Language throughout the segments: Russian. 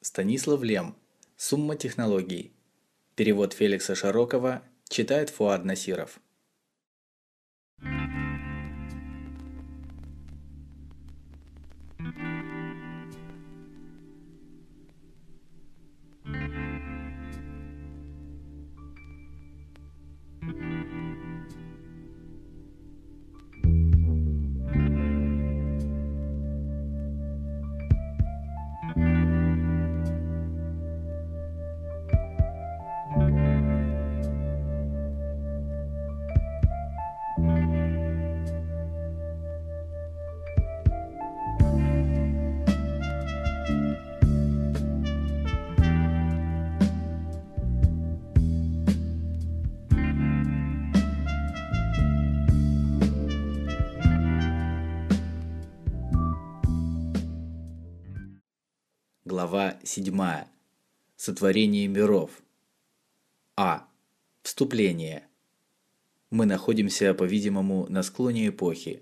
Станислав Лем. Сумма технологий. Перевод Феликса Широкова. Читает Фуад Насиров. 7. Сотворение миров. А. Вступление. Мы находимся, по-видимому, на склоне эпохи.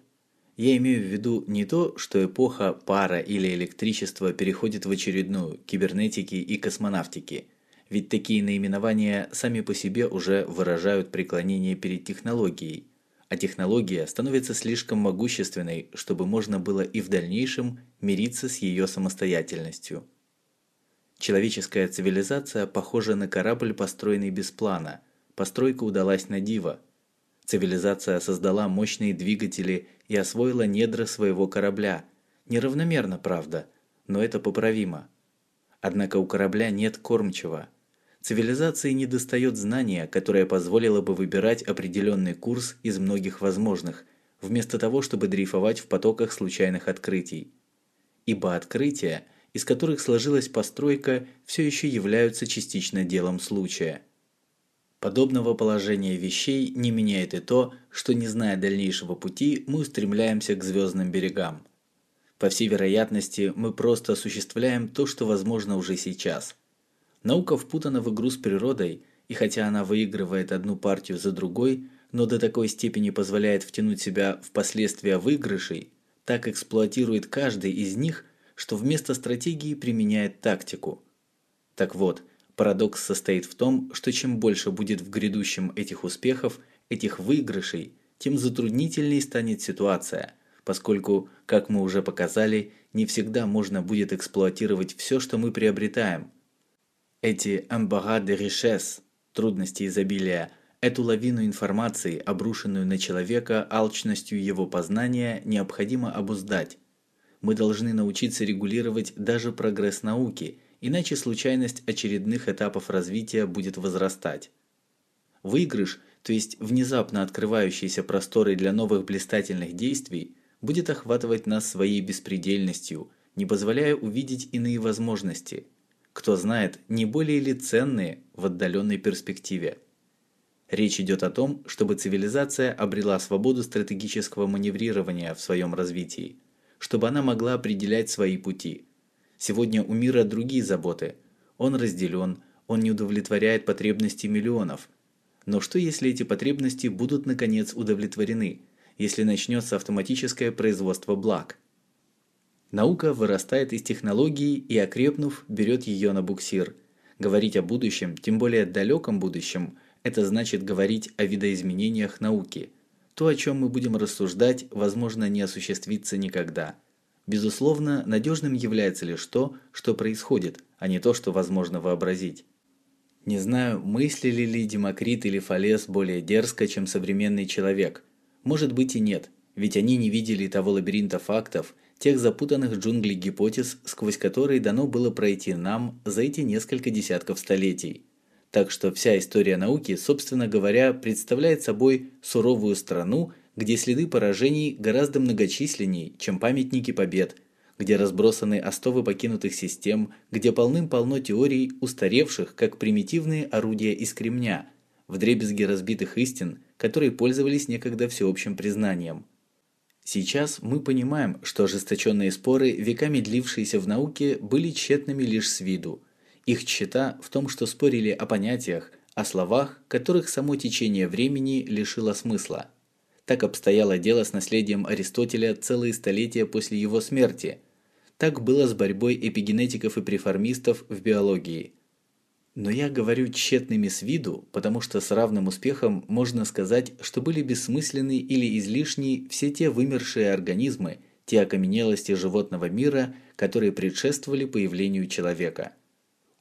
Я имею в виду не то, что эпоха пара или электричества переходит в очередную кибернетики и космонавтики, ведь такие наименования сами по себе уже выражают преклонение перед технологией, а технология становится слишком могущественной, чтобы можно было и в дальнейшем мириться с ее самостоятельностью. Человеческая цивилизация похожа на корабль, построенный без плана. Постройка удалась на диво. Цивилизация создала мощные двигатели и освоила недра своего корабля. Неравномерно, правда, но это поправимо. Однако у корабля нет кормчего. Цивилизации недостает знания, которое позволило бы выбирать определенный курс из многих возможных, вместо того, чтобы дрейфовать в потоках случайных открытий. Ибо открытия – из которых сложилась постройка, все еще являются частично делом случая. Подобного положения вещей не меняет и то, что не зная дальнейшего пути, мы устремляемся к звездным берегам. По всей вероятности, мы просто осуществляем то, что возможно уже сейчас. Наука впутана в игру с природой, и хотя она выигрывает одну партию за другой, но до такой степени позволяет втянуть себя в последствия выигрышей, так эксплуатирует каждый из них – что вместо стратегии применяет тактику. Так вот, парадокс состоит в том, что чем больше будет в грядущем этих успехов, этих выигрышей, тем затруднительней станет ситуация, поскольку, как мы уже показали, не всегда можно будет эксплуатировать все, что мы приобретаем. Эти «embarras de richesse» – трудности изобилия – Эту лавину информации, обрушенную на человека алчностью его познания, необходимо обуздать. Мы должны научиться регулировать даже прогресс науки, иначе случайность очередных этапов развития будет возрастать. Выигрыш, то есть внезапно открывающиеся просторы для новых блистательных действий, будет охватывать нас своей беспредельностью, не позволяя увидеть иные возможности. Кто знает, не более ли ценные в отдаленной перспективе. Речь идет о том, чтобы цивилизация обрела свободу стратегического маневрирования в своем развитии – чтобы она могла определять свои пути. Сегодня у мира другие заботы. Он разделен, он не удовлетворяет потребности миллионов. Но что если эти потребности будут наконец удовлетворены, если начнется автоматическое производство благ? Наука вырастает из технологии и, окрепнув, берет ее на буксир. Говорить о будущем, тем более далеком будущем, это значит говорить о видоизменениях науки – то, о чем мы будем рассуждать, возможно, не осуществится никогда. Безусловно, надежным является лишь то, что происходит, а не то, что возможно вообразить. Не знаю, мыслили ли Демокрит или Фалес более дерзко, чем современный человек. Может быть и нет, ведь они не видели того лабиринта фактов, тех запутанных джунглей гипотез, сквозь которые дано было пройти нам за эти несколько десятков столетий. Так что вся история науки, собственно говоря, представляет собой суровую страну, где следы поражений гораздо многочисленнее, чем памятники побед, где разбросаны остовы покинутых систем, где полным-полно теорий, устаревших, как примитивные орудия из кремня, вдребезги разбитых истин, которые пользовались некогда всеобщим признанием. Сейчас мы понимаем, что ожесточенные споры, веками длившиеся в науке, были тщетными лишь с виду – их тщета в том, что спорили о понятиях, о словах, которых само течение времени лишило смысла. Так обстояло дело с наследием Аристотеля целые столетия после его смерти. так было с борьбой эпигенетиков и преформистов в биологии. Но я говорю тщетными с виду, потому что с равным успехом можно сказать, что были бессмысленны или излишни все те вымершие организмы, те окаменелости животного мира, которые предшествовали появлению человека.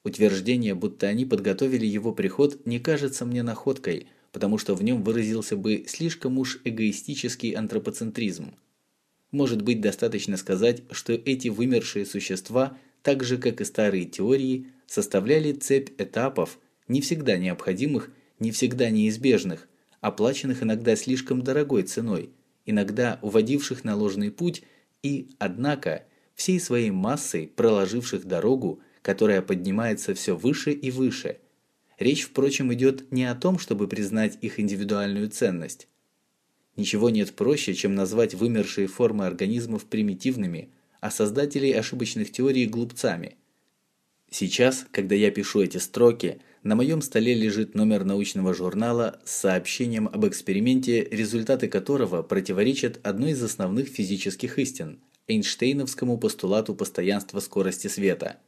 Утверждение, будто они подготовили его приход, не кажется мне находкой, потому что в нем выразился бы слишком уж эгоистический антропоцентризм. Может быть, достаточно сказать, что эти вымершие существа, так же как и старые теории, составляли цепь этапов, не всегда необходимых, не всегда неизбежных, оплаченных иногда слишком дорогой ценой, иногда уводивших на ложный путь и, однако, всей своей массой проложивших дорогу, которая поднимается все выше и выше. Речь, впрочем, идет не о том, чтобы признать их индивидуальную ценность. Ничего нет проще, чем назвать вымершие формы организмов примитивными, а создателей ошибочных теорий глупцами. Сейчас, когда я пишу эти строки, на моем столе лежит номер научного журнала с сообщением об эксперименте, результаты которого противоречат одной из основных физических истин – Эйнштейновскому постулату постоянства скорости света.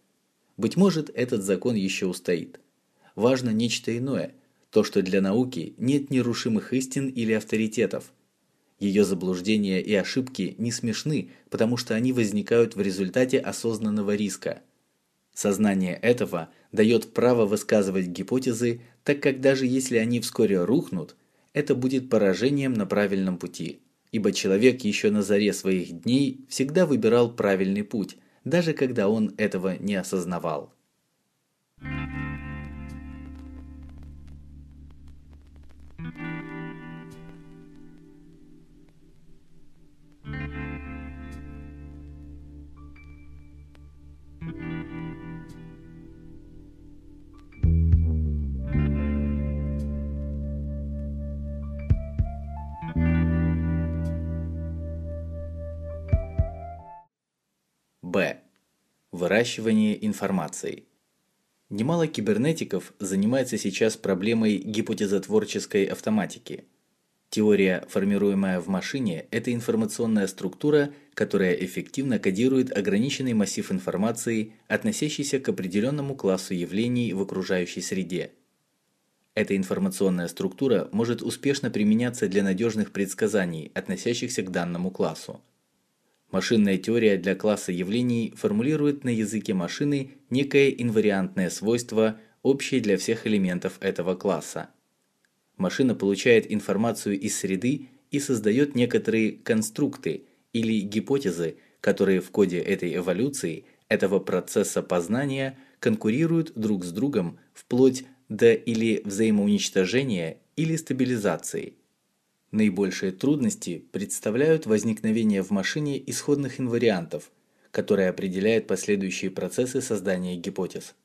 Быть может, этот закон еще устоит. Важно нечто иное – то, что для науки нет нерушимых истин или авторитетов – ее заблуждения и ошибки не смешны, потому что они возникают в результате осознанного риска. Сознание этого дает право высказывать гипотезы, так как даже если они вскоре рухнут, это будет поражением на правильном пути. Ибо человек еще на заре своих дней всегда выбирал правильный путь, даже когда он этого не осознавал. Б. Выращивание информации. Немало кибернетиков занимается сейчас проблемой гипотезотворческой автоматики. Теория, формируемая в машине, это информационная структура, которая эффективно кодирует ограниченный массив информации, относящийся к определенному классу явлений в окружающей среде. Эта информационная структура может успешно применяться для надежных предсказаний, относящихся к данному классу. Машинная теория для класса явлений формулирует на языке машины некое инвариантное свойство, общее для всех элементов этого класса. Машина получает информацию из среды и создает некоторые конструкты или гипотезы, которые в коде этой эволюции, этого процесса познания конкурируют друг с другом вплоть до или взаимоуничтожения или стабилизации – Наибольшие трудности представляют возникновение в машине исходных инвариантов, которые определяют последующие процессы создания гипотез.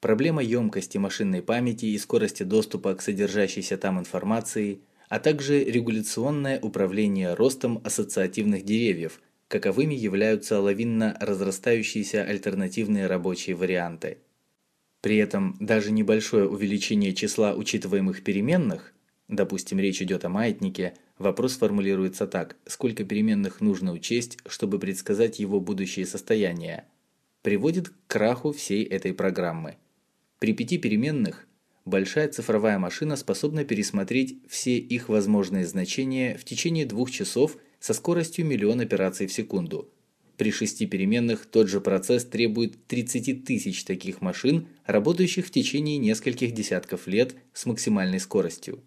Проблема емкости машинной памяти и скорости доступа к содержащейся там информации, а также регуляционное управление ростом ассоциативных деревьев, каковыми являются лавинно разрастающиеся альтернативные рабочие варианты. При этом даже небольшое увеличение числа учитываемых переменных Допустим, речь идет о маятнике, вопрос формулируется так, сколько переменных нужно учесть, чтобы предсказать его будущее состояние, приводит к краху всей этой программы. При пяти переменных большая цифровая машина способна пересмотреть все их возможные значения в течение двух часов со скоростью миллион операций в секунду. При шести переменных тот же процесс требует 30 тысяч таких машин, работающих в течение нескольких десятков лет с максимальной скоростью.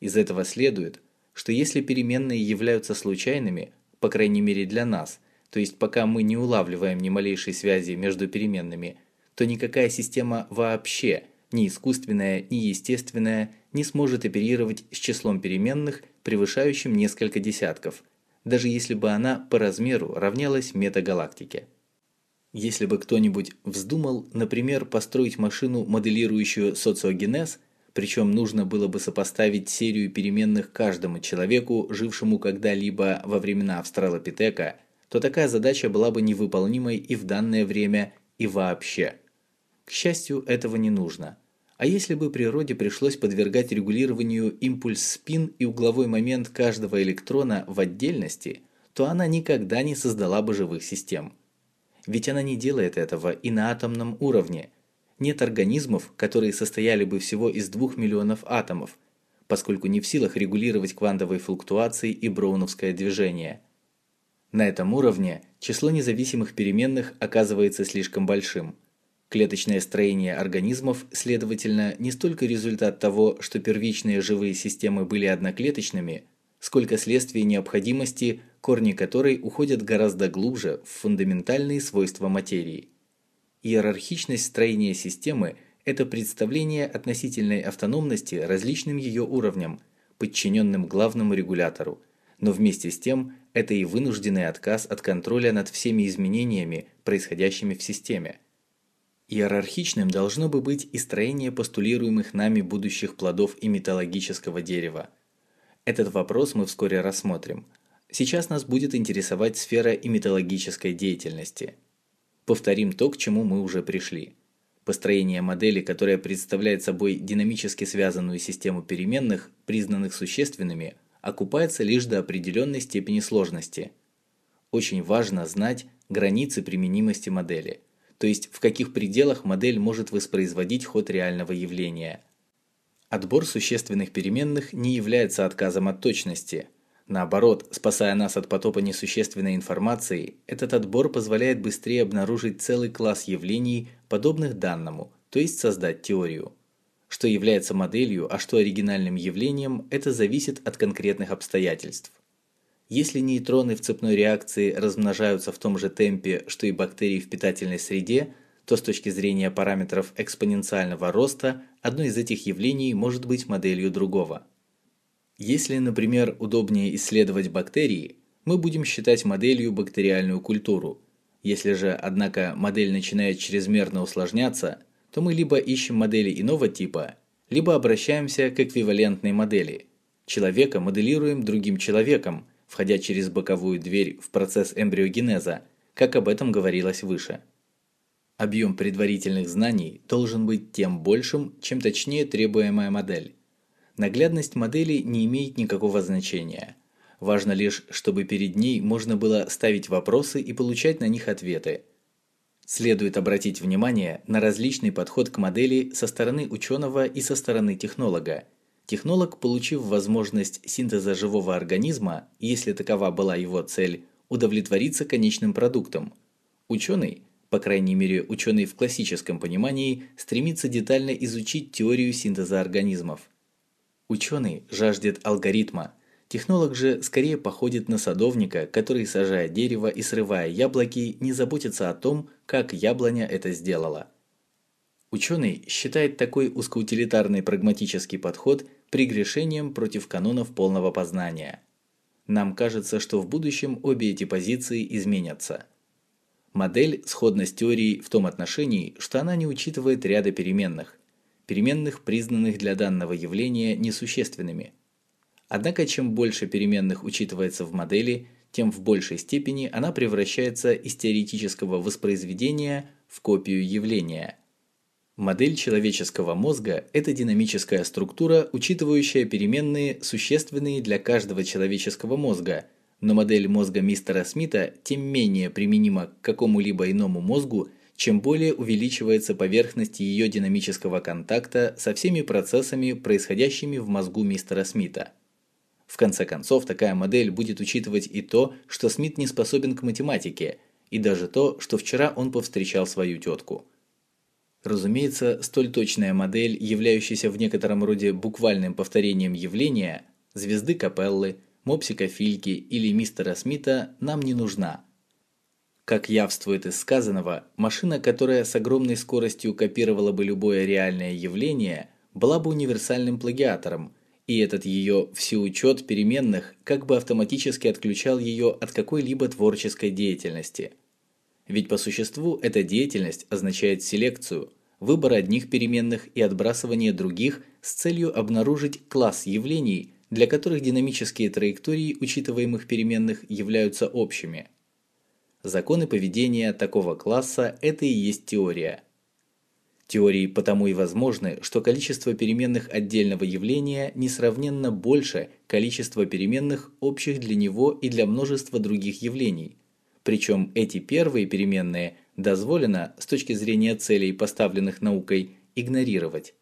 Из этого следует, что если переменные являются случайными, по крайней мере для нас, то есть пока мы не улавливаем ни малейшей связи между переменными, то никакая система вообще, ни искусственная, ни естественная, не сможет оперировать с числом переменных, превышающим несколько десятков, даже если бы она по размеру равнялась метагалактике. Если бы кто-нибудь вздумал, например, построить машину, моделирующую социогенез – причем нужно было бы сопоставить серию переменных каждому человеку, жившему когда-либо во времена Австралопитека, то такая задача была бы невыполнимой и в данное время, и вообще. К счастью, этого не нужно. А если бы природе пришлось подвергать регулированию импульс-спин и угловой момент каждого электрона в отдельности, то она никогда не создала бы живых систем. ведь она не делает этого и на атомном уровне. Нет организмов, которые состояли бы всего из 2 миллионов атомов, поскольку не в силах регулировать квантовые флуктуации и броуновское движение. На этом уровне число независимых переменных оказывается слишком большим. Клеточное строение организмов, следовательно, не столько результат того, что первичные живые системы были одноклеточными, сколько следствие необходимости, корни которой уходят гораздо глубже в фундаментальные свойства материи. Иерархичность строения системы – это представление относительной автономности различным ее уровням, подчиненным главному регулятору, но вместе с тем это и вынужденный отказ от контроля над всеми изменениями, происходящими в системе. Иерархичным должно бы быть и строение постулируемых нами будущих плодов и металлогического дерева. Этот вопрос мы вскоре рассмотрим. Сейчас нас будет интересовать сфера и металлогической деятельности. Повторим то, к чему мы уже пришли. Построение модели, которая представляет собой динамически связанную систему переменных, признанных существенными, окупается лишь до определенной степени сложности. Очень важно знать границы применимости модели – то есть в каких пределах модель может воспроизводить ход реального явления. Отбор существенных переменных не является отказом от точности. Наоборот, спасая нас от потопа несущественной информации, этот отбор позволяет быстрее обнаружить целый класс явлений, подобных данному, то есть создать теорию. Что является моделью, а что оригинальным явлением, это зависит от конкретных обстоятельств. Если нейтроны в цепной реакции размножаются в том же темпе, что и бактерии в питательной среде, то с точки зрения параметров экспоненциального роста, одно из этих явлений может быть моделью другого. Если, например, удобнее исследовать бактерии, мы будем считать моделью бактериальную культуру. Если же, однако, модель начинает чрезмерно усложняться, то мы либо ищем модели иного типа, либо обращаемся к эквивалентной модели. Человека моделируем другим человеком – входя через боковую дверь в процесс эмбриогенеза, как об этом говорилось выше. Объем предварительных знаний должен быть тем большим, чем точнее требуемая модель. Наглядность модели не имеет никакого значения. Важно лишь, чтобы перед ней можно было ставить вопросы и получать на них ответы. Следует обратить внимание на различный подход к модели со стороны ученого и со стороны технолога – Технолог, получив возможность синтеза живого организма, если такова была его цель, удовлетвориться конечным продуктом. Ученый, по крайней мере ученый в классическом понимании, стремится детально изучить теорию синтеза организмов. Ученый жаждет алгоритма, технолог же скорее походит на садовника, который, сажая дерево и срывая яблоки, не заботится о том, как яблоня это сделала. Ученый считает такой узкоутилитарный прагматический подход прегрешением против канонов полного познания. Нам кажется, что в будущем обе эти позиции изменятся. Модель сходна с теорией в том отношении, что она не учитывает ряда переменных, переменных, признанных для данного явления несущественными. Однако чем больше переменных учитывается в модели, тем в большей степени она превращается из теоретического воспроизведения в копию явления – Модель человеческого мозга – это динамическая структура, учитывающая переменные, существенные для каждого человеческого мозга, но модель мозга мистера Смита тем менее применима к какому-либо иному мозгу, чем более увеличивается поверхность ее динамического контакта со всеми процессами, происходящими в мозгу мистера Смита. В конце концов, такая модель будет учитывать и то, что Смит не способен к математике, и даже то, что вчера он повстречал свою тетку. Разумеется, столь точная модель, являющаяся в некотором роде буквальным повторением явления звезды Капеллы, мопсика Фильки или мистера Смита, нам не нужна. Как явствует из сказанного, машина, которая с огромной скоростью копировала бы любое реальное явление, была бы универсальным плагиатором, и этот ее всеучет переменных как бы автоматически отключал ее от какой-либо творческой деятельности. Ведь по существу эта деятельность означает селекцию, выбор одних переменных и отбрасывание других с целью обнаружить класс явлений, для которых динамические траектории учитываемых переменных являются общими. Законы поведения такого класса – это и есть теория. Теории потому и возможны, что количество переменных отдельного явления несравненно больше количества переменных общих для него и для множества других явлений – Причем эти первые переменные дозволено с точки зрения целей, поставленных наукой, игнорировать.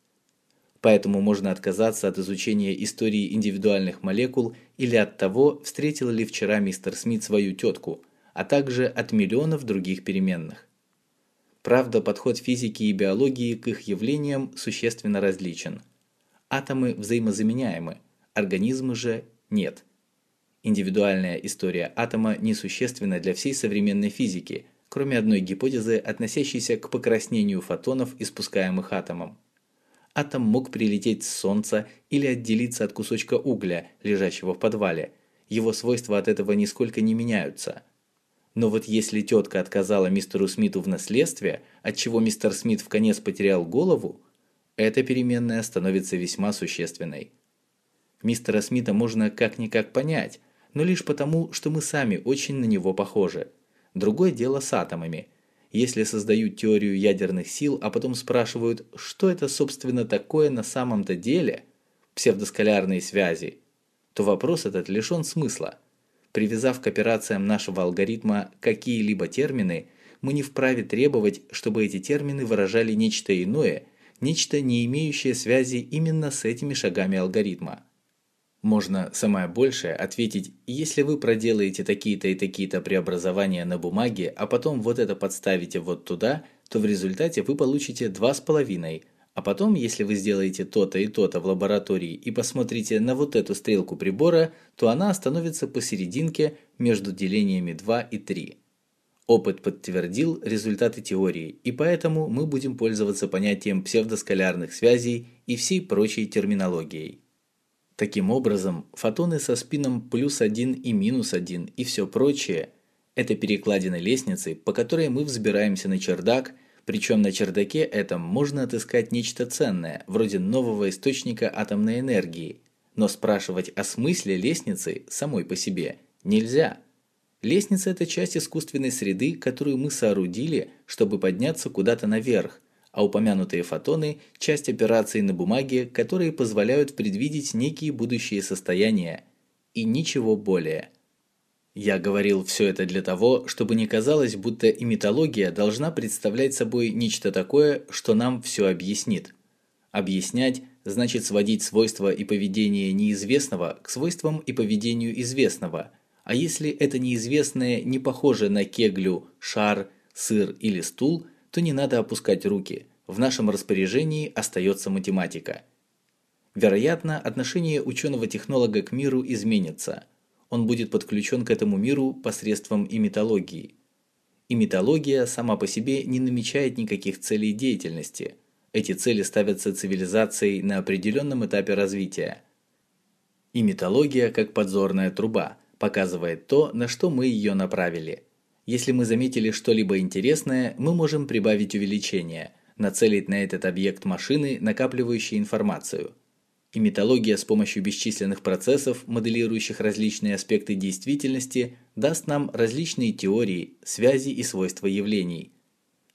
Поэтому можно отказаться от изучения истории индивидуальных молекул или от того, встретил ли вчера мистер Смит свою тетку, а также от миллионов других переменных. Правда, подход физики и биологии к их явлениям существенно различен. Атомы взаимозаменяемы, организмы же нет. Индивидуальная история атома несущественна для всей современной физики, кроме одной гипотезы, относящейся к покраснению фотонов, испускаемых атомом. Атом мог прилететь с Солнца или отделиться от кусочка угля, лежащего в подвале. Его свойства от этого нисколько не меняются. Но вот если тетка отказала мистеру Смиту в наследстве, от чего мистер Смит в конец потерял голову, эта переменная становится весьма существенной. Мистера Смита можно как-никак понять, но лишь потому, что мы сами очень на него похожи. Другое дело с атомами. Если создают теорию ядерных сил, а потом спрашивают, что это собственно такое на самом-то деле, псевдоскалярные связи, то вопрос этот лишен смысла. Привязав к операциям нашего алгоритма какие-либо термины, мы не вправе требовать, чтобы эти термины выражали нечто иное, нечто не имеющее связи именно с этими шагами алгоритма. Можно самое большее ответить, если вы проделаете такие-то и такие-то преобразования на бумаге, а потом вот это подставите вот туда, то в результате вы получите 2,5. А потом, если вы сделаете то-то и то-то в лаборатории и посмотрите на вот эту стрелку прибора, то она остановится посерединке между делениями 2 и 3. Опыт подтвердил результаты теории, и поэтому мы будем пользоваться понятием псевдоскалярных связей и всей прочей терминологией. Таким образом, фотоны со спином плюс 1 и минус 1 и все прочее – это перекладины лестницы, по которой мы взбираемся на чердак, причем на чердаке этом можно отыскать нечто ценное, вроде нового источника атомной энергии, но спрашивать о смысле лестницы самой по себе нельзя. Лестница – это часть искусственной среды, которую мы соорудили, чтобы подняться куда-то наверх, а упомянутые фотоны – часть операций на бумаге, которые позволяют предвидеть некие будущие состояния, и ничего более. Я говорил все это для того, чтобы не казалось, будто имитология должна представлять собой нечто такое, что нам все объяснит. Объяснять значит сводить свойства и поведение неизвестного к свойствам и поведению известного, а если это неизвестное не похоже на кеглю, шар, сыр или стул – то не надо опускать руки. В нашем распоряжении остается математика. Вероятно, отношение ученого-технолога к миру изменится. Он будет подключен к этому миру посредством имитологии. Имитология сама по себе не намечает никаких целей деятельности. Эти цели ставятся цивилизацией на определенном этапе развития. Имитология, как подзорная труба, показывает то, на что мы ее направили – если мы заметили что-либо интересное, мы можем прибавить увеличение, нацелить на этот объект машины, накапливающие информацию. И металлогия с помощью бесчисленных процессов, моделирующих различные аспекты действительности, даст нам различные теории, связи и свойства явлений.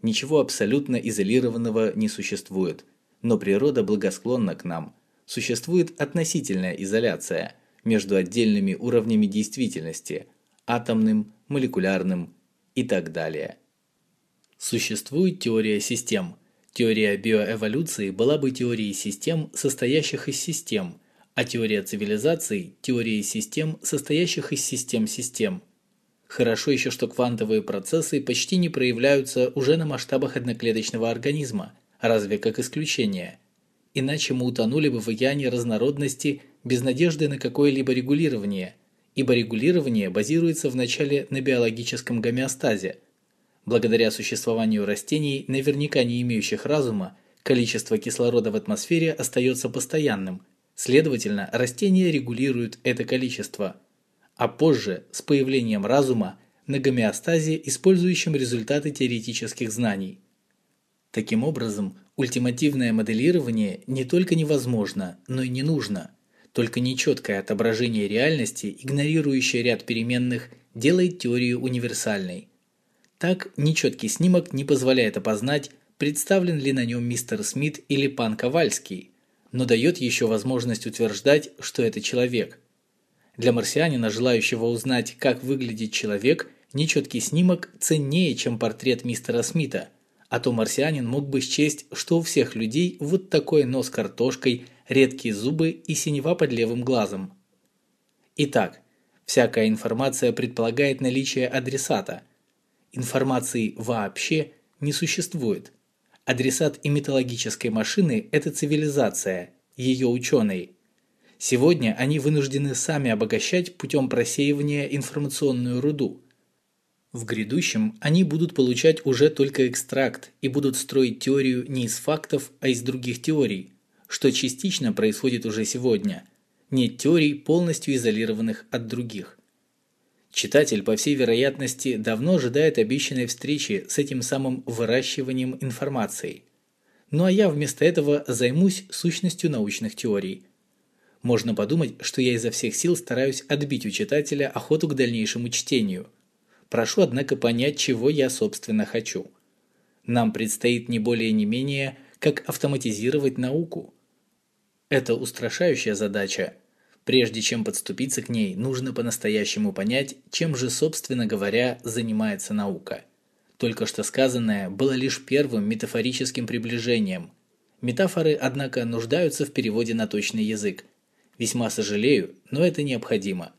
Ничего абсолютно изолированного не существует, но природа благосклонна к нам. Существует относительная изоляция между отдельными уровнями действительности – атомным, молекулярным, и так далее. Существует теория систем. Теория биоэволюции была бы теорией систем, состоящих из систем, а теория цивилизаций – теорией систем, состоящих из систем систем. Хорошо еще, что квантовые процессы почти не проявляются уже на масштабах одноклеточного организма, разве как исключение. Иначе мы утонули бы в океане разнородности без надежды на какое-либо регулирование – ибо регулирование базируется вначале на биологическом гомеостазе. Благодаря существованию растений, наверняка не имеющих разума, количество кислорода в атмосфере остается постоянным, следовательно, растения регулируют это количество. А позже, с появлением разума, на гомеостазе, использующем результаты теоретических знаний. Таким образом, ультимативное моделирование не только невозможно, но и не нужно – только нечеткое отображение реальности, игнорирующее ряд переменных, делает теорию универсальной. Так, нечеткий снимок не позволяет опознать, представлен ли на нем мистер Смит или пан Ковальский, но дает еще возможность утверждать, что это человек. Для марсианина, желающего узнать, как выглядит человек, Нечеткий снимок ценнее, чем портрет мистера Смита, а то марсианин мог бы счесть, что у всех людей вот такой нос картошкой, редкие зубы и синева под левым глазом. Итак, всякая информация предполагает наличие адресата. Информации вообще не существует. Адресат и машины – это цивилизация, ее ученые. Сегодня они вынуждены сами обогащать путем просеивания информационную руду – в грядущем они будут получать уже только экстракт и будут строить теорию не из фактов, а из других теорий, что частично происходит уже сегодня. Нет теорий, полностью изолированных от других. Читатель, по всей вероятности, давно ожидает обещанной встречи с этим самым выращиванием информации. Ну а я вместо этого займусь сущностью научных теорий. Можно подумать, что я изо всех сил стараюсь отбить у читателя охоту к дальнейшему чтению – Прошу, однако, понять, чего я, собственно, хочу. Нам предстоит не более не менее, как автоматизировать науку. Это устрашающая задача. Прежде чем подступиться к ней, нужно по-настоящему понять, чем же, собственно говоря, занимается наука. Только что сказанное было лишь первым метафорическим приближением. Метафоры, однако, нуждаются в переводе на точный язык. Весьма сожалею, но это необходимо.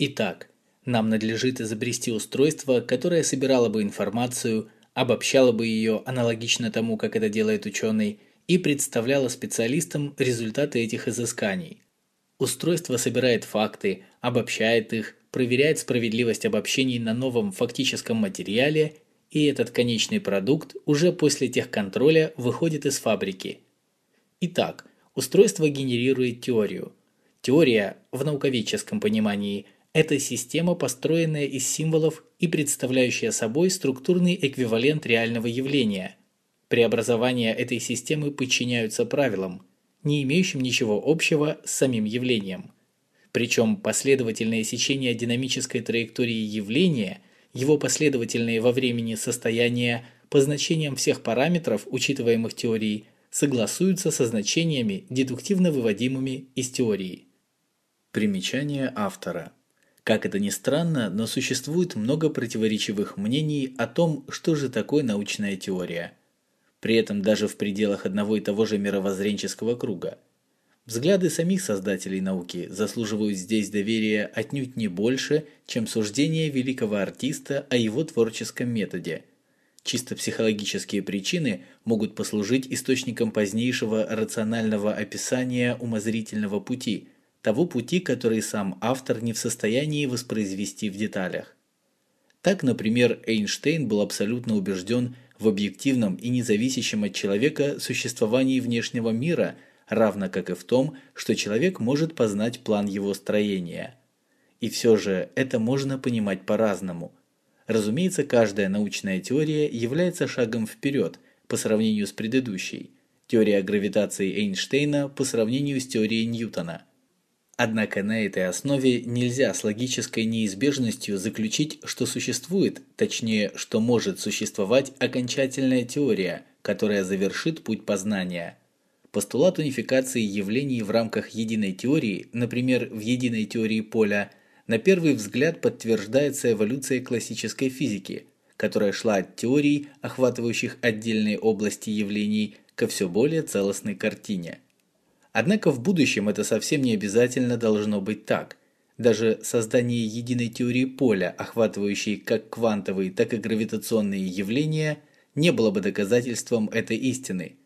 Итак, нам надлежит изобрести устройство, которое собирало бы информацию, обобщало бы ее аналогично тому, как это делает ученый, и представляло специалистам результаты этих изысканий. Устройство собирает факты, обобщает их, проверяет справедливость обобщений на новом фактическом материале, и этот конечный продукт уже после техконтроля выходит из фабрики. Итак, устройство генерирует теорию. Теория, в науковедческом понимании – это система, построенная из символов и представляющая собой структурный эквивалент реального явления. Преобразования этой системы подчиняются правилам, не имеющим ничего общего с самим явлением. Причем последовательное сечение динамической траектории явления, его последовательные во времени состояния по значениям всех параметров, учитываемых теорией, согласуются со значениями, дедуктивно выводимыми из теории. Примечание автора. Как это ни странно, но существует много противоречивых мнений о том, что же такое научная теория. При этом даже в пределах одного и того же мировоззренческого круга. Взгляды самих создателей науки заслуживают здесь доверия отнюдь не больше, чем суждение великого артиста о его творческом методе. Чисто психологические причины могут послужить источником позднейшего рационального описания умозрительного пути – того пути, который сам автор не в состоянии воспроизвести в деталях. Так, например, Эйнштейн был абсолютно убежден в объективном и независящем от человека существовании внешнего мира, равно как и в том, что человек может познать план его строения. И все же это можно понимать по-разному. Разумеется, каждая научная теория является шагом вперед по сравнению с предыдущей. Теория гравитации Эйнштейна по сравнению с теорией Ньютона – Однако на этой основе нельзя с логической неизбежностью заключить, что существует, точнее, что может существовать окончательная теория, которая завершит путь познания. Постулат унификации явлений в рамках единой теории, например, в единой теории поля, на первый взгляд подтверждается эволюцией классической физики, которая шла от теорий, охватывающих отдельные области явлений, ко все более целостной картине – Однако в будущем это совсем не обязательно должно быть так. Даже создание единой теории поля, охватывающей как квантовые, так и гравитационные явления, не было бы доказательством этой истины.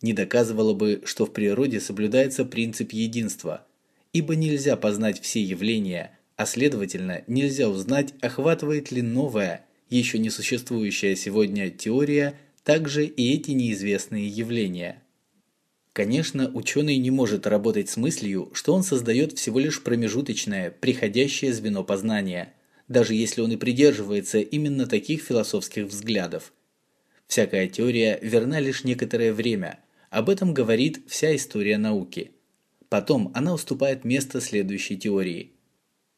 Не доказывало бы, что в природе соблюдается принцип единства, ибо нельзя познать все явления, а следовательно, нельзя узнать, охватывает ли новая, еще не существующая сегодня теория также и эти неизвестные явления. Конечно, ученый не может работать с мыслью, что он создает всего лишь промежуточное, приходящее звено познания, даже если он и придерживается именно таких философских взглядов. Всякая теория верна лишь некоторое время, об этом говорит вся история науки. Потом она уступает место следующей теории.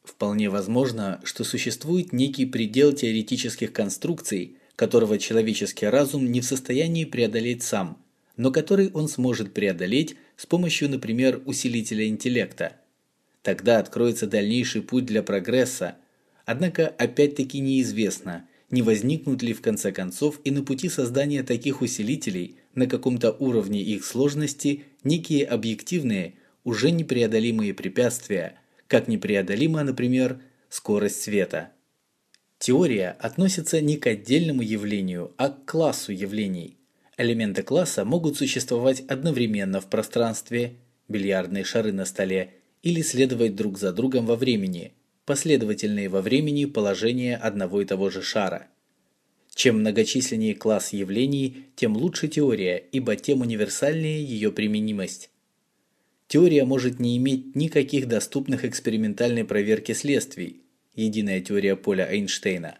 Вполне возможно, что существует некий предел теоретических конструкций, которого человеческий разум не в состоянии преодолеть сам – но который он сможет преодолеть с помощью, например, усилителя интеллекта. Тогда откроется дальнейший путь для прогресса, Однако опять-таки неизвестно, не возникнут ли в конце концов и на пути создания таких усилителей на каком-то уровне их сложности некие объективные, уже непреодолимые препятствия, как непреодолима, например, скорость света. Теория относится не к отдельному явлению, а к классу явлений. Элементы класса могут существовать одновременно в пространстве, бильярдные шары на столе, или следовать друг за другом во времени, последовательные во времени положения одного и того же шара. Чем многочисленнее класс явлений, тем лучше теория, ибо тем универсальнее ее применимость. Теория может не иметь никаких доступных экспериментальной проверки следствий, единая теория поля Эйнштейна.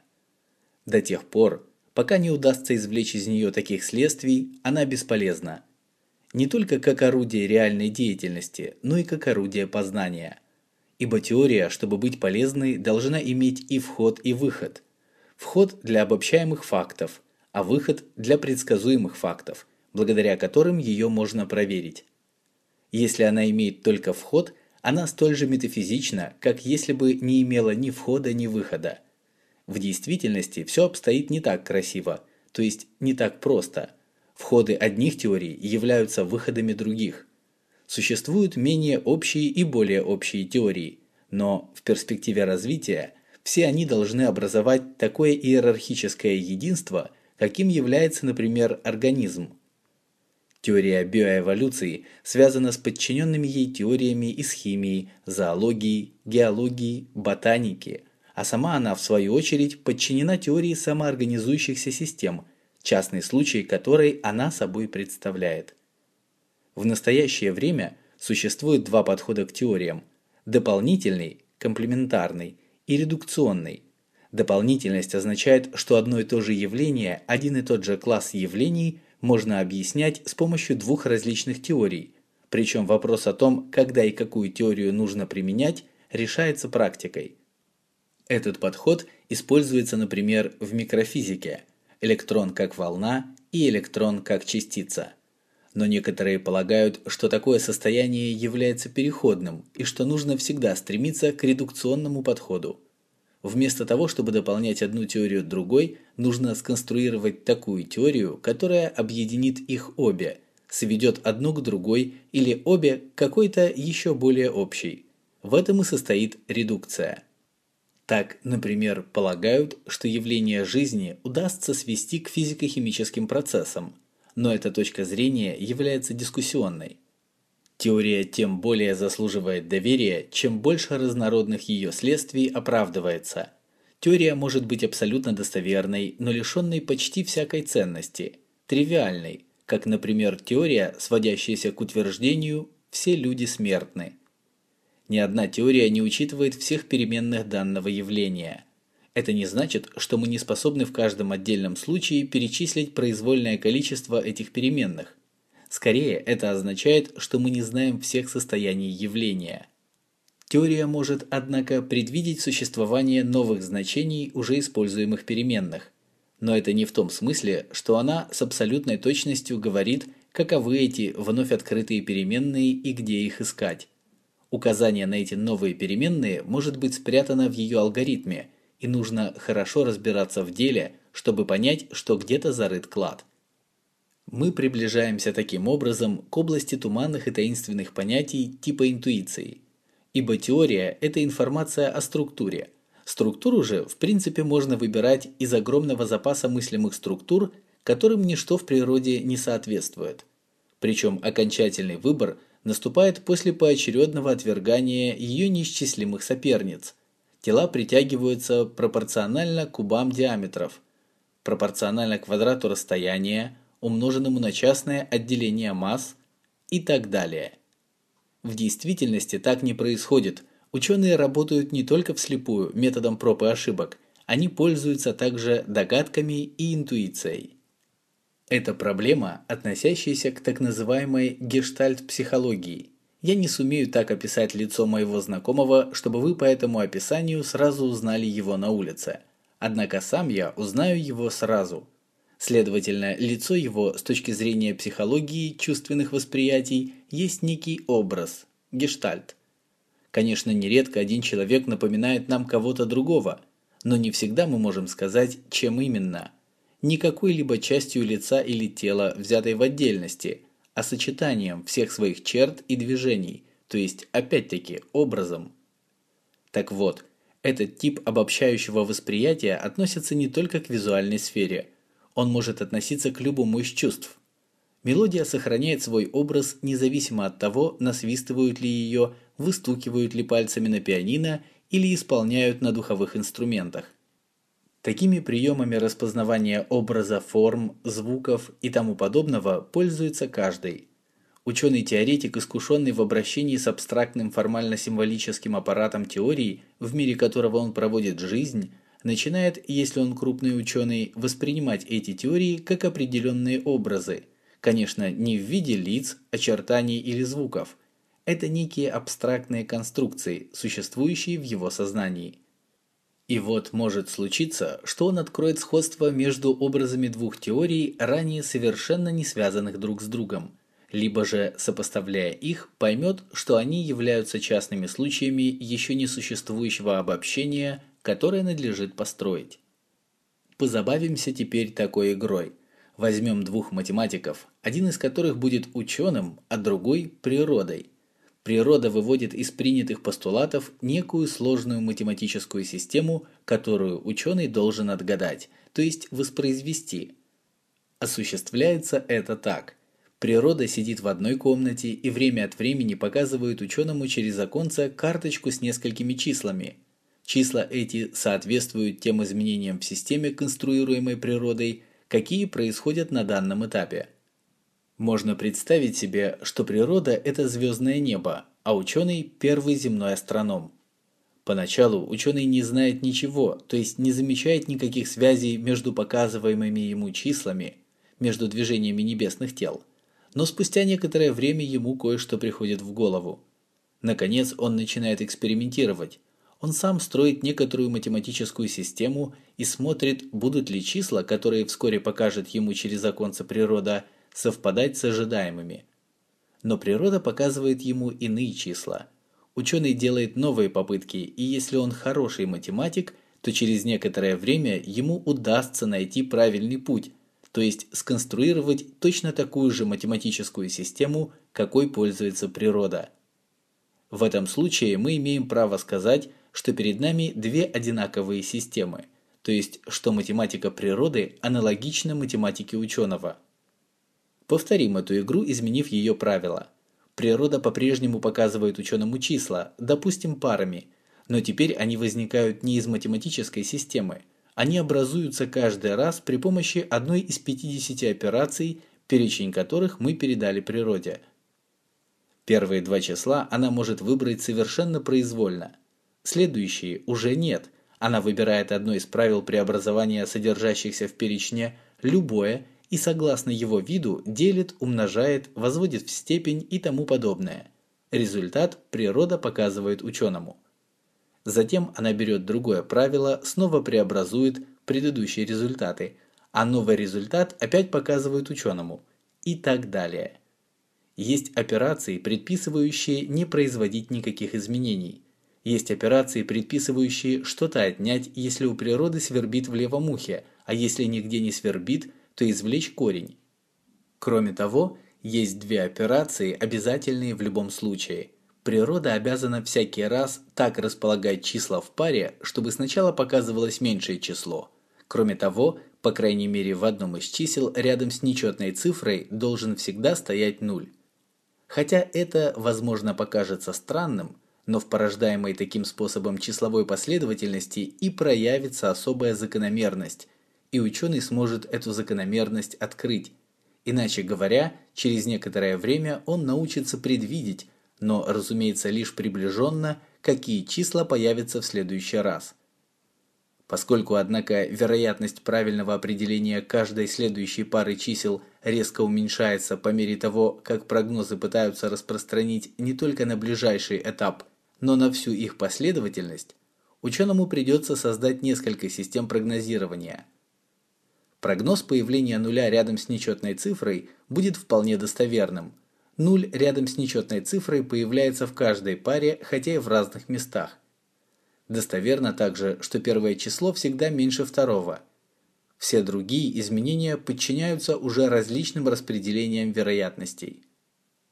До тех пор, пока не удастся извлечь из нее таких следствий, она бесполезна. Не только как орудие реальной деятельности, но и как орудие познания. Ибо теория, чтобы быть полезной, должна иметь и вход, и выход. Вход для обобщаемых фактов, а выход для предсказуемых фактов, благодаря которым ее можно проверить. Если она имеет только вход – она столь же метафизична, как если бы не имела ни входа, ни выхода. В действительности все обстоит не так красиво, то есть не так просто. Входы одних теорий являются выходами других. Существуют менее общие и более общие теории, но в перспективе развития все они должны образовать такое иерархическое единство, каким является, например, организм. Теория биоэволюции связана с подчиненными ей теориями из химии, зоологии, геологии, ботаники, а сама она, в свою очередь, подчинена теории самоорганизующихся систем, частный случай которой она собой представляет. В настоящее время существует два подхода к теориям – дополнительный, комплементарный и редукционный. Дополнительность означает, что одно и то же явление, один и тот же класс явлений – можно объяснять с помощью двух различных теорий, причем вопрос о том, когда и какую теорию нужно применять, решается практикой. Этот подход используется, например, в микрофизике – электрон как волна и электрон как частица. Но некоторые полагают, что такое состояние является переходным и что нужно всегда стремиться к редукционному подходу. Вместо того, чтобы дополнять одну теорию другой, нужно сконструировать такую теорию, которая объединит их обе, сведет одну к другой или обе к какой-то еще более общей. В этом и состоит редукция. Так, например, полагают, что явление жизни удастся свести к физико-химическим процессам, но эта точка зрения является дискуссионной. Теория тем более заслуживает доверия, чем больше разнородных ее следствий оправдывается. Теория может быть абсолютно достоверной, но лишенной почти всякой ценности, тривиальной, как, например, теория, сводящаяся к утверждению «все люди смертны». Ни одна теория не учитывает всех переменных данного явления. Это не значит, что мы не способны в каждом отдельном случае перечислить произвольное количество этих переменных – Скорее, это означает, что мы не знаем всех состояний явления. Теория может, однако, предвидеть существование новых значений уже используемых переменных. Но это не в том смысле, что она с абсолютной точностью говорит, каковы эти вновь открытые переменные и где их искать. Указание на эти новые переменные может быть спрятано в ее алгоритме, и нужно хорошо разбираться в деле, чтобы понять, что где-то зарыт клад. Мы приближаемся таким образом к области туманных и таинственных понятий типа интуиции. Ибо теория – это информация о структуре. Структуру же, в принципе, можно выбирать из огромного запаса мыслимых структур, которым ничто в природе не соответствует. Причем окончательный выбор наступает после поочередного отвергания ее неисчислимых соперниц. Тела притягиваются пропорционально кубам диаметров, пропорционально квадрату расстояния, умноженному на частное отделение масс и так далее. В действительности так не происходит. Ученые работают не только вслепую методом проб и ошибок, они пользуются также догадками и интуицией. Это проблема, относящаяся к так называемой гештальт-психологии. Я не сумею так описать лицо моего знакомого, чтобы вы по этому описанию сразу узнали его на улице. Однако сам я узнаю его сразу – Следовательно, лицо его с точки зрения психологии чувственных восприятий есть некий образ, гештальт. Конечно, нередко один человек напоминает нам кого-то другого, но не всегда мы можем сказать, чем именно. Не какой-либо частью лица или тела, взятой в отдельности, а сочетанием всех своих черт и движений, то есть опять-таки образом. Так вот, этот тип обобщающего восприятия относится не только к визуальной сфере, он может относиться к любому из чувств. Мелодия сохраняет свой образ независимо от того, насвистывают ли ее, выстукивают ли пальцами на пианино или исполняют на духовых инструментах. Такими приемами распознавания образа, форм, звуков и тому подобного пользуется каждый. Ученый-теоретик, искушенный в обращении с абстрактным формально-символическим аппаратом теории, в мире которого он проводит жизнь, начинает, если он крупный ученый, воспринимать эти теории как определенные образы. Конечно, не в виде лиц, очертаний или звуков. Это некие абстрактные конструкции, существующие в его сознании. И вот может случиться, что он откроет сходство между образами двух теорий, ранее совершенно не связанных друг с другом – либо же, сопоставляя их, поймет, что они являются частными случаями еще не существующего обобщения, которое надлежит построить. Позабавимся теперь такой игрой. Возьмем двух математиков, один из которых будет ученым, а другой – природой. Природа выводит из принятых постулатов некую сложную математическую систему, которую ученый должен отгадать, то есть воспроизвести. Осуществляется это так – Природа сидит в одной комнате и время от времени показывает ученому через оконце карточку с несколькими числами. Числа эти соответствуют тем изменениям в системе, конструируемой природой, какие происходят на данном этапе. Можно представить себе, что природа – это звездное небо, а ученый – первый земной астроном. Поначалу ученый не знает ничего, то есть не замечает никаких связей между показываемыми ему числами, между движениями небесных тел – но спустя некоторое время ему кое-что приходит в голову. Наконец он начинает экспериментировать. Он сам строит некоторую математическую систему и смотрит, будут ли числа, которые вскоре покажет ему через оконце природа, совпадать с ожидаемыми. Но природа показывает ему иные числа. Ученый делает новые попытки, и если он хороший математик, то через некоторое время ему удастся найти правильный путь – то есть сконструировать точно такую же математическую систему, какой пользуется природа. В этом случае мы имеем право сказать, что перед нами две одинаковые системы, то есть что математика природы аналогична математике ученого. Повторим эту игру, изменив ее правила. Природа по-прежнему показывает ученому числа, допустим парами, но теперь они возникают не из математической системы, они образуются каждый раз при помощи одной из 50 операций, перечень которых мы передали природе. Первые два числа она может выбрать совершенно произвольно. Следующие уже нет. Она выбирает одно из правил преобразования содержащихся в перечне любое и согласно его виду делит, умножает, возводит в степень и тому подобное. Результат природа показывает ученому. Затем она берет другое правило, снова преобразует предыдущие результаты, а новый результат опять показывает ученому. И так далее. Есть операции, предписывающие не производить никаких изменений. Есть операции, предписывающие что-то отнять, если у природы свербит в левом ухе, а если нигде не свербит, то извлечь корень. Кроме того, есть две операции, обязательные в любом случае – Природа обязана всякий раз так располагать числа в паре, чтобы сначала показывалось меньшее число. Кроме того, по крайней мере в одном из чисел рядом с нечетной цифрой должен всегда стоять нуль. Хотя это, возможно, покажется странным, но в порождаемой таким способом числовой последовательности и проявится особая закономерность, и ученый сможет эту закономерность открыть. Иначе говоря, через некоторое время он научится предвидеть, но, разумеется, лишь приближенно, какие числа появятся в следующий раз. Поскольку, однако, вероятность правильного определения каждой следующей пары чисел резко уменьшается по мере того, как прогнозы пытаются распространить не только на ближайший этап, но на всю их последовательность, ученому придется создать несколько систем прогнозирования. Прогноз появления нуля рядом с нечетной цифрой будет вполне достоверным – Нуль рядом с нечетной цифрой появляется в каждой паре, хотя и в разных местах. Достоверно также, что первое число всегда меньше второго. Все другие изменения подчиняются уже различным распределениям вероятностей.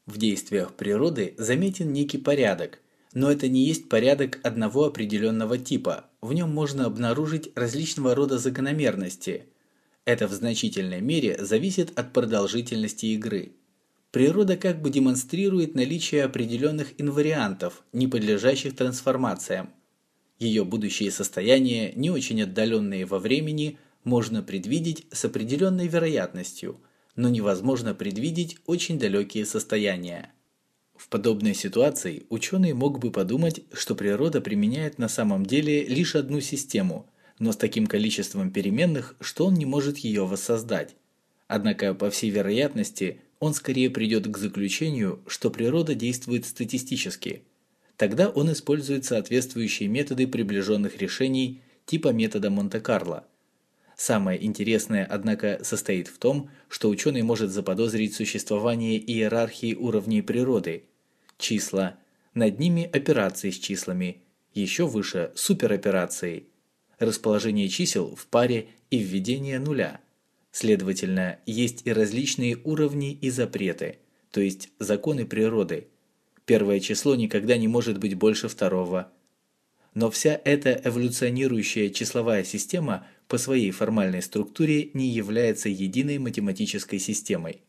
В действиях природы заметен некий порядок, но это не есть порядок одного определенного типа, в нем можно обнаружить различного рода закономерности. Это в значительной мере зависит от продолжительности игры. Природа как бы демонстрирует наличие определенных инвариантов, не подлежащих трансформациям. Ее будущие состояния, не очень отдаленные во времени, можно предвидеть с определенной вероятностью, но невозможно предвидеть очень далекие состояния. В подобной ситуации ученый мог бы подумать, что природа применяет на самом деле лишь одну систему, но с таким количеством переменных, что он не может ее воссоздать. Однако, по всей вероятности, он скорее придет к заключению, что природа действует статистически. Тогда он использует соответствующие методы приближенных решений типа метода Монте-Карло. Самое интересное, однако, состоит в том, что ученый может заподозрить существование иерархии уровней природы. Числа, над ними операции с числами, еще выше супероперации, расположение чисел в паре и введение нуля. Следовательно, есть и различные уровни и запреты, то есть законы природы. Первое число никогда не может быть больше второго. Но вся эта эволюционирующая числовая система по своей формальной структуре не является единой математической системой.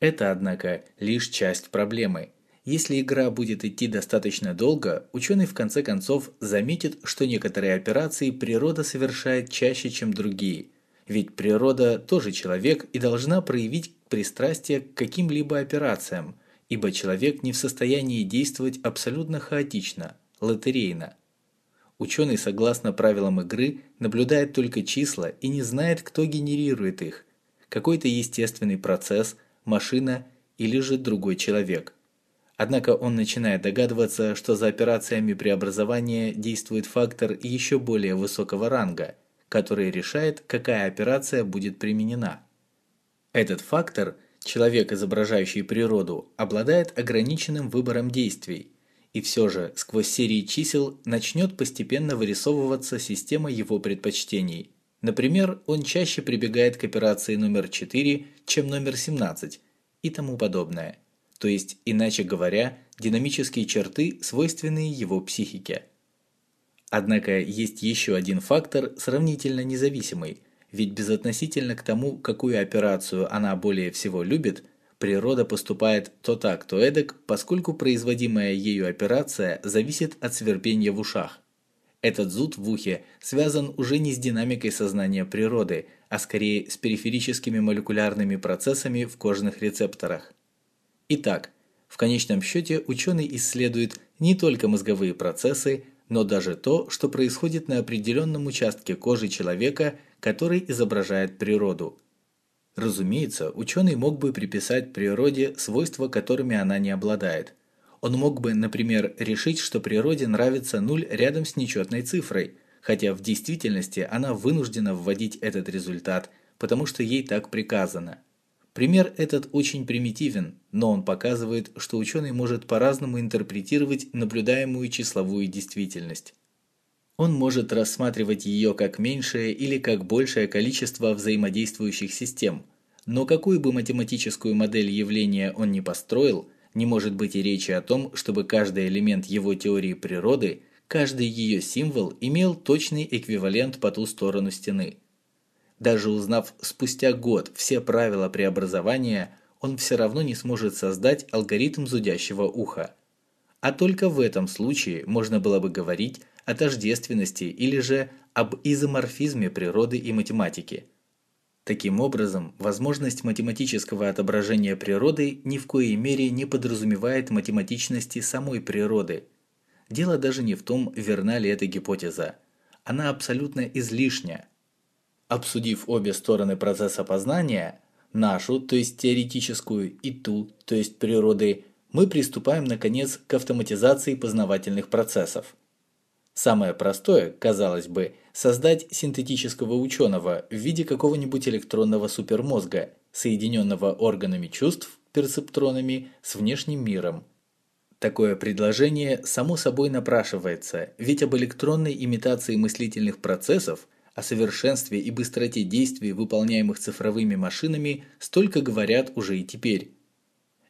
Это, однако, лишь часть проблемы. Если игра будет идти достаточно долго, ученый в конце концов заметит, что некоторые операции природа совершает чаще, чем другие. Ведь природа тоже человек и должна проявить пристрастие к каким-либо операциям, ибо человек не в состоянии действовать абсолютно хаотично, лотерейно. Ученый, согласно правилам игры, наблюдает только числа и не знает, кто генерирует их. Какой-то естественный процесс, машина или же другой человек. Однако он начинает догадываться, что за операциями преобразования действует фактор еще более высокого ранга, который решает, какая операция будет применена. Этот фактор, человек, изображающий природу, обладает ограниченным выбором действий, и все же сквозь серии чисел начнет постепенно вырисовываться система его предпочтений. Например, он чаще прибегает к операции номер 4, чем номер 17 и тому подобное. То есть, иначе говоря, динамические черты, свойственные его психике. Однако есть еще один фактор, сравнительно независимый, ведь безотносительно к тому, какую операцию она более всего любит – Природа поступает то так, то эдак, поскольку производимая ею операция зависит от свербения в ушах. Этот зуд в ухе связан уже не с динамикой сознания природы, а скорее с периферическими молекулярными процессами в кожных рецепторах. Итак, в конечном счете ученый исследует не только мозговые процессы, но даже то, что происходит на определенном участке кожи человека, который изображает природу – Разумеется, ученый мог бы приписать природе свойства, которыми она не обладает. Он мог бы, например, решить, что природе нравится нуль рядом с нечетной цифрой, хотя в действительности она вынуждена вводить этот результат, потому что ей так приказано. Пример этот очень примитивен, но он показывает, что ученый может по-разному интерпретировать наблюдаемую числовую действительность. Он может рассматривать ее как меньшее или как большее количество взаимодействующих систем, но какую бы математическую модель явления он ни построил, не может быть и речи о том, чтобы каждый элемент его теории природы, каждый ее символ имел точный эквивалент по ту сторону стены. Даже узнав спустя год все правила преобразования, он все равно не сможет создать алгоритм зудящего уха. А только в этом случае можно было бы говорить о тождественности или же об изоморфизме природы и математики. Таким образом, возможность математического отображения природы ни в коей мере не подразумевает математичности самой природы. Дело даже не в том, верна ли эта гипотеза. Она абсолютно излишня. Обсудив обе стороны процесса познания, нашу, то есть теоретическую, и ту, то есть природы, мы приступаем, наконец, к автоматизации познавательных процессов. Самое простое, казалось бы, создать синтетического ученого в виде какого-нибудь электронного супермозга, соединенного органами чувств, перцептронами, с внешним миром. Такое предложение само собой напрашивается, ведь об электронной имитации мыслительных процессов, о совершенстве и быстроте действий, выполняемых цифровыми машинами, столько говорят уже и теперь.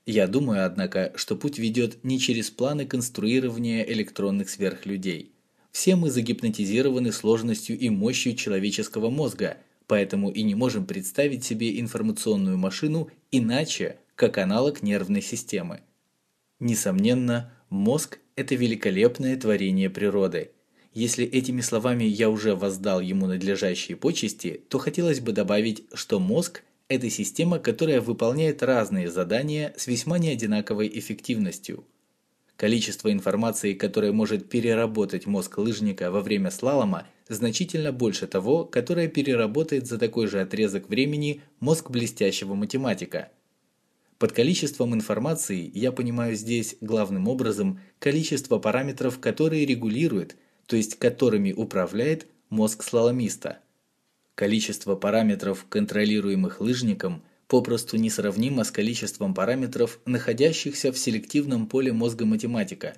Я думаю, однако, что путь ведет не через планы конструирования электронных сверхлюдей. Все мы загипнотизированы сложностью и мощью человеческого мозга, поэтому и не можем представить себе информационную машину иначе, как аналог нервной системы. Несомненно, мозг – это великолепное творение природы. Если этими словами я уже воздал ему надлежащие почести, то хотелось бы добавить, что мозг – это система, которая выполняет разные задания с весьма неодинаковой эффективностью. Количество информации, которое может переработать мозг лыжника во время слалома, значительно больше того, которое переработает за такой же отрезок времени мозг блестящего математика. Под количеством информации я понимаю здесь главным образом количество параметров, которые регулирует, то есть которыми управляет мозг слаломиста – Количество параметров, контролируемых лыжником, попросту несравнимо с количеством параметров, находящихся в селективном поле мозга математика,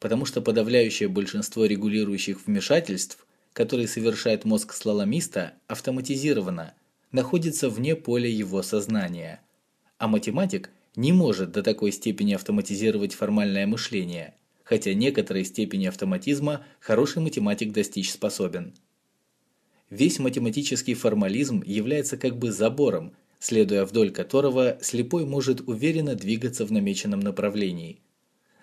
потому что подавляющее большинство регулирующих вмешательств, которые совершает мозг слаломиста, автоматизировано, находится вне поля его сознания. А математик не может до такой степени автоматизировать формальное мышление, хотя некоторой степени автоматизма хороший математик достичь способен. Весь математический формализм является как бы забором, следуя вдоль которого слепой может уверенно двигаться в намеченном направлении.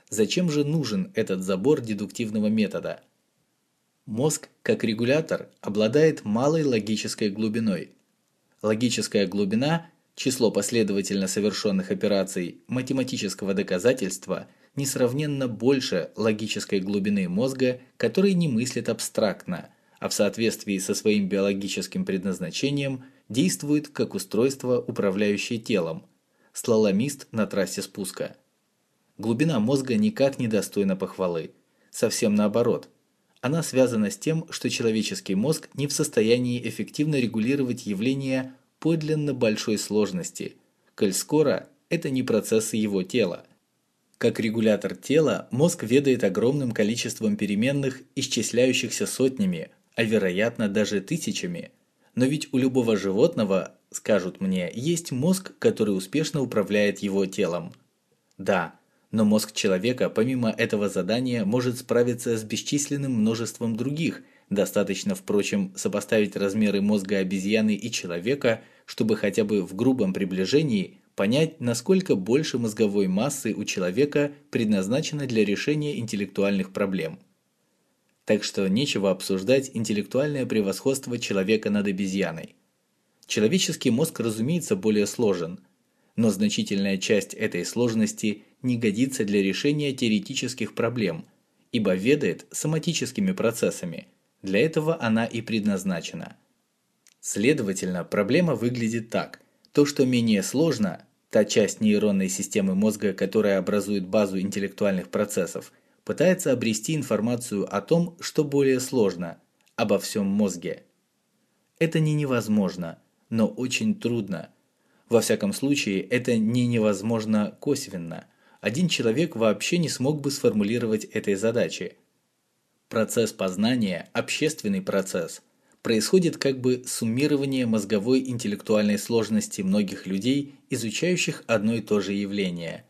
Зачем же нужен этот забор дедуктивного метода? Мозг, как регулятор, обладает малой логической глубиной. Логическая глубина – число последовательно совершенных операций математического доказательства – несравненно больше логической глубины мозга, который не мыслит абстрактно – а в соответствии со своим биологическим предназначением действует как устройство, управляющее телом, слаломист на трассе спуска. Глубина мозга никак не достойна похвалы. Совсем наоборот. Она связана с тем, что человеческий мозг не в состоянии эффективно регулировать явления подлинно большой сложности, коль скоро это не процессы его тела. Как регулятор тела, мозг ведает огромным количеством переменных, исчисляющихся сотнями, а вероятно даже тысячами. Но ведь у любого животного, скажут мне, есть мозг, который успешно управляет его телом. Да, но мозг человека помимо этого задания может справиться с бесчисленным множеством других. Достаточно, впрочем, сопоставить размеры мозга обезьяны и человека, чтобы хотя бы в грубом приближении понять, насколько больше мозговой массы у человека предназначено для решения интеллектуальных проблем так что нечего обсуждать интеллектуальное превосходство человека над обезьяной. Человеческий мозг, разумеется, более сложен, но значительная часть этой сложности не годится для решения теоретических проблем, ибо ведает соматическими процессами, для этого она и предназначена. Следовательно, проблема выглядит так. То, что менее сложно, та часть нейронной системы мозга, которая образует базу интеллектуальных процессов, пытается обрести информацию о том, что более сложно, обо всем мозге. Это не невозможно, но очень трудно. Во всяком случае, это не невозможно косвенно. Один человек вообще не смог бы сформулировать этой задачи. Процесс познания – общественный процесс. Происходит как бы суммирование мозговой интеллектуальной сложности многих людей, изучающих одно и то же явление –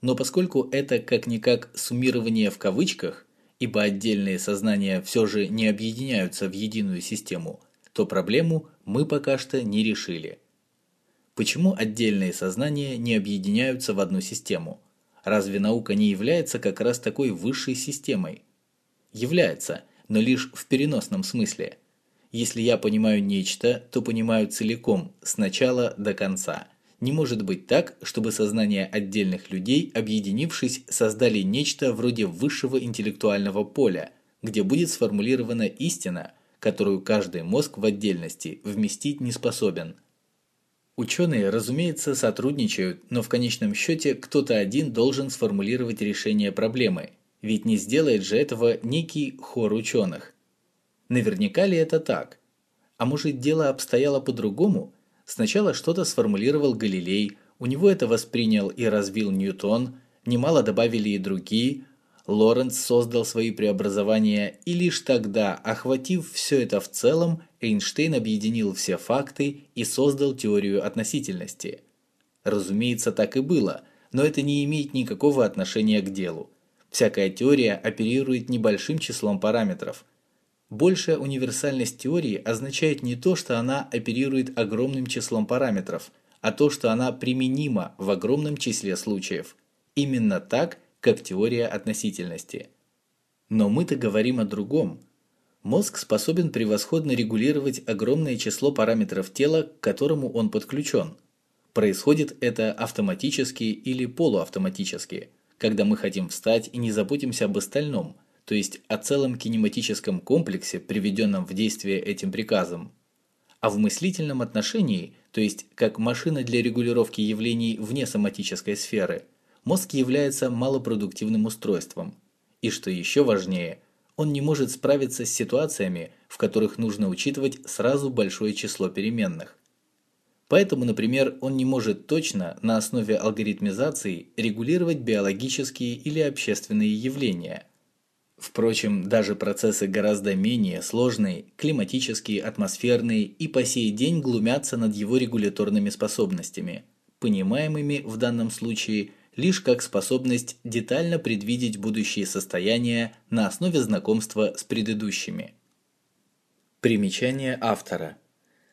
но поскольку это как-никак суммирование в кавычках, ибо отдельные сознания все же не объединяются в единую систему, то проблему мы пока что не решили. Почему отдельные сознания не объединяются в одну систему? Разве наука не является как раз такой высшей системой? Является, но лишь в переносном смысле. Если я понимаю нечто, то понимаю целиком, с начала до конца – не может быть так, чтобы сознание отдельных людей, объединившись, создали нечто вроде высшего интеллектуального поля, где будет сформулирована истина, которую каждый мозг в отдельности вместить не способен. Ученые, разумеется, сотрудничают, но в конечном счете кто-то один должен сформулировать решение проблемы, ведь не сделает же этого некий хор ученых. Наверняка ли это так? А может дело обстояло по-другому – Сначала что-то сформулировал Галилей, у него это воспринял и развил Ньютон, немало добавили и другие. Лоренц создал свои преобразования, и лишь тогда, охватив все это в целом, Эйнштейн объединил все факты и создал теорию относительности. Разумеется, так и было, но это не имеет никакого отношения к делу. Всякая теория оперирует небольшим числом параметров. Большая универсальность теории означает не то, что она оперирует огромным числом параметров, а то, что она применима в огромном числе случаев. Именно так, как теория относительности. Но мы-то говорим о другом. Мозг способен превосходно регулировать огромное число параметров тела, к которому он подключен. Происходит это автоматически или полуавтоматически, когда мы хотим встать и не заботимся об остальном, то есть о целом кинематическом комплексе, приведенном в действие этим приказом. А в мыслительном отношении, то есть как машина для регулировки явлений вне соматической сферы, мозг является малопродуктивным устройством. И что еще важнее, он не может справиться с ситуациями, в которых нужно учитывать сразу большое число переменных. Поэтому, например, он не может точно на основе алгоритмизации регулировать биологические или общественные явления – Впрочем, даже процессы гораздо менее сложные, климатические, атмосферные и по сей день глумятся над его регуляторными способностями, понимаемыми в данном случае лишь как способность детально предвидеть будущие состояния на основе знакомства с предыдущими. Примечание автора.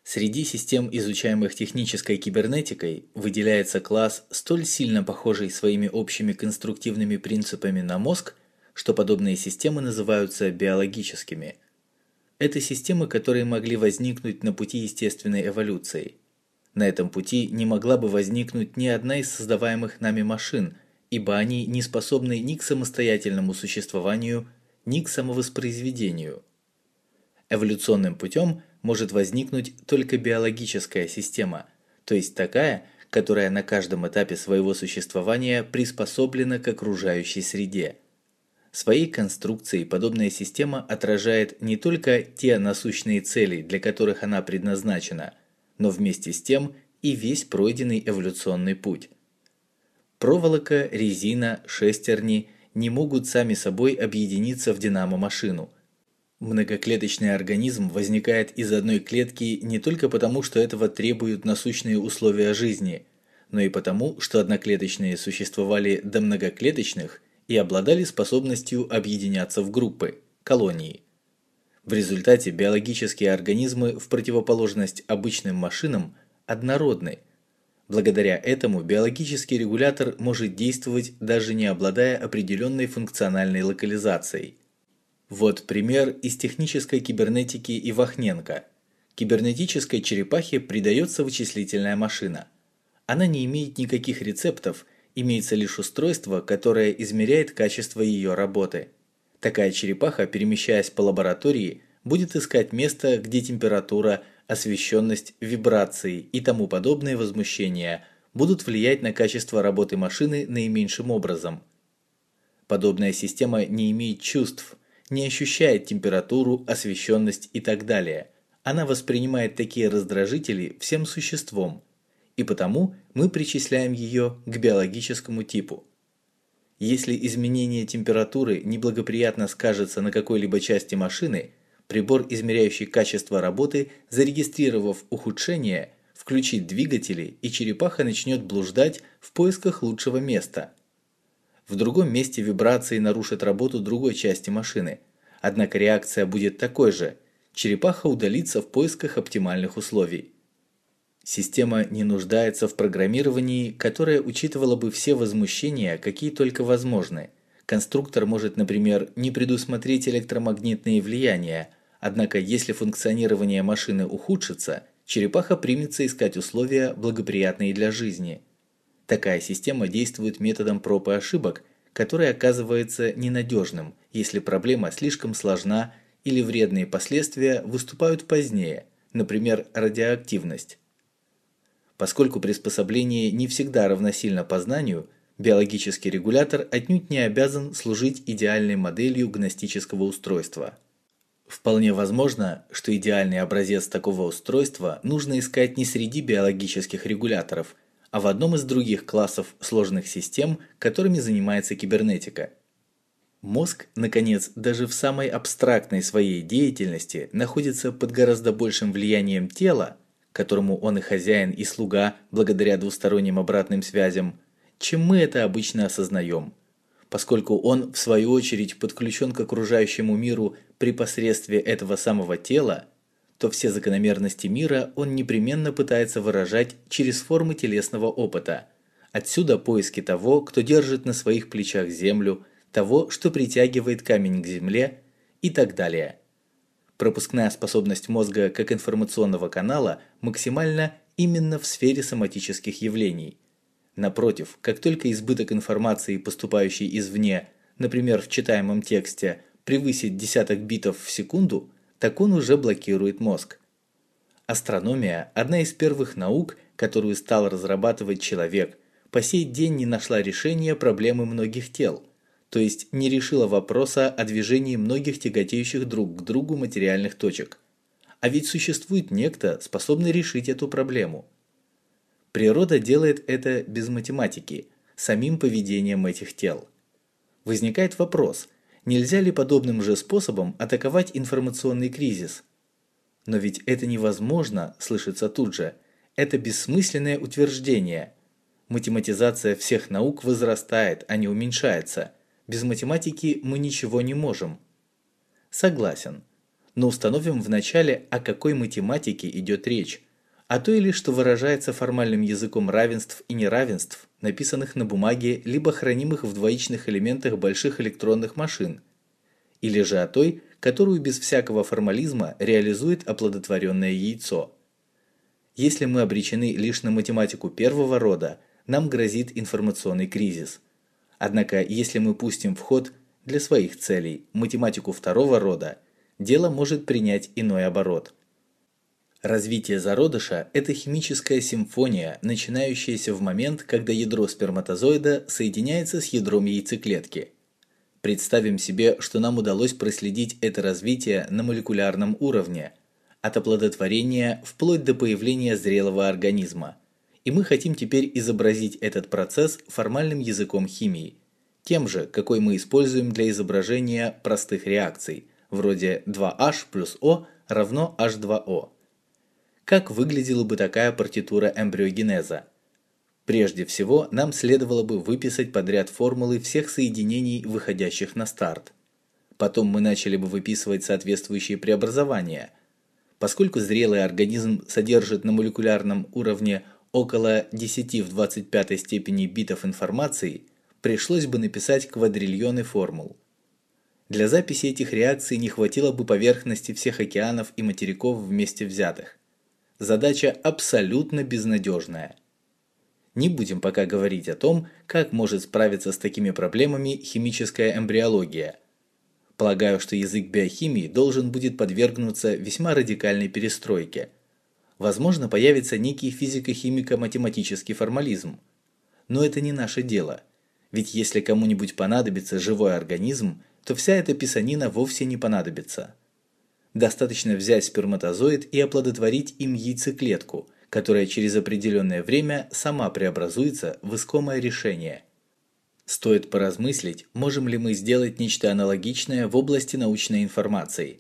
Среди систем, изучаемых технической кибернетикой, выделяется класс, столь сильно похожий своими общими конструктивными принципами на мозг – что подобные системы называются биологическими. Это системы, которые могли возникнуть на пути естественной эволюции. На этом пути не могла бы возникнуть ни одна из создаваемых нами машин, ибо они не способны ни к самостоятельному существованию, ни к самовоспроизведению. Эволюционным путем может возникнуть только биологическая система, то есть такая, которая на каждом этапе своего существования приспособлена к окружающей среде – Своей конструкцией подобная система отражает не только те насущные цели, для которых она предназначена, но вместе с тем и весь пройденный эволюционный путь. Проволока, резина, шестерни не могут сами собой объединиться в динамо-машину. Многоклеточный организм возникает из одной клетки не только потому, что этого требуют насущные условия жизни, но и потому, что одноклеточные существовали до многоклеточных и обладали способностью объединяться в группы, колонии. В результате биологические организмы в противоположность обычным машинам однородны. Благодаря этому биологический регулятор может действовать даже не обладая определенной функциональной локализацией. Вот пример из технической кибернетики Ивахненко. Кибернетической черепахе придается вычислительная машина. Она не имеет никаких рецептов – имеется лишь устройство, которое измеряет качество ее работы. Такая черепаха, перемещаясь по лаборатории, будет искать место, где температура, освещенность, вибрации и тому подобные возмущения будут влиять на качество работы машины наименьшим образом. Подобная система не имеет чувств, не ощущает температуру, освещенность и так далее. Она воспринимает такие раздражители всем существом – и потому мы причисляем ее к биологическому типу. Если изменение температуры неблагоприятно скажется на какой-либо части машины, прибор, измеряющий качество работы, зарегистрировав ухудшение, включит двигатели, и черепаха начнет блуждать в поисках лучшего места. В другом месте вибрации нарушат работу другой части машины, однако реакция будет такой же. Черепаха удалится в поисках оптимальных условий. Система не нуждается в программировании, которое учитывало бы все возмущения, какие только возможны. Конструктор может, например, не предусмотреть электромагнитные влияния, однако если функционирование машины ухудшится, черепаха примется искать условия, благоприятные для жизни. Такая система действует методом проб и ошибок, который оказывается ненадежным, если проблема слишком сложна или вредные последствия выступают позднее, например, радиоактивность. Поскольку приспособление не всегда равносильно познанию, биологический регулятор отнюдь не обязан служить идеальной моделью гностического устройства. Вполне возможно, что идеальный образец такого устройства нужно искать не среди биологических регуляторов, а в одном из других классов сложных систем, которыми занимается кибернетика. Мозг, наконец, даже в самой абстрактной своей деятельности находится под гораздо большим влиянием тела, которому он и хозяин, и слуга благодаря двусторонним обратным связям, чем мы это обычно осознаем, поскольку он, в свою очередь, подключен к окружающему миру при посредстве этого самого тела, то все закономерности мира он непременно пытается выражать через формы телесного опыта. Отсюда поиски того, кто держит на своих плечах землю, того, что притягивает камень к земле и так далее. Пропускная способность мозга как информационного канала максимальна именно в сфере соматических явлений. Напротив, как только избыток информации, поступающей извне, например, в читаемом тексте, превысит десяток битов в секунду, так он уже блокирует мозг. Астрономия – одна из первых наук, которую стал разрабатывать человек, по сей день не нашла решения проблемы многих тел, то есть не решила вопроса о движении многих тяготеющих друг к другу материальных точек. А ведь существует некто, способный решить эту проблему. Природа делает это без математики, самим поведением этих тел. Возникает вопрос – Нельзя ли подобным же способом атаковать информационный кризис? Но ведь это невозможно, слышится тут же. Это бессмысленное утверждение. Математизация всех наук возрастает, а не уменьшается. Без математики мы ничего не можем. Согласен. Но установим вначале, о какой математике идет речь. О той ли, что выражается формальным языком равенств и неравенств, написанных на бумаге либо хранимых в двоичных элементах больших электронных машин, или же о той, которую без всякого формализма реализует оплодотворенное яйцо. Если мы обречены лишь на математику первого рода, нам грозит информационный кризис. Однако, если мы пустим в ход для своих целей математику второго рода, дело может принять иной оборот. Развитие зародыша – это химическая симфония, начинающаяся в момент, когда ядро сперматозоида соединяется с ядром яйцеклетки. Представим себе, что нам удалось проследить это развитие на молекулярном уровне, от оплодотворения вплоть до появления зрелого организма. И мы хотим теперь изобразить этот процесс формальным языком химии, тем же, какой мы используем для изображения простых реакций, вроде 2H плюс O равно H2O. Как выглядела бы такая партитура эмбриогенеза? Прежде всего, нам следовало бы выписать подряд формулы всех соединений, выходящих на старт. Потом мы начали бы выписывать соответствующие преобразования. Поскольку зрелый организм содержит на молекулярном уровне около 10 в 25 степени битов информации, пришлось бы написать квадриллионы формул. Для записи этих реакций не хватило бы поверхности всех океанов и материков вместе взятых. Задача абсолютно безнадежная. Не будем пока говорить о том, как может справиться с такими проблемами химическая эмбриология. Полагаю, что язык биохимии должен будет подвергнуться весьма радикальной перестройке. Возможно, появится некий физико-химико-математический формализм. Но это не наше дело. Ведь если кому-нибудь понадобится живой организм, то вся эта писанина вовсе не понадобится. Достаточно взять сперматозоид и оплодотворить им яйцеклетку, которая через определенное время сама преобразуется в искомое решение. Стоит поразмыслить, можем ли мы сделать нечто аналогичное в области научной информации.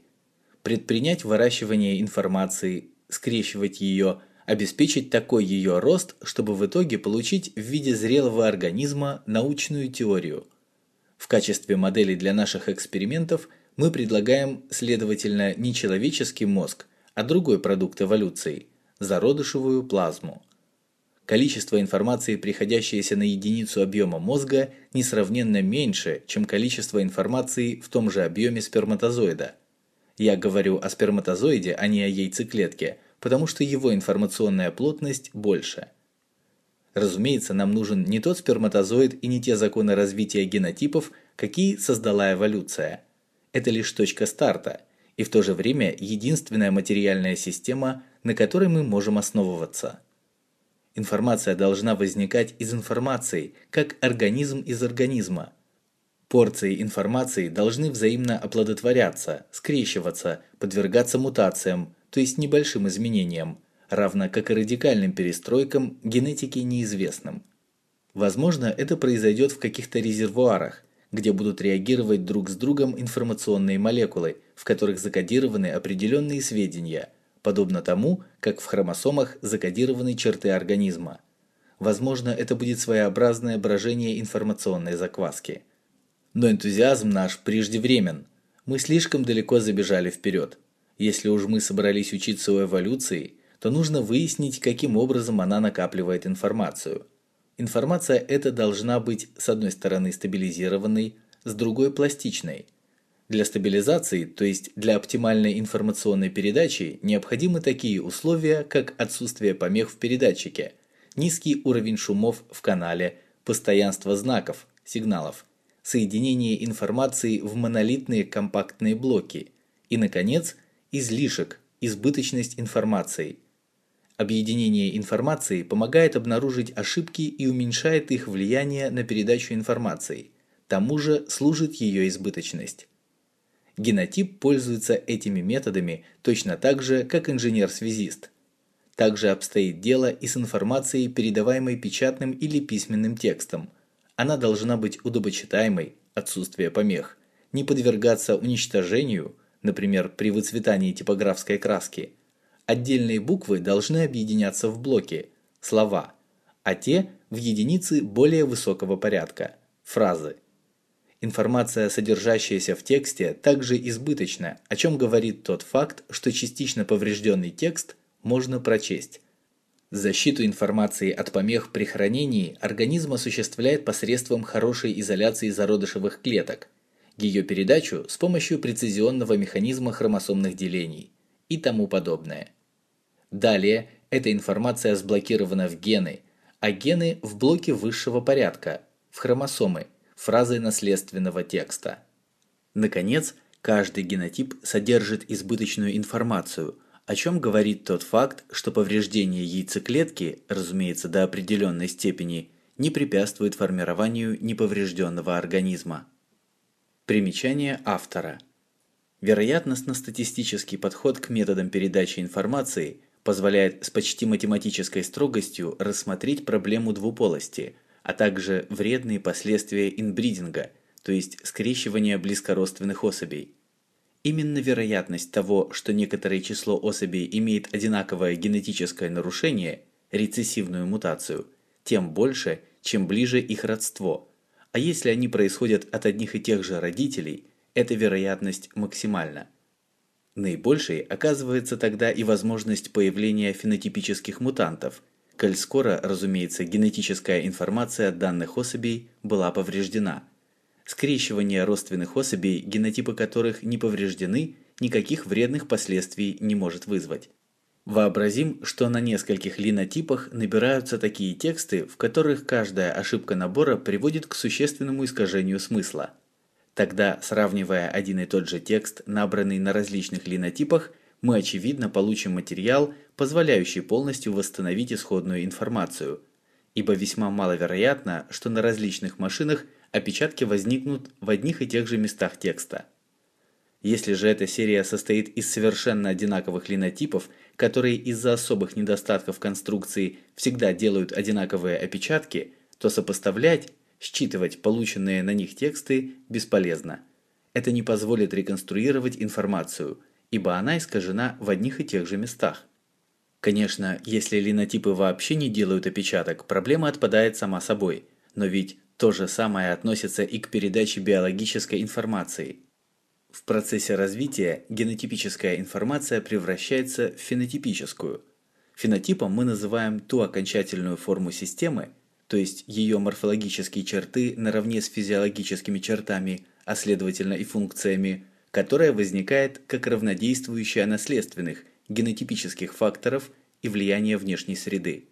Предпринять выращивание информации, скрещивать ее, обеспечить такой ее рост, чтобы в итоге получить в виде зрелого организма научную теорию. В качестве модели для наших экспериментов – мы предлагаем, следовательно, не человеческий мозг, а другой продукт эволюции – зародышевую плазму. Количество информации, приходящееся на единицу объема мозга, несравненно меньше, чем количество информации в том же объеме сперматозоида. Я говорю о сперматозоиде, а не о яйцеклетке, потому что его информационная плотность больше. Разумеется, нам нужен не тот сперматозоид и не те законы развития генотипов, какие создала эволюция – это лишь точка старта и в то же время единственная материальная система, на которой мы можем основываться. Информация должна возникать из информации, как организм из организма. Порции информации должны взаимно оплодотворяться, скрещиваться, подвергаться мутациям, то есть небольшим изменениям, равно как и радикальным перестройкам генетики неизвестным. Возможно, это произойдет в каких-то резервуарах, где будут реагировать друг с другом информационные молекулы, в которых закодированы определенные сведения, подобно тому, как в хромосомах закодированы черты организма. Возможно, это будет своеобразное брожение информационной закваски. Но энтузиазм наш преждевремен. Мы слишком далеко забежали вперед. Если уж мы собрались учиться у эволюции, то нужно выяснить, каким образом она накапливает информацию. Информация эта должна быть с одной стороны стабилизированной, с другой пластичной. Для стабилизации, то есть для оптимальной информационной передачи, необходимы такие условия, как отсутствие помех в передатчике, низкий уровень шумов в канале, постоянство знаков, сигналов, соединение информации в монолитные компактные блоки и, наконец, излишек, избыточность информации. Объединение информации помогает обнаружить ошибки и уменьшает их влияние на передачу информации. Тому же служит ее избыточность. Генотип пользуется этими методами точно так же, как инженер-связист. Также обстоит дело и с информацией, передаваемой печатным или письменным текстом. Она должна быть удобочитаемой, отсутствие помех, не подвергаться уничтожению, например, при выцветании типографской краски. Отдельные буквы должны объединяться в блоки, слова, а те в единицы более высокого порядка, фразы. Информация, содержащаяся в тексте, также избыточна, о чем говорит тот факт, что частично поврежденный текст можно прочесть. Защиту информации от помех при хранении организм осуществляет посредством хорошей изоляции зародышевых клеток, ее передачу с помощью прецизионного механизма хромосомных делений и тому подобное. Далее эта информация сблокирована в гены, а гены в блоке высшего порядка, в хромосомы – фразы наследственного текста. Наконец, каждый генотип содержит избыточную информацию, о чем говорит тот факт, что повреждение яйцеклетки, разумеется, до определенной степени, не препятствует формированию неповрежденного организма. Примечание автора. Вероятностно-статистический подход к методам передачи информации позволяет с почти математической строгостью рассмотреть проблему двуполости – а также вредные последствия инбридинга, то есть скрещивания близкородственных особей. Именно вероятность того, что некоторое число особей имеет одинаковое генетическое нарушение, рецессивную мутацию, тем больше, чем ближе их родство. А если они происходят от одних и тех же родителей, эта вероятность максимальна. Наибольшей оказывается тогда и возможность появления фенотипических мутантов – коль скоро, разумеется, генетическая информация данных особей была повреждена. Скрещивание родственных особей, генотипы которых не повреждены, никаких вредных последствий не может вызвать. Вообразим, что на нескольких линотипах набираются такие тексты, в которых каждая ошибка набора приводит к существенному искажению смысла. Тогда, сравнивая один и тот же текст, набранный на различных линотипах, мы очевидно получим материал, позволяющий полностью восстановить исходную информацию, ибо весьма маловероятно, что на различных машинах опечатки возникнут в одних и тех же местах текста. Если же эта серия состоит из совершенно одинаковых линотипов, которые из-за особых недостатков конструкции всегда делают одинаковые опечатки, то сопоставлять, считывать полученные на них тексты бесполезно. Это не позволит реконструировать информацию, ибо она искажена в одних и тех же местах. Конечно, если линотипы вообще не делают опечаток, проблема отпадает сама собой. Но ведь то же самое относится и к передаче биологической информации. В процессе развития генотипическая информация превращается в фенотипическую. Фенотипом мы называем ту окончательную форму системы, то есть ее морфологические черты наравне с физиологическими чертами, а следовательно и функциями, которая возникает как равнодействующая наследственных – генотипических факторов и влияния внешней среды.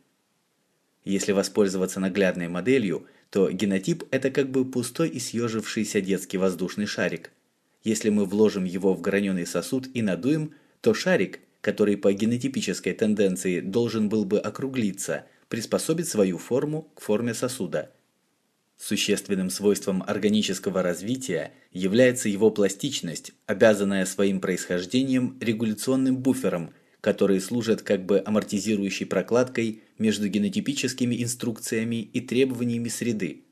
Если воспользоваться наглядной моделью, то генотип – это как бы пустой и съежившийся детский воздушный шарик. Если мы вложим его в граненый сосуд и надуем, то шарик, который по генотипической тенденции должен был бы округлиться, приспособит свою форму к форме сосуда. Существенным свойством органического развития является его пластичность, обязанная своим происхождением регуляционным буфером, которые служат как бы амортизирующей прокладкой между генотипическими инструкциями и требованиями среды.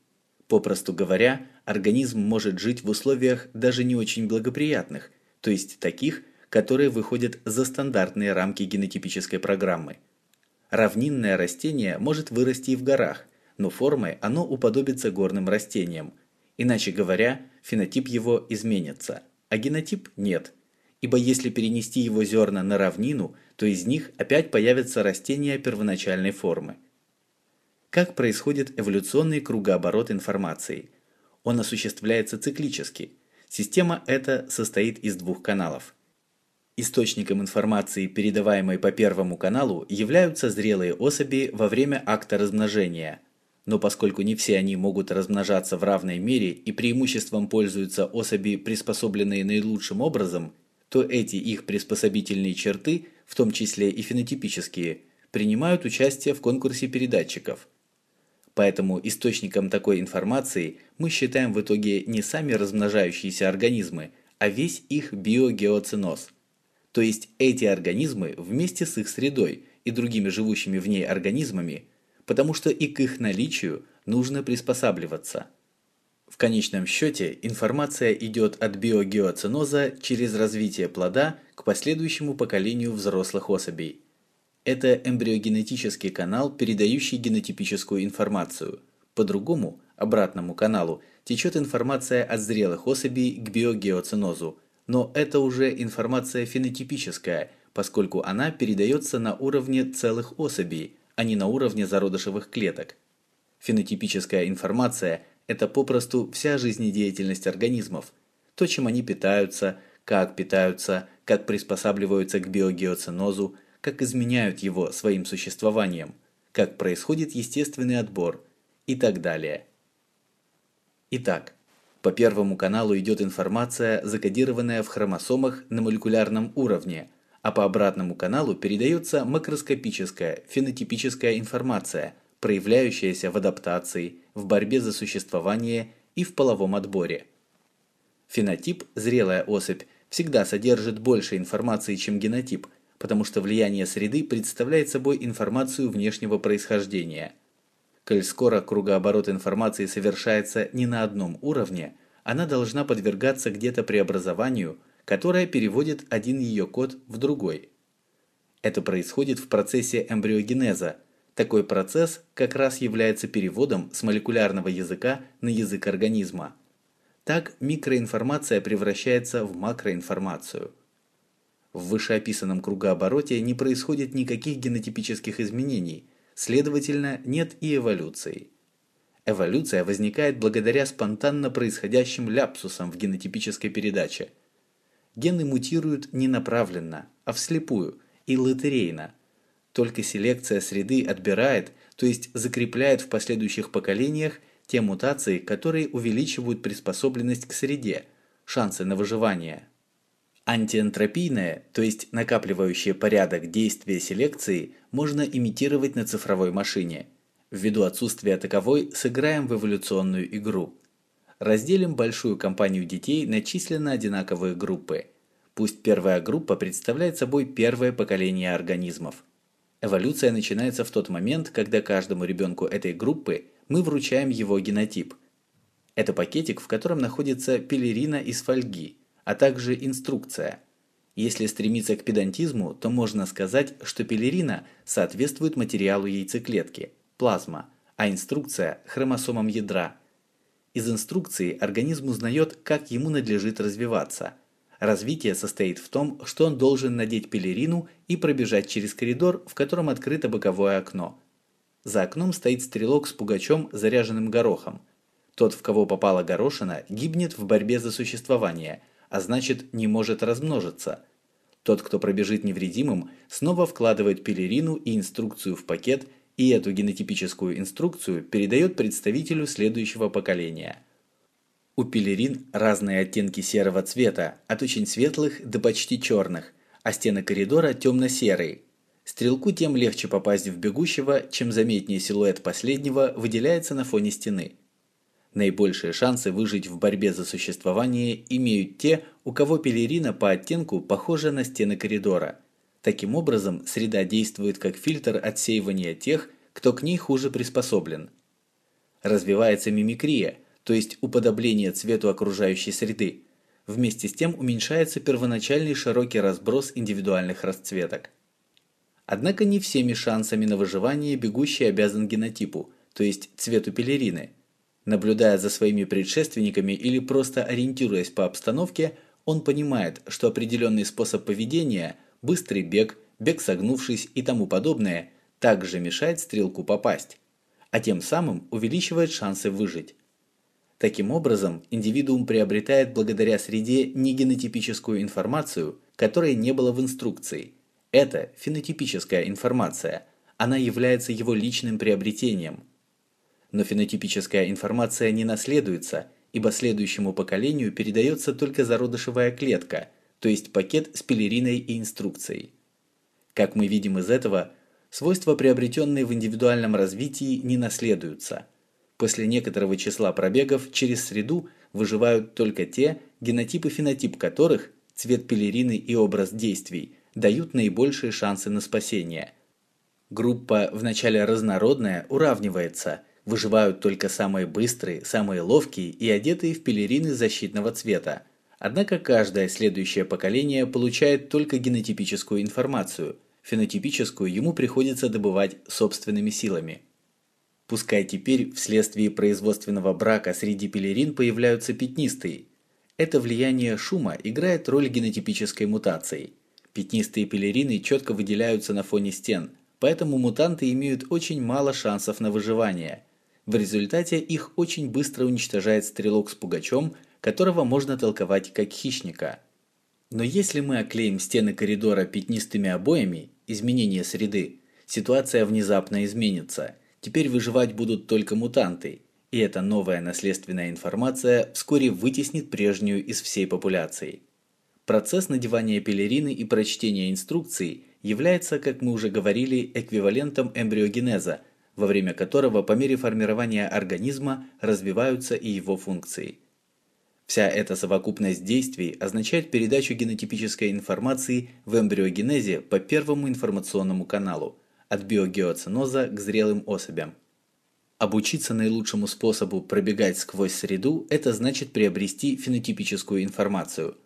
Попросту говоря, организм может жить в условиях даже не очень благоприятных, то есть таких, которые выходят за стандартные рамки генотипической программы. Равнинное растение может вырасти и в горах, но формой оно уподобится горным растениям. Иначе говоря, фенотип его изменится, а генотип нет. Ибо если перенести его зерна на равнину, то из них опять появятся растения первоначальной формы. Как происходит эволюционный кругооборот информации? Он осуществляется циклически. Система эта состоит из двух каналов – Источником информации, передаваемой по первому каналу, являются зрелые особи во время акта размножения. Но поскольку не все они могут размножаться в равной мере и преимуществом пользуются особи, приспособленные наилучшим образом, то эти их приспособительные черты, в том числе и фенотипические, принимают участие в конкурсе передатчиков. Поэтому источником такой информации мы считаем в итоге не сами размножающиеся организмы, а весь их биогеоценоз – то есть эти организмы вместе с их средой и другими живущими в ней организмами, потому что и к их наличию нужно приспосабливаться. В конечном счете информация идет от биогеоценоза через развитие плода к последующему поколению взрослых особей. Это эмбриогенетический канал, передающий генотипическую информацию. По-другому, обратному каналу, течет информация от зрелых особей к биогеоценозу, но это уже информация фенотипическая, поскольку она передается на уровне целых особей, а не на уровне зародышевых клеток. Фенотипическая информация – это попросту вся жизнедеятельность организмов, то, чем они питаются, как питаются, как приспосабливаются к биогеоценозу, как изменяют его своим существованием, как происходит естественный отбор и так далее. Итак, по первому каналу идет информация, закодированная в хромосомах на молекулярном уровне, а по обратному каналу передается макроскопическая, фенотипическая информация, проявляющаяся в адаптации, в борьбе за существование и в половом отборе. Фенотип, зрелая особь, всегда содержит больше информации, чем генотип, потому что влияние среды представляет собой информацию внешнего происхождения – Коль скоро кругооборот информации совершается не на одном уровне, она должна подвергаться где-то преобразованию, которое переводит один ее код в другой. Это происходит в процессе эмбриогенеза. Такой процесс как раз является переводом с молекулярного языка на язык организма. Так микроинформация превращается в макроинформацию. В вышеописанном кругообороте не происходит никаких генотипических изменений – Следовательно, нет и эволюции. Эволюция возникает благодаря спонтанно происходящим ляпсусам в генотипической передаче. Гены мутируют не направленно, а вслепую и лотерейно. Только селекция среды отбирает, то есть закрепляет в последующих поколениях те мутации, которые увеличивают приспособленность к среде, шансы на выживание. Антиэнтропийное, то есть накапливающее порядок действия селекции, можно имитировать на цифровой машине. Ввиду отсутствия таковой сыграем в эволюционную игру. Разделим большую компанию детей на численно одинаковые группы. Пусть первая группа представляет собой первое поколение организмов. Эволюция начинается в тот момент, когда каждому ребенку этой группы мы вручаем его генотип. Это пакетик, в котором находится пелерина из фольги – а также инструкция. Если стремиться к педантизму, то можно сказать, что пелерина соответствует материалу яйцеклетки – плазма, а инструкция – хромосомам ядра. Из инструкции организм узнает, как ему надлежит развиваться. Развитие состоит в том, что он должен надеть пелерину и пробежать через коридор, в котором открыто боковое окно. За окном стоит стрелок с пугачом, заряженным горохом. Тот, в кого попала горошина, гибнет в борьбе за существование – а значит не может размножиться. Тот, кто пробежит невредимым, снова вкладывает пелерину и инструкцию в пакет, и эту генотипическую инструкцию передает представителю следующего поколения. У пелерин разные оттенки серого цвета, от очень светлых до почти черных, а стены коридора темно-серые. Стрелку тем легче попасть в бегущего, чем заметнее силуэт последнего выделяется на фоне стены. Наибольшие шансы выжить в борьбе за существование имеют те, у кого пелерина по оттенку похожа на стены коридора. Таким образом, среда действует как фильтр отсеивания тех, кто к ней хуже приспособлен. Развивается мимикрия, то есть уподобление цвету окружающей среды. Вместе с тем уменьшается первоначальный широкий разброс индивидуальных расцветок. Однако не всеми шансами на выживание бегущий обязан генотипу, то есть цвету пелерины. Наблюдая за своими предшественниками или просто ориентируясь по обстановке, он понимает, что определенный способ поведения, быстрый бег, бег согнувшись и тому подобное, также мешает стрелку попасть, а тем самым увеличивает шансы выжить. Таким образом, индивидуум приобретает благодаря среде негенотипическую информацию, которой не было в инструкции. Это фенотипическая информация. Она является его личным приобретением. Но фенотипическая информация не наследуется, ибо следующему поколению передается только зародышевая клетка, то есть пакет с пелериной и инструкцией. Как мы видим из этого, свойства, приобретенные в индивидуальном развитии, не наследуются – После некоторого числа пробегов через среду выживают только те, генотип и фенотип которых, цвет пелерины и образ действий, дают наибольшие шансы на спасение. Группа вначале разнородная уравнивается, выживают только самые быстрые, самые ловкие и одетые в пелерины защитного цвета. Однако каждое следующее поколение получает только генотипическую информацию, фенотипическую ему приходится добывать собственными силами. Пускай теперь вследствие производственного брака среди пелерин появляются пятнистые. Это влияние шума играет роль генотипической мутации. Пятнистые пелерины четко выделяются на фоне стен, поэтому мутанты имеют очень мало шансов на выживание. В результате их очень быстро уничтожает стрелок с пугачом, которого можно толковать как хищника. Но если мы оклеим стены коридора пятнистыми обоями, изменение среды, ситуация внезапно изменится – Теперь выживать будут только мутанты, и эта новая наследственная информация вскоре вытеснит прежнюю из всей популяции. Процесс надевания пелерины и прочтения инструкций является, как мы уже говорили, эквивалентом эмбриогенеза, во время которого по мере формирования организма развиваются и его функции. Вся эта совокупность действий означает передачу генотипической информации в эмбриогенезе по первому информационному каналу – от биогеоценоза к зрелым особям. Обучиться наилучшему способу пробегать сквозь среду – это значит приобрести фенотипическую информацию.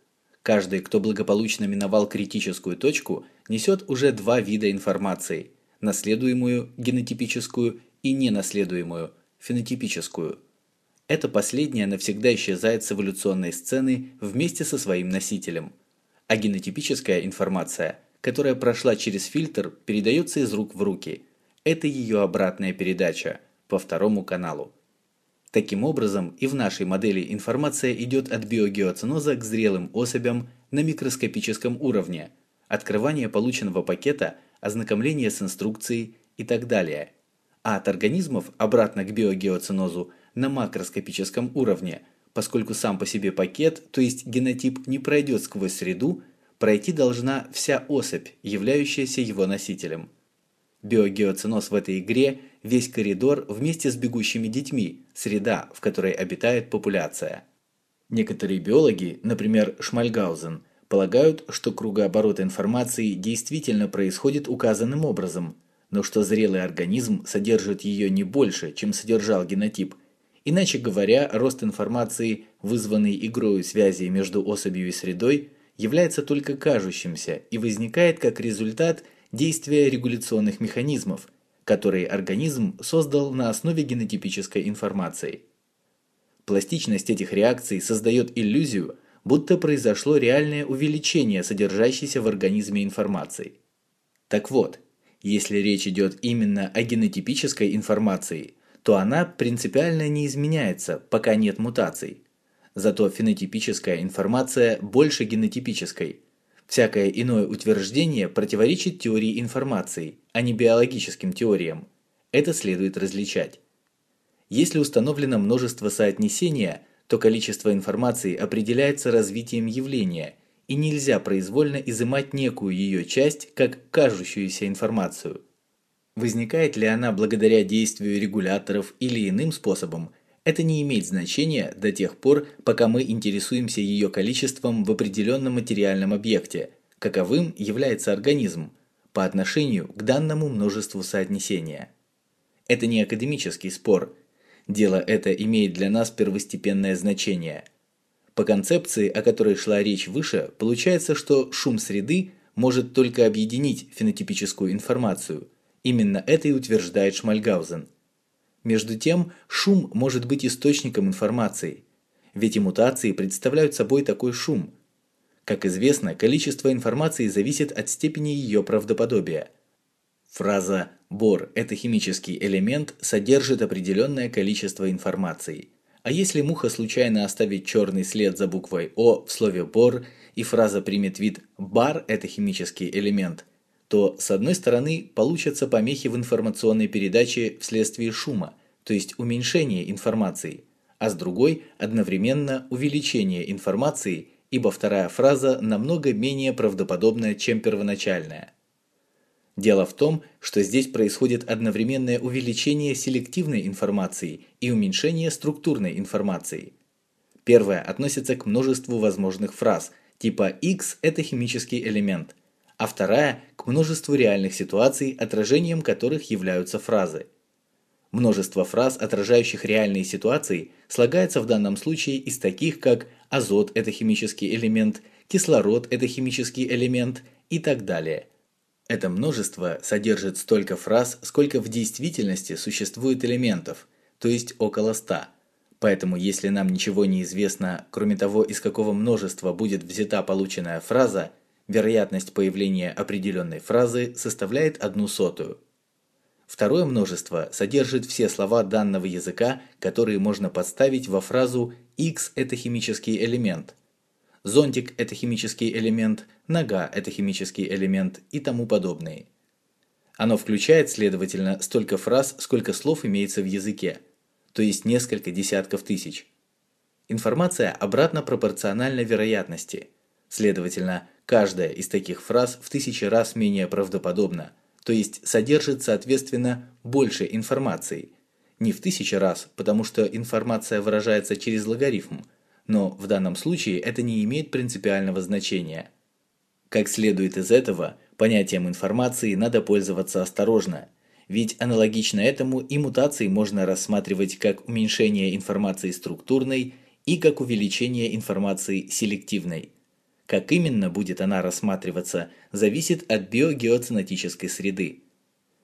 Каждый, кто благополучно миновал критическую точку, несет уже два вида информации – наследуемую, генотипическую и ненаследуемую, фенотипическую. Это последняя навсегда исчезает с эволюционной сцены вместе со своим носителем. А генотипическая информация – которая прошла через фильтр, передается из рук в руки. Это ее обратная передача по второму каналу. Таким образом, и в нашей модели информация идет от биогеоценоза к зрелым особям на микроскопическом уровне, открывание полученного пакета, ознакомление с инструкцией и так далее. А от организмов обратно к биогеоценозу на макроскопическом уровне, поскольку сам по себе пакет, то есть генотип, не пройдет сквозь среду, пройти должна вся особь, являющаяся его носителем. Биогеоценоз в этой игре – весь коридор вместе с бегущими детьми, среда, в которой обитает популяция. Некоторые биологи, например, Шмальгаузен, полагают, что кругооборот информации действительно происходит указанным образом, но что зрелый организм содержит ее не больше, чем содержал генотип. Иначе говоря, рост информации, вызванный игрой связи между особью и средой, является только кажущимся и возникает как результат действия регуляционных механизмов, которые организм создал на основе генотипической информации. Пластичность этих реакций создает иллюзию, будто произошло реальное увеличение содержащейся в организме информации. Так вот, если речь идет именно о генотипической информации, то она принципиально не изменяется, пока нет мутаций. Зато фенотипическая информация больше генотипической. Всякое иное утверждение противоречит теории информации, а не биологическим теориям. Это следует различать. Если установлено множество соотнесения, то количество информации определяется развитием явления, и нельзя произвольно изымать некую ее часть как кажущуюся информацию. Возникает ли она благодаря действию регуляторов или иным способом, это не имеет значения до тех пор, пока мы интересуемся ее количеством в определенном материальном объекте, каковым является организм по отношению к данному множеству соотнесения. Это не академический спор. Дело это имеет для нас первостепенное значение. По концепции, о которой шла речь выше, получается, что шум среды может только объединить фенотипическую информацию. Именно это и утверждает Шмальгаузен. Между тем, шум может быть источником информации, ведь и мутации представляют собой такой шум. Как известно, количество информации зависит от степени ее правдоподобия. Фраза «бор – это химический элемент» содержит определенное количество информации. А если муха случайно оставит черный след за буквой «о» в слове «бор» и фраза примет вид «бар – это химический элемент», то, с одной стороны, получатся помехи в информационной передаче вследствие шума, то есть уменьшение информации, а с другой – одновременно увеличение информации, ибо вторая фраза намного менее правдоподобная, чем первоначальная. Дело в том, что здесь происходит одновременное увеличение селективной информации и уменьшение структурной информации. Первое относится к множеству возможных фраз – типа X – это химический элемент, а вторая – множеству реальных ситуаций, отражением которых являются фразы. Множество фраз, отражающих реальные ситуации, слагается в данном случае из таких, как азот – это химический элемент, кислород – это химический элемент и так далее. Это множество содержит столько фраз, сколько в действительности существует элементов, то есть около ста. Поэтому если нам ничего не известно, кроме того, из какого множества будет взята полученная фраза, вероятность появления определенной фразы составляет одну сотую. Второе множество содержит все слова данного языка, которые можно подставить во фразу X – это химический элемент, зонтик – это химический элемент, нога – это химический элемент и тому подобные. Оно включает, следовательно, столько фраз, сколько слов имеется в языке – то есть несколько десятков тысяч. Информация обратно пропорциональна вероятности. Следовательно, каждая из таких фраз в тысячи раз менее правдоподобна, то есть содержит, соответственно, больше информации. Не в тысячи раз, потому что информация выражается через логарифм, но в данном случае это не имеет принципиального значения. Как следует из этого, понятием информации надо пользоваться осторожно – ведь аналогично этому и мутации можно рассматривать как уменьшение информации структурной и как увеличение информации селективной. Как именно будет она рассматриваться, зависит от биогеоценотической среды.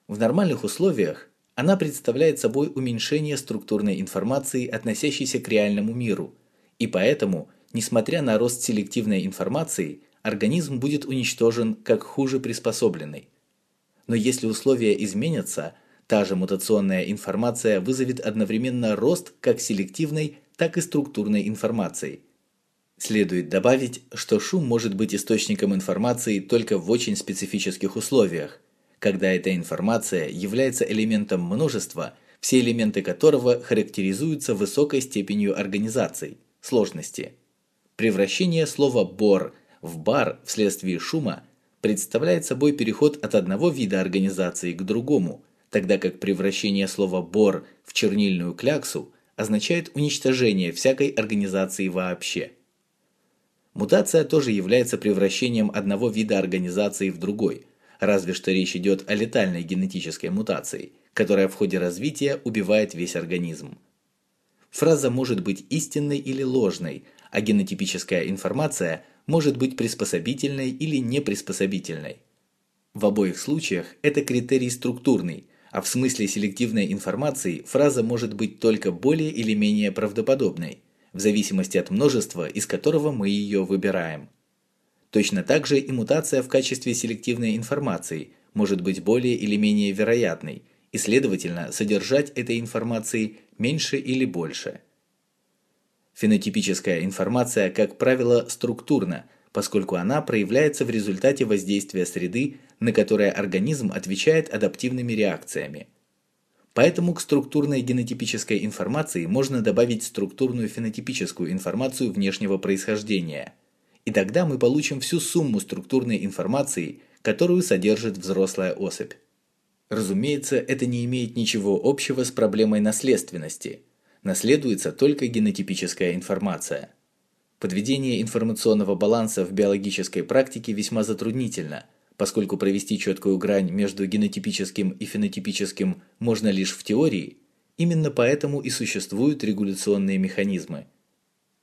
В нормальных условиях она представляет собой уменьшение структурной информации, относящейся к реальному миру, и поэтому, несмотря на рост селективной информации, организм будет уничтожен как хуже приспособленный. Но если условия изменятся, та же мутационная информация вызовет одновременно рост как селективной, так и структурной информации. Следует добавить, что шум может быть источником информации только в очень специфических условиях, когда эта информация является элементом множества, все элементы которого характеризуются высокой степенью организации, сложности. Превращение слова «бор» в «бар» вследствие шума – представляет собой переход от одного вида организации к другому, тогда как превращение слова «бор» в чернильную кляксу означает уничтожение всякой организации вообще. Мутация тоже является превращением одного вида организации в другой, разве что речь идет о летальной генетической мутации, которая в ходе развития убивает весь организм. Фраза может быть истинной или ложной, а генотипическая информация может быть приспособительной или неприспособительной. В обоих случаях это критерий структурный, а в смысле селективной информации фраза может быть только более или менее правдоподобной, в зависимости от множества, из которого мы ее выбираем. Точно так же и мутация в качестве селективной информации может быть более или менее вероятной и, следовательно, содержать этой информации меньше или больше – Фенотипическая информация, как правило, структурна, поскольку она проявляется в результате воздействия среды, на которое организм отвечает адаптивными реакциями. Поэтому к структурной генотипической информации можно добавить структурную фенотипическую информацию внешнего происхождения. И тогда мы получим всю сумму структурной информации, которую содержит взрослая особь. Разумеется, это не имеет ничего общего с проблемой наследственности – наследуется только генотипическая информация. Подведение информационного баланса в биологической практике весьма затруднительно, поскольку провести четкую грань между генотипическим и фенотипическим можно лишь в теории, именно поэтому и существуют регуляционные механизмы.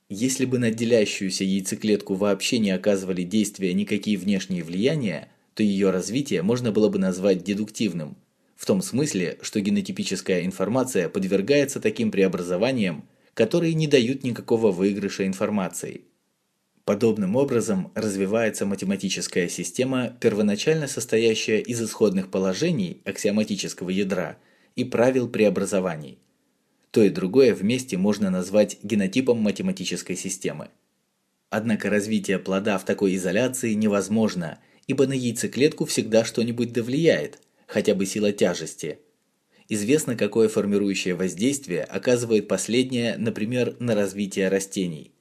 Если бы на делящуюся яйцеклетку вообще не оказывали действия никакие внешние влияния, то ее развитие можно было бы назвать дедуктивным, в том смысле, что генотипическая информация подвергается таким преобразованиям, которые не дают никакого выигрыша информации. Подобным образом развивается математическая система, первоначально состоящая из исходных положений аксиоматического ядра и правил преобразований. То и другое вместе можно назвать генотипом математической системы. Однако развитие плода в такой изоляции невозможно, ибо на яйцеклетку всегда что-нибудь довлияет, хотя бы сила тяжести – Известно, какое формирующее воздействие оказывает последнее, например, на развитие растений.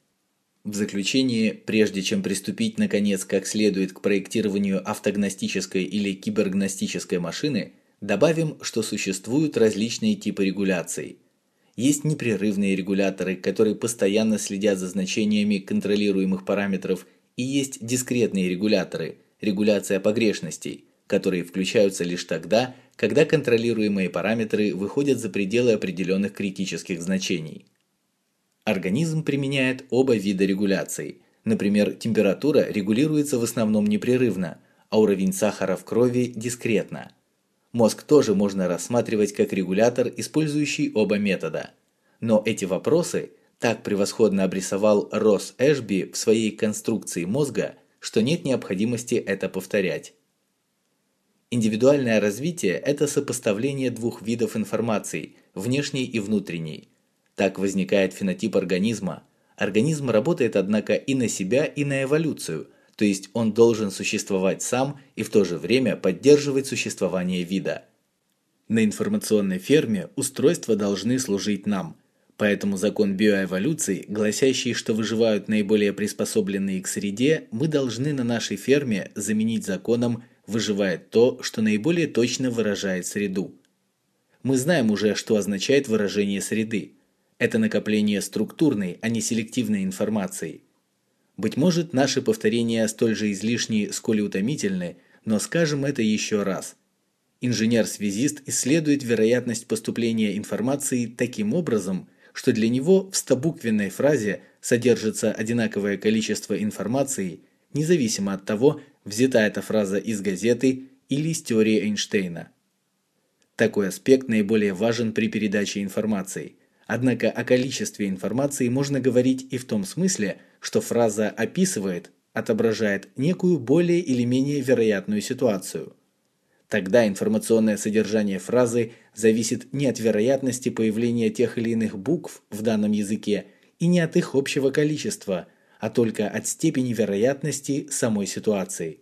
В заключение, прежде чем приступить наконец как следует к проектированию автогностической или кибергностической машины, добавим, что существуют различные типы регуляций. Есть непрерывные регуляторы, которые постоянно следят за значениями контролируемых параметров, и есть дискретные регуляторы, регуляция погрешностей, которые включаются лишь тогда, когда контролируемые параметры выходят за пределы определенных критических значений. Организм применяет оба вида регуляций. Например, температура регулируется в основном непрерывно, а уровень сахара в крови дискретно. Мозг тоже можно рассматривать как регулятор, использующий оба метода. Но эти вопросы так превосходно обрисовал Росс Эшби в своей конструкции мозга, что нет необходимости это повторять. Индивидуальное развитие – это сопоставление двух видов информации – внешней и внутренней. Так возникает фенотип организма. Организм работает, однако, и на себя, и на эволюцию, то есть он должен существовать сам и в то же время поддерживать существование вида. На информационной ферме устройства должны служить нам. Поэтому закон биоэволюции, гласящий, что выживают наиболее приспособленные к среде, мы должны на нашей ферме заменить законом выживает то, что наиболее точно выражает среду. Мы знаем уже, что означает выражение среды. Это накопление структурной, а не селективной информации. Быть может, наши повторения столь же излишни, сколь и утомительны, но скажем это еще раз. Инженер-связист исследует вероятность поступления информации таким образом, что для него в стобуквенной фразе содержится одинаковое количество информации, независимо от того, взята эта фраза из газеты или из теории Эйнштейна. Такой аспект наиболее важен при передаче информации. Однако о количестве информации можно говорить и в том смысле, что фраза описывает, отображает некую более или менее вероятную ситуацию. Тогда информационное содержание фразы зависит не от вероятности появления тех или иных букв в данном языке и не от их общего количества – а только от степени вероятности самой ситуации.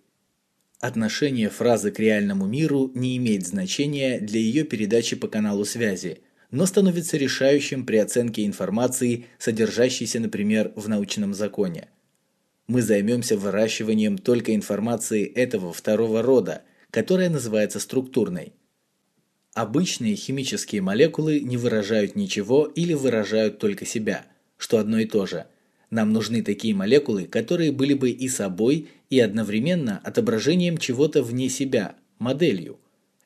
Отношение фразы к реальному миру не имеет значения для ее передачи по каналу связи, но становится решающим при оценке информации, содержащейся, например, в научном законе. Мы займемся выращиванием только информации этого второго рода, которая называется структурной. Обычные химические молекулы не выражают ничего или выражают только себя, что одно и то же – нам нужны такие молекулы, которые были бы и собой, и одновременно отображением чего-то вне себя, моделью.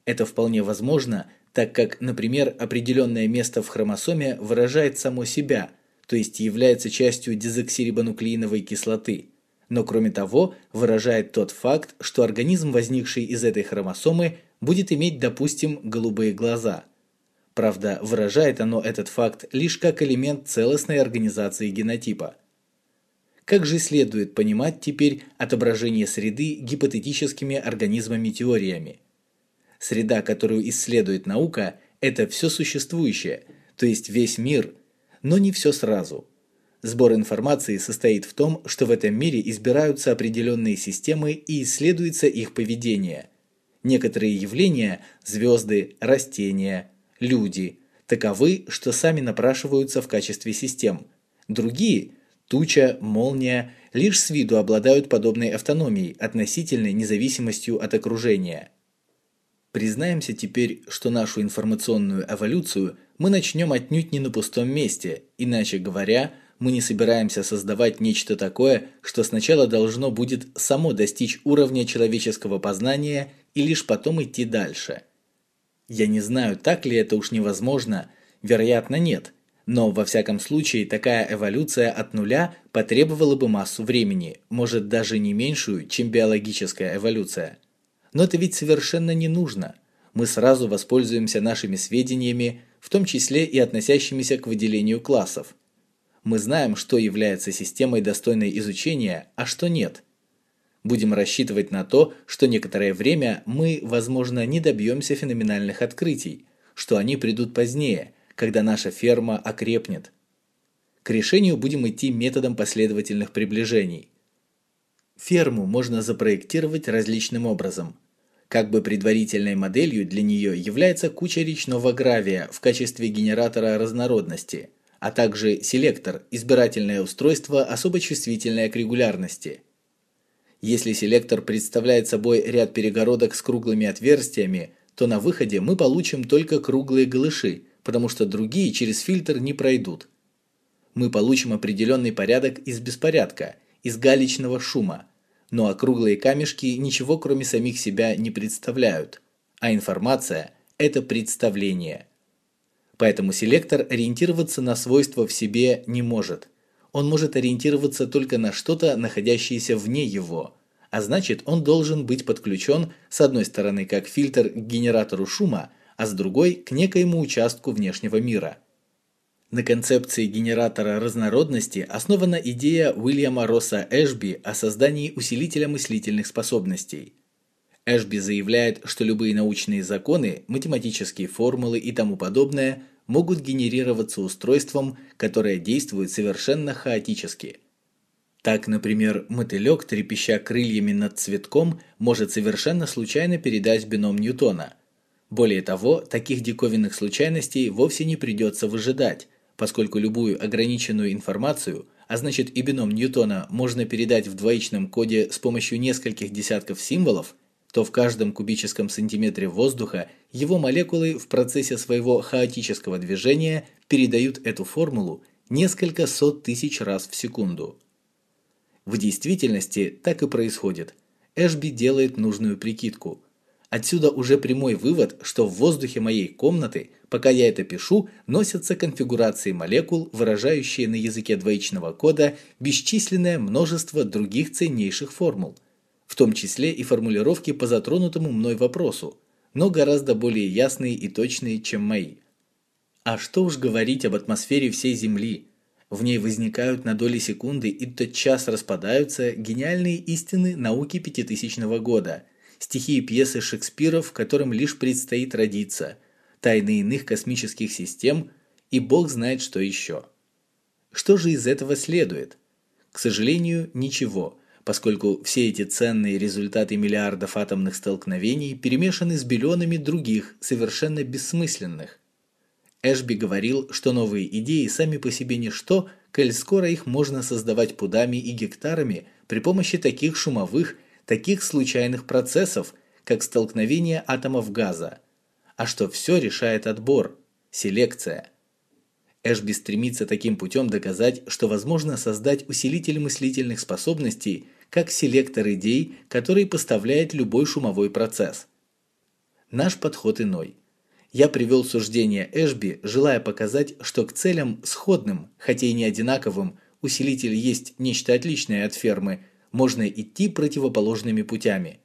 Это вполне возможно, так как, например, определенное место в хромосоме выражает само себя, то есть является частью дезоксирибонуклеиновой кислоты. Но кроме того, выражает тот факт, что организм, возникший из этой хромосомы, будет иметь, допустим, голубые глаза. Правда, выражает оно этот факт лишь как элемент целостной организации генотипа – как же следует понимать теперь отображение среды гипотетическими организмами-теориями? Среда, которую исследует наука, это все существующее, то есть весь мир, но не все сразу. Сбор информации состоит в том, что в этом мире избираются определенные системы и исследуется их поведение. Некоторые явления – звезды, растения, люди – таковы, что сами напрашиваются в качестве систем. Другие – Туча, молния лишь с виду обладают подобной автономией, относительной независимостью от окружения. Признаемся теперь, что нашу информационную эволюцию мы начнем отнюдь не на пустом месте, иначе говоря, мы не собираемся создавать нечто такое, что сначала должно будет само достичь уровня человеческого познания и лишь потом идти дальше. Я не знаю, так ли это уж невозможно, вероятно нет, но во всяком случае такая эволюция от нуля потребовала бы массу времени, может даже не меньшую, чем биологическая эволюция. Но это ведь совершенно не нужно. Мы сразу воспользуемся нашими сведениями, в том числе и относящимися к выделению классов. Мы знаем, что является системой достойной изучения, а что нет. Будем рассчитывать на то, что некоторое время мы, возможно, не добьемся феноменальных открытий, что они придут позднее, когда наша ферма окрепнет. К решению будем идти методом последовательных приближений. Ферму можно запроектировать различным образом. Как бы предварительной моделью для нее является куча речного гравия в качестве генератора разнородности, а также селектор, избирательное устройство, особо чувствительное к регулярности. Если селектор представляет собой ряд перегородок с круглыми отверстиями, то на выходе мы получим только круглые голыши, потому что другие через фильтр не пройдут. Мы получим определенный порядок из беспорядка, из галечного шума – но округлые камешки ничего кроме самих себя не представляют, а информация – это представление. Поэтому селектор ориентироваться на свойства в себе не может. Он может ориентироваться только на что-то, находящееся вне его, а значит он должен быть подключен с одной стороны как фильтр к генератору шума, а с другой к некоему участку внешнего мира – на концепции генератора разнородности основана идея Уильяма Росса Эшби о создании усилителя мыслительных способностей. Эшби заявляет, что любые научные законы, математические формулы и тому подобное могут генерироваться устройством, которое действует совершенно хаотически. Так, например, мотылек, трепеща крыльями над цветком, может совершенно случайно передать бином Ньютона. Более того, таких диковинных случайностей вовсе не придется выжидать, поскольку любую ограниченную информацию, а значит и бином Ньютона можно передать в двоичном коде с помощью нескольких десятков символов, то в каждом кубическом сантиметре воздуха его молекулы в процессе своего хаотического движения передают эту формулу несколько сот тысяч раз в секунду. В действительности так и происходит. Эшби делает нужную прикидку. Отсюда уже прямой вывод, что в воздухе моей комнаты – Пока я это пишу, носятся конфигурации молекул, выражающие на языке двоичного кода бесчисленное множество других ценнейших формул, в том числе и формулировки по затронутому мной вопросу, но гораздо более ясные и точные, чем мои. А что уж говорить об атмосфере всей Земли? В ней возникают на доли секунды и тотчас распадаются гениальные истины науки пятитысячного года, стихи и пьесы Шекспира, в котором лишь предстоит родиться – тайны иных космических систем и бог знает что еще. Что же из этого следует? К сожалению, ничего, поскольку все эти ценные результаты миллиардов атомных столкновений перемешаны с биллионами других, совершенно бессмысленных. Эшби говорил, что новые идеи сами по себе ничто, коль скоро их можно создавать пудами и гектарами при помощи таких шумовых, таких случайных процессов, как столкновение атомов газа – а что все решает отбор, селекция. Эшби стремится таким путем доказать, что возможно создать усилитель мыслительных способностей как селектор идей, который поставляет любой шумовой процесс. Наш подход иной. Я привел суждение Эшби, желая показать, что к целям сходным, хотя и не одинаковым, усилитель есть нечто отличное от фермы, можно идти противоположными путями.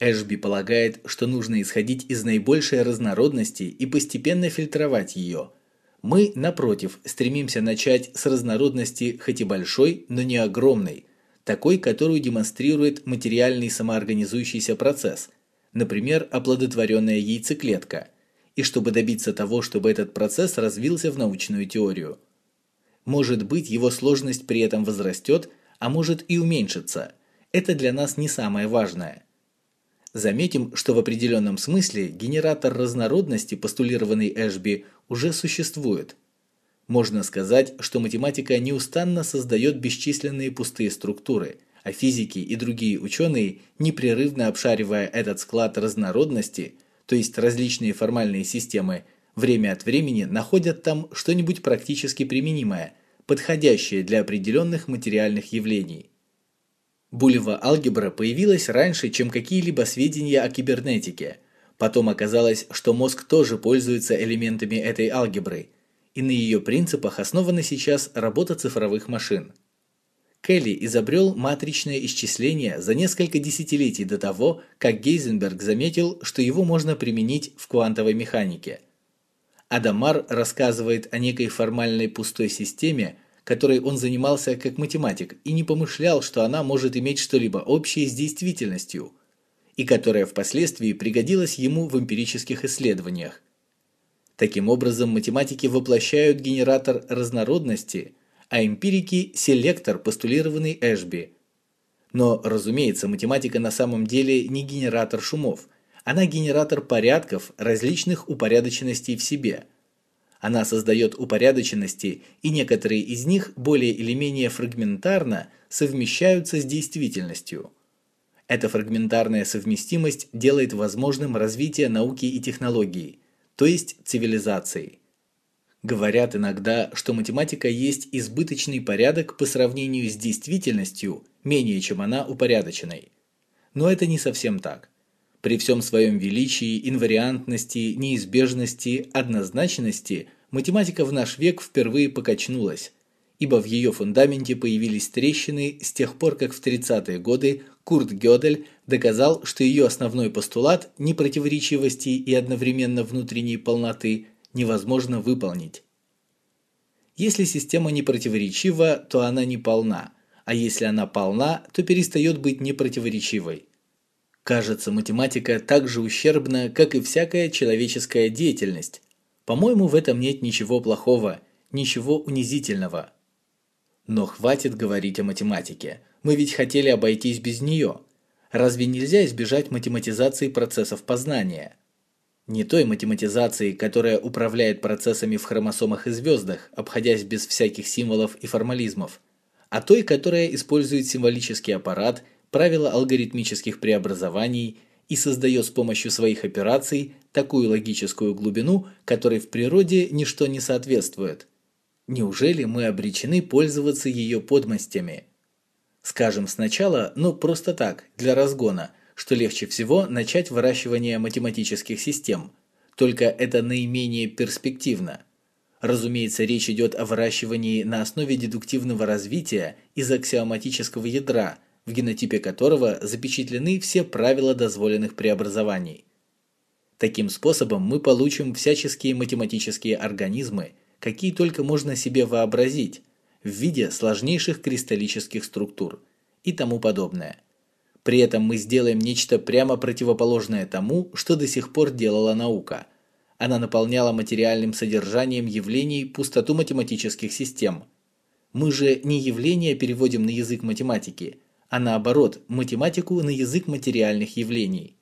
Эшби полагает, что нужно исходить из наибольшей разнородности и постепенно фильтровать ее. Мы, напротив, стремимся начать с разнородности хоть и большой, но не огромной, такой, которую демонстрирует материальный самоорганизующийся процесс, например, оплодотворенная яйцеклетка, и чтобы добиться того, чтобы этот процесс развился в научную теорию. Может быть, его сложность при этом возрастет, а может и уменьшится. Это для нас не самое важное – Заметим, что в определенном смысле генератор разнородности, постулированный Эшби, уже существует. Можно сказать, что математика неустанно создает бесчисленные пустые структуры, а физики и другие ученые, непрерывно обшаривая этот склад разнородности, то есть различные формальные системы, время от времени находят там что-нибудь практически применимое, подходящее для определенных материальных явлений. Булева алгебра появилась раньше, чем какие-либо сведения о кибернетике. Потом оказалось, что мозг тоже пользуется элементами этой алгебры, и на ее принципах основана сейчас работа цифровых машин. Келли изобрел матричное исчисление за несколько десятилетий до того, как Гейзенберг заметил, что его можно применить в квантовой механике. Адамар рассказывает о некой формальной пустой системе, которой он занимался как математик и не помышлял, что она может иметь что-либо общее с действительностью, и которая впоследствии пригодилась ему в эмпирических исследованиях. Таким образом, математики воплощают генератор разнородности, а эмпирики – селектор, постулированный Эшби. Но, разумеется, математика на самом деле не генератор шумов, она генератор порядков, различных упорядоченностей в себе – она создает упорядоченности, и некоторые из них более или менее фрагментарно совмещаются с действительностью. Эта фрагментарная совместимость делает возможным развитие науки и технологий, то есть цивилизации. Говорят иногда, что математика есть избыточный порядок по сравнению с действительностью, менее чем она упорядоченной. Но это не совсем так. При всем своем величии, инвариантности, неизбежности, однозначности математика в наш век впервые покачнулась, ибо в ее фундаменте появились трещины с тех пор, как в 30-е годы Курт Гёдель доказал, что ее основной постулат непротиворечивости и одновременно внутренней полноты невозможно выполнить. Если система не противоречива, то она не полна, а если она полна, то перестает быть непротиворечивой. Кажется, математика так же ущербна, как и всякая человеческая деятельность. По-моему, в этом нет ничего плохого, ничего унизительного. Но хватит говорить о математике. Мы ведь хотели обойтись без нее. Разве нельзя избежать математизации процессов познания? Не той математизации, которая управляет процессами в хромосомах и звездах, обходясь без всяких символов и формализмов, а той, которая использует символический аппарат – правила алгоритмических преобразований и создает с помощью своих операций такую логическую глубину, которой в природе ничто не соответствует. Неужели мы обречены пользоваться ее подмостями? Скажем сначала, ну просто так, для разгона, что легче всего начать выращивание математических систем, только это наименее перспективно. Разумеется, речь идет о выращивании на основе дедуктивного развития из аксиоматического ядра – в генотипе которого запечатлены все правила дозволенных преобразований. Таким способом мы получим всяческие математические организмы, какие только можно себе вообразить, в виде сложнейших кристаллических структур и тому подобное. При этом мы сделаем нечто прямо противоположное тому, что до сих пор делала наука. Она наполняла материальным содержанием явлений пустоту математических систем. Мы же не явления переводим на язык математики – а наоборот, математику на язык материальных явлений.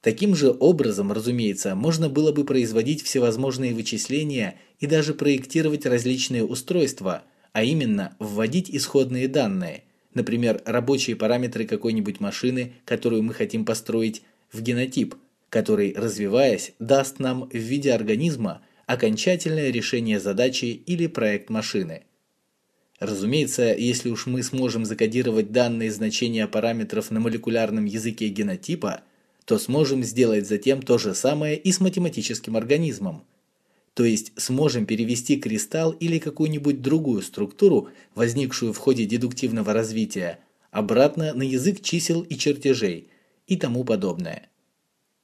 Таким же образом, разумеется, можно было бы производить всевозможные вычисления и даже проектировать различные устройства, а именно вводить исходные данные, например, рабочие параметры какой-нибудь машины, которую мы хотим построить, в генотип, который, развиваясь, даст нам в виде организма окончательное решение задачи или проект машины – Разумеется, если уж мы сможем закодировать данные значения параметров на молекулярном языке генотипа, то сможем сделать затем то же самое и с математическим организмом. То есть сможем перевести кристалл или какую-нибудь другую структуру, возникшую в ходе дедуктивного развития, обратно на язык чисел и чертежей и тому подобное.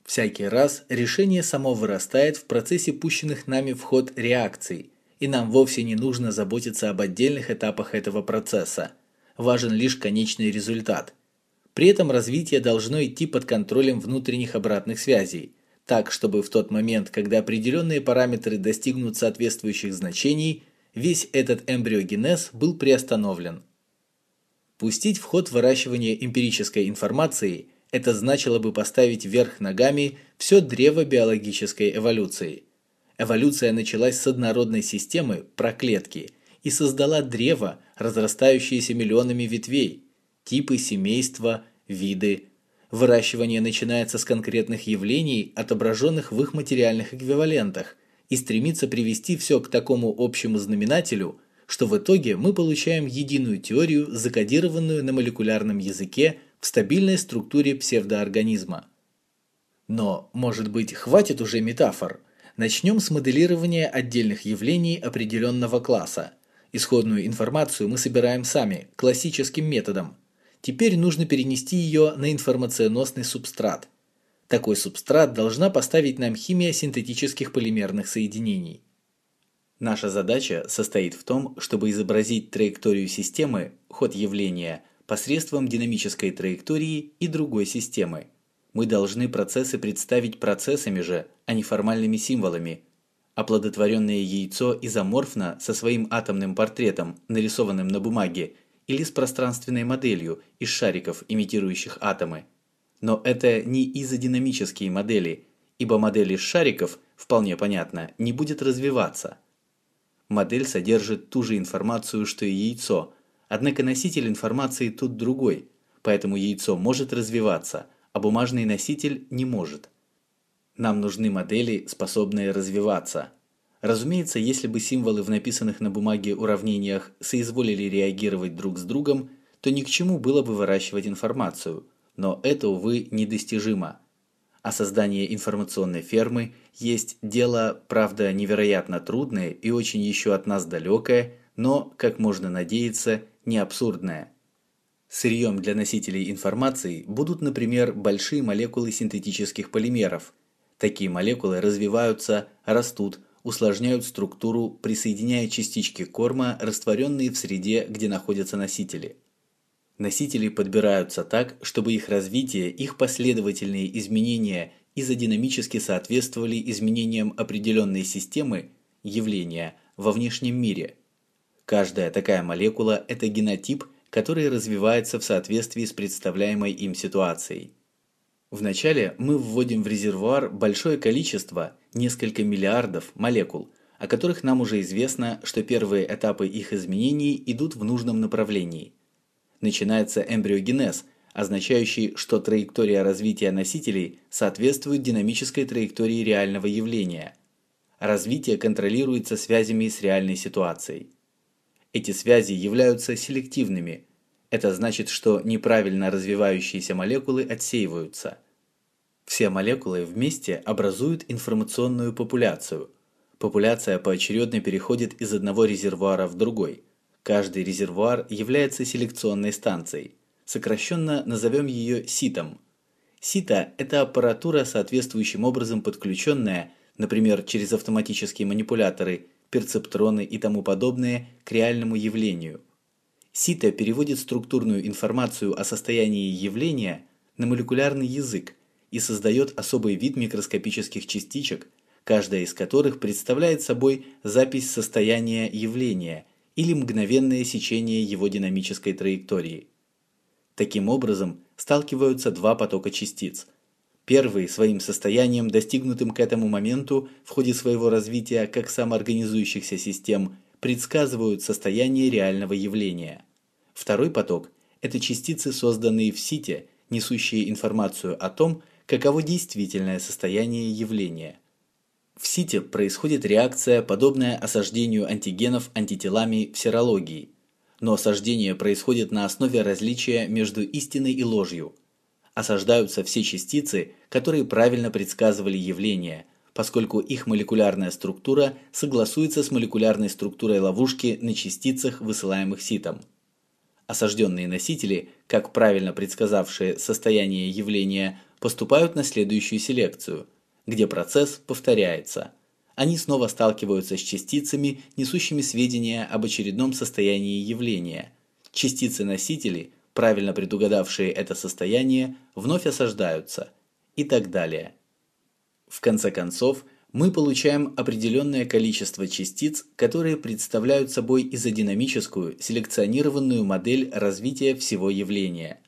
Всякий раз решение само вырастает в процессе пущенных нами в ход реакций – и нам вовсе не нужно заботиться об отдельных этапах этого процесса. Важен лишь конечный результат. При этом развитие должно идти под контролем внутренних обратных связей, так чтобы в тот момент, когда определенные параметры достигнут соответствующих значений, весь этот эмбриогенез был приостановлен. Пустить в ход выращивание эмпирической информации – это значило бы поставить вверх ногами все древо биологической эволюции – Эволюция началась с однородной системы проклетки и создала древо, разрастающееся миллионами ветвей, типы, семейства, виды. Выращивание начинается с конкретных явлений, отображенных в их материальных эквивалентах, и стремится привести все к такому общему знаменателю, что в итоге мы получаем единую теорию, закодированную на молекулярном языке в стабильной структуре псевдоорганизма. Но, может быть, хватит уже метафор? Начнем с моделирования отдельных явлений определенного класса. Исходную информацию мы собираем сами, классическим методом. Теперь нужно перенести ее на информационосный субстрат. Такой субстрат должна поставить нам химия синтетических полимерных соединений. Наша задача состоит в том, чтобы изобразить траекторию системы, ход явления, посредством динамической траектории и другой системы. Мы должны процессы представить процессами же, а не формальными символами. Оплодотворенное яйцо изоморфно со своим атомным портретом, нарисованным на бумаге, или с пространственной моделью из шариков, имитирующих атомы. Но это не изодинамические модели, ибо модель из шариков, вполне понятно, не будет развиваться – Модель содержит ту же информацию, что и яйцо, однако носитель информации тут другой, поэтому яйцо может развиваться, а бумажный носитель не может. Нам нужны модели, способные развиваться. Разумеется, если бы символы в написанных на бумаге уравнениях соизволили реагировать друг с другом, то ни к чему было бы выращивать информацию, но это, увы, недостижимо. А создание информационной фермы есть дело, правда, невероятно трудное и очень еще от нас далекое, но, как можно надеяться, не абсурдное. Сырьем для носителей информации будут, например, большие молекулы синтетических полимеров. Такие молекулы развиваются, растут, усложняют структуру, присоединяя частички корма, растворенные в среде, где находятся носители. Носители подбираются так, чтобы их развитие, их последовательные изменения изодинамически соответствовали изменениям определенной системы явления во внешнем мире. Каждая такая молекула – это генотип, который развивается в соответствии с представляемой им ситуацией. Вначале мы вводим в резервуар большое количество, несколько миллиардов молекул, о которых нам уже известно, что первые этапы их изменений идут в нужном направлении – начинается эмбриогенез, означающий, что траектория развития носителей соответствует динамической траектории реального явления. Развитие контролируется связями с реальной ситуацией. Эти связи являются селективными. Это значит, что неправильно развивающиеся молекулы отсеиваются. Все молекулы вместе образуют информационную популяцию. Популяция поочередно переходит из одного резервуара в другой – Каждый резервуар является селекционной станцией. Сокращенно назовем ее ситом. Сито – это аппаратура, соответствующим образом подключенная, например, через автоматические манипуляторы, перцептроны и тому подобное, к реальному явлению. Сито переводит структурную информацию о состоянии явления на молекулярный язык и создает особый вид микроскопических частичек, каждая из которых представляет собой запись состояния явления – или мгновенное сечение его динамической траектории. Таким образом, сталкиваются два потока частиц. Первый своим состоянием, достигнутым к этому моменту в ходе своего развития как самоорганизующихся систем, предсказывают состояние реального явления. Второй поток – это частицы, созданные в сите, несущие информацию о том, каково действительное состояние явления – в сите происходит реакция, подобная осаждению антигенов антителами в серологии. Но осаждение происходит на основе различия между истиной и ложью. Осаждаются все частицы, которые правильно предсказывали явление, поскольку их молекулярная структура согласуется с молекулярной структурой ловушки на частицах, высылаемых ситом. Осажденные носители, как правильно предсказавшие состояние явления, поступают на следующую селекцию – где процесс повторяется. Они снова сталкиваются с частицами, несущими сведения об очередном состоянии явления. Частицы-носители, правильно предугадавшие это состояние, вновь осаждаются и так далее. В конце концов, мы получаем определенное количество частиц, которые представляют собой изодинамическую, селекционированную модель развития всего явления.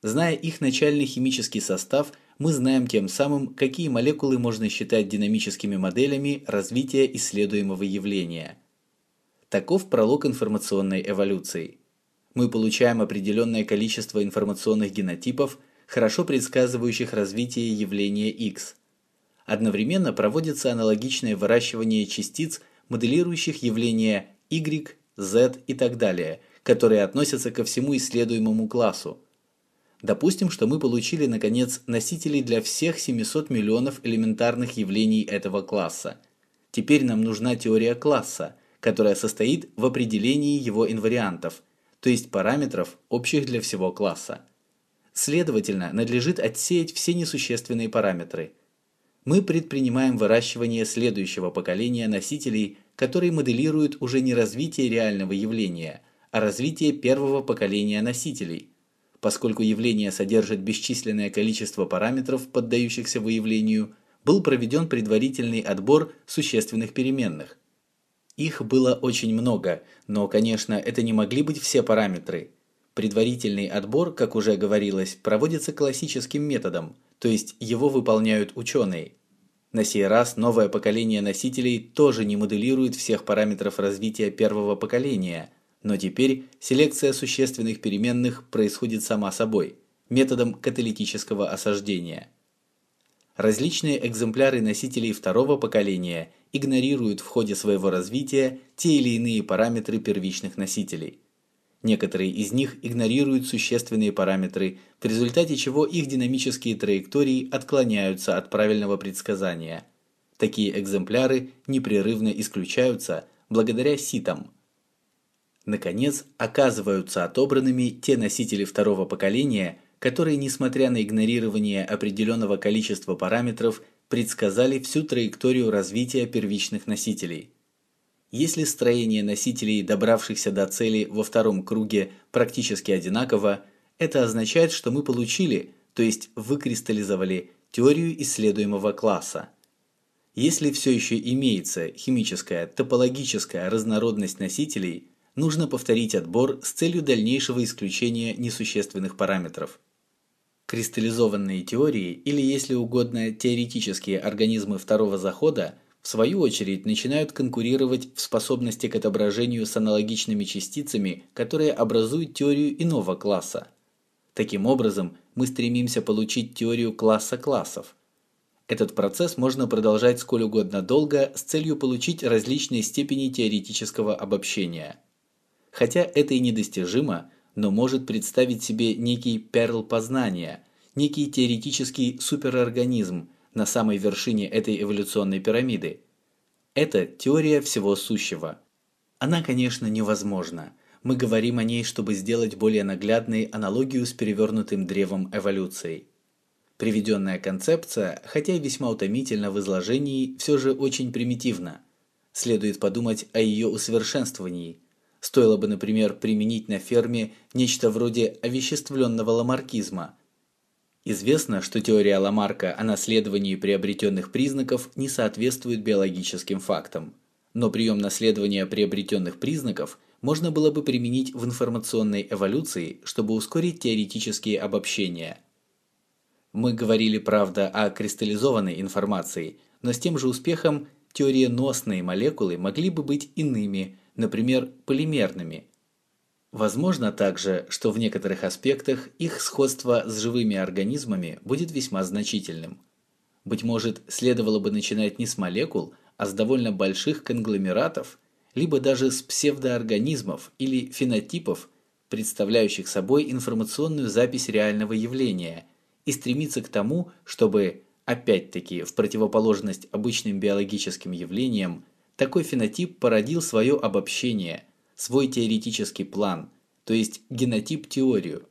Зная их начальный химический состав – мы знаем тем самым, какие молекулы можно считать динамическими моделями развития исследуемого явления. Таков пролог информационной эволюции. Мы получаем определенное количество информационных генотипов, хорошо предсказывающих развитие явления X. Одновременно проводится аналогичное выращивание частиц, моделирующих явления Y Z и так далее, которые относятся ко всему исследуемому классу. Допустим, что мы получили, наконец, носителей для всех 700 миллионов элементарных явлений этого класса. Теперь нам нужна теория класса, которая состоит в определении его инвариантов, то есть параметров, общих для всего класса. Следовательно, надлежит отсеять все несущественные параметры. Мы предпринимаем выращивание следующего поколения носителей, которые моделируют уже не развитие реального явления, а развитие первого поколения носителей – поскольку явление содержит бесчисленное количество параметров, поддающихся выявлению, был проведен предварительный отбор существенных переменных. Их было очень много, но, конечно, это не могли быть все параметры. Предварительный отбор, как уже говорилось, проводится классическим методом, то есть его выполняют ученые. На сей раз новое поколение носителей тоже не моделирует всех параметров развития первого поколения – но теперь селекция существенных переменных происходит сама собой, методом каталитического осаждения. Различные экземпляры носителей второго поколения игнорируют в ходе своего развития те или иные параметры первичных носителей. Некоторые из них игнорируют существенные параметры, в результате чего их динамические траектории отклоняются от правильного предсказания. Такие экземпляры непрерывно исключаются благодаря ситам – Наконец, оказываются отобранными те носители второго поколения, которые, несмотря на игнорирование определенного количества параметров, предсказали всю траекторию развития первичных носителей. Если строение носителей, добравшихся до цели во втором круге, практически одинаково, это означает, что мы получили, то есть выкристаллизовали, теорию исследуемого класса. Если все еще имеется химическая, топологическая разнородность носителей – нужно повторить отбор с целью дальнейшего исключения несущественных параметров. Кристаллизованные теории, или если угодно теоретические организмы второго захода, в свою очередь начинают конкурировать в способности к отображению с аналогичными частицами, которые образуют теорию иного класса. Таким образом, мы стремимся получить теорию класса классов. Этот процесс можно продолжать сколь угодно долго с целью получить различные степени теоретического обобщения. Хотя это и недостижимо, но может представить себе некий перл познания, некий теоретический суперорганизм на самой вершине этой эволюционной пирамиды. Это теория всего сущего. Она, конечно, невозможна. Мы говорим о ней, чтобы сделать более наглядной аналогию с перевернутым древом эволюции. Приведенная концепция, хотя и весьма утомительна в изложении, все же очень примитивна. Следует подумать о ее усовершенствовании – Стоило бы, например, применить на ферме нечто вроде овеществленного ламаркизма. Известно, что теория Ламарка о наследовании приобретенных признаков не соответствует биологическим фактам. Но прием наследования приобретенных признаков можно было бы применить в информационной эволюции, чтобы ускорить теоретические обобщения. Мы говорили, правда, о кристаллизованной информации, но с тем же успехом теориеносные молекулы могли бы быть иными – например, полимерными. Возможно также, что в некоторых аспектах их сходство с живыми организмами будет весьма значительным. Быть может, следовало бы начинать не с молекул, а с довольно больших конгломератов, либо даже с псевдоорганизмов или фенотипов, представляющих собой информационную запись реального явления, и стремиться к тому, чтобы, опять-таки, в противоположность обычным биологическим явлениям, такой фенотип породил свое обобщение, свой теоретический план, то есть генотип-теорию.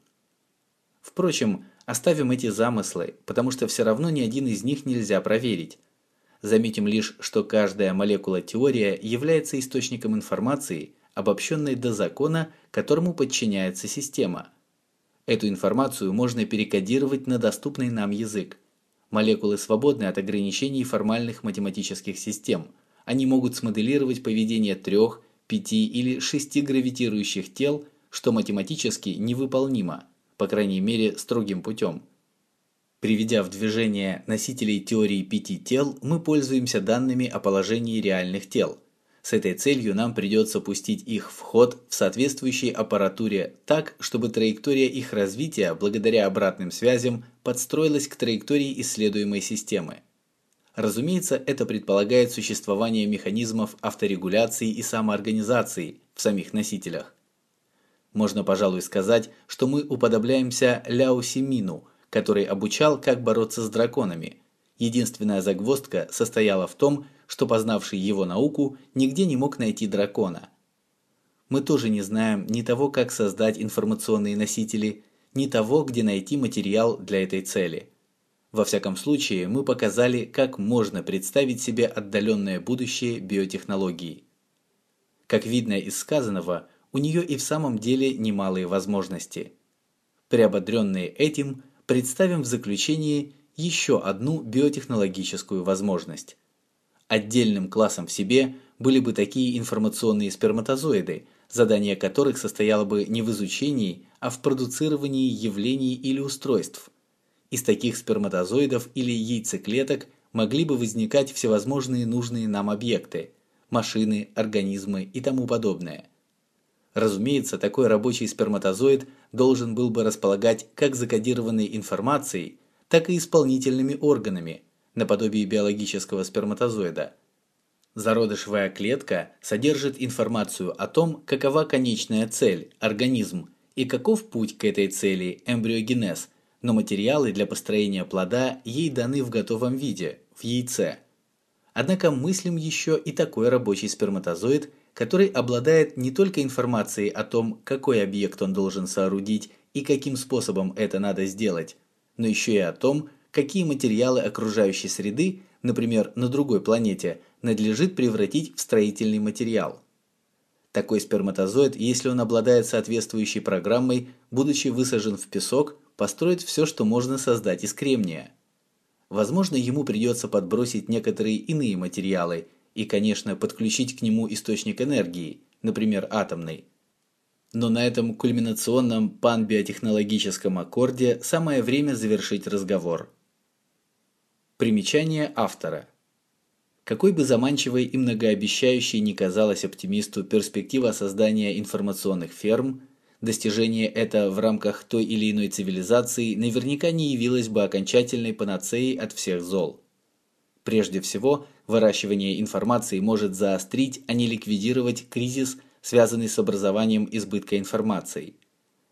Впрочем, оставим эти замыслы, потому что все равно ни один из них нельзя проверить. Заметим лишь, что каждая молекула-теория является источником информации, обобщенной до закона, которому подчиняется система. Эту информацию можно перекодировать на доступный нам язык. Молекулы свободны от ограничений формальных математических систем – они могут смоделировать поведение трех, пяти или шести гравитирующих тел, что математически невыполнимо, по крайней мере строгим путем. Приведя в движение носителей теории пяти тел, мы пользуемся данными о положении реальных тел. С этой целью нам придется пустить их в ход в соответствующей аппаратуре так, чтобы траектория их развития благодаря обратным связям подстроилась к траектории исследуемой системы. Разумеется, это предполагает существование механизмов авторегуляции и самоорганизации, в самих носителях. Можно, пожалуй, сказать, что мы уподобляемся Ляо Симину, который обучал, как бороться с драконами. Единственная загвоздка состояла в том, что познавший его науку нигде не мог найти дракона. Мы тоже не знаем ни того, как создать информационные носители, ни того, где найти материал для этой цели. Во всяком случае, мы показали, как можно представить себе отдаленное будущее биотехнологии. Как видно из сказанного, у нее и в самом деле немалые возможности. Приободренные этим, представим в заключении еще одну биотехнологическую возможность. Отдельным классом в себе были бы такие информационные сперматозоиды, задание которых состояло бы не в изучении, а в продуцировании явлений или устройств. Из таких сперматозоидов или яйцеклеток могли бы возникать всевозможные нужные нам объекты – машины, организмы и тому подобное – Разумеется, такой рабочий сперматозоид должен был бы располагать как закодированной информацией, так и исполнительными органами, наподобие биологического сперматозоида. Зародышевая клетка содержит информацию о том, какова конечная цель – организм, и каков путь к этой цели – эмбриогенез, но материалы для построения плода ей даны в готовом виде – в яйце. Однако мыслим еще и такой рабочий сперматозоид – который обладает не только информацией о том, какой объект он должен соорудить и каким способом это надо сделать, но еще и о том, какие материалы окружающей среды, например, на другой планете, надлежит превратить в строительный материал. Такой сперматозоид, если он обладает соответствующей программой, будучи высажен в песок, построит все, что можно создать из кремния. Возможно, ему придется подбросить некоторые иные материалы и, конечно, подключить к нему источник энергии, например, атомный. Но на этом кульминационном панбиотехнологическом аккорде самое время завершить разговор. Примечание автора. Какой бы заманчивой и многообещающей ни казалась оптимисту перспектива создания информационных ферм, достижение это в рамках той или иной цивилизации наверняка не явилось бы окончательной панацеей от всех зол. Прежде всего, выращивание информации может заострить, а не ликвидировать кризис, связанный с образованием избытка информации.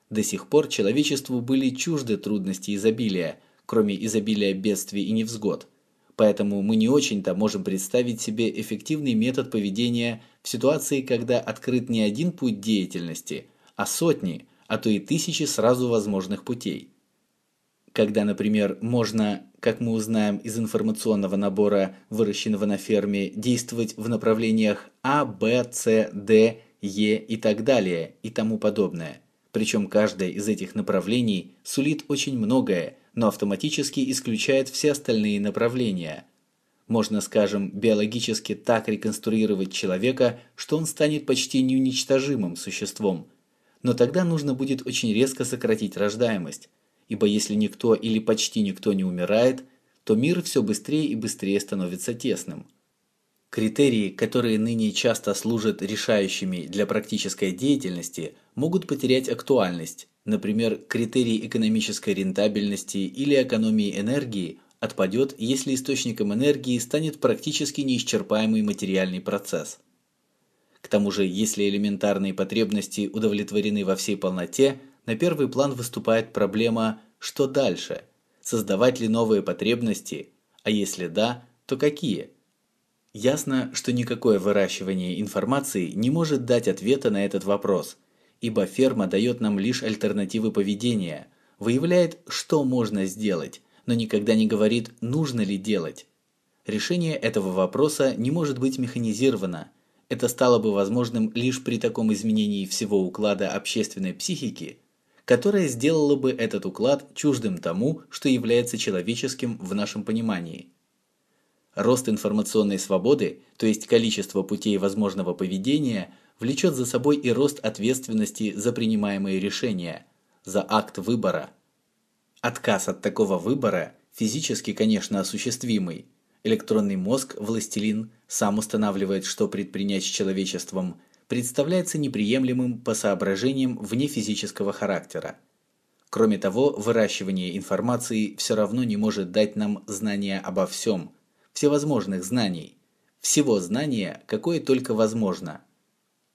До сих пор человечеству были чужды трудности изобилия, кроме изобилия бедствий и невзгод. Поэтому мы не очень-то можем представить себе эффективный метод поведения в ситуации, когда открыт не один путь деятельности, а сотни, а то и тысячи сразу возможных путей. Когда, например, можно как мы узнаем из информационного набора, выращенного на ферме, действовать в направлениях А, Б, С, Д, Е и так далее и тому подобное. Причем каждое из этих направлений сулит очень многое, но автоматически исключает все остальные направления. Можно, скажем, биологически так реконструировать человека, что он станет почти неуничтожимым существом. Но тогда нужно будет очень резко сократить рождаемость ибо если никто или почти никто не умирает, то мир все быстрее и быстрее становится тесным. Критерии, которые ныне часто служат решающими для практической деятельности, могут потерять актуальность. Например, критерий экономической рентабельности или экономии энергии отпадет, если источником энергии станет практически неисчерпаемый материальный процесс. К тому же, если элементарные потребности удовлетворены во всей полноте, на первый план выступает проблема «что дальше?», создавать ли новые потребности, а если да, то какие? Ясно, что никакое выращивание информации не может дать ответа на этот вопрос, ибо ферма дает нам лишь альтернативы поведения, выявляет, что можно сделать, но никогда не говорит, нужно ли делать. Решение этого вопроса не может быть механизировано. Это стало бы возможным лишь при таком изменении всего уклада общественной психики, которая сделала бы этот уклад чуждым тому, что является человеческим в нашем понимании. Рост информационной свободы, то есть количество путей возможного поведения, влечет за собой и рост ответственности за принимаемые решения, за акт выбора. Отказ от такого выбора физически, конечно, осуществимый. Электронный мозг, властелин, сам устанавливает, что предпринять с человечеством – представляется неприемлемым по соображениям вне физического характера. Кроме того, выращивание информации все равно не может дать нам знания обо всем, всевозможных знаний, всего знания, какое только возможно.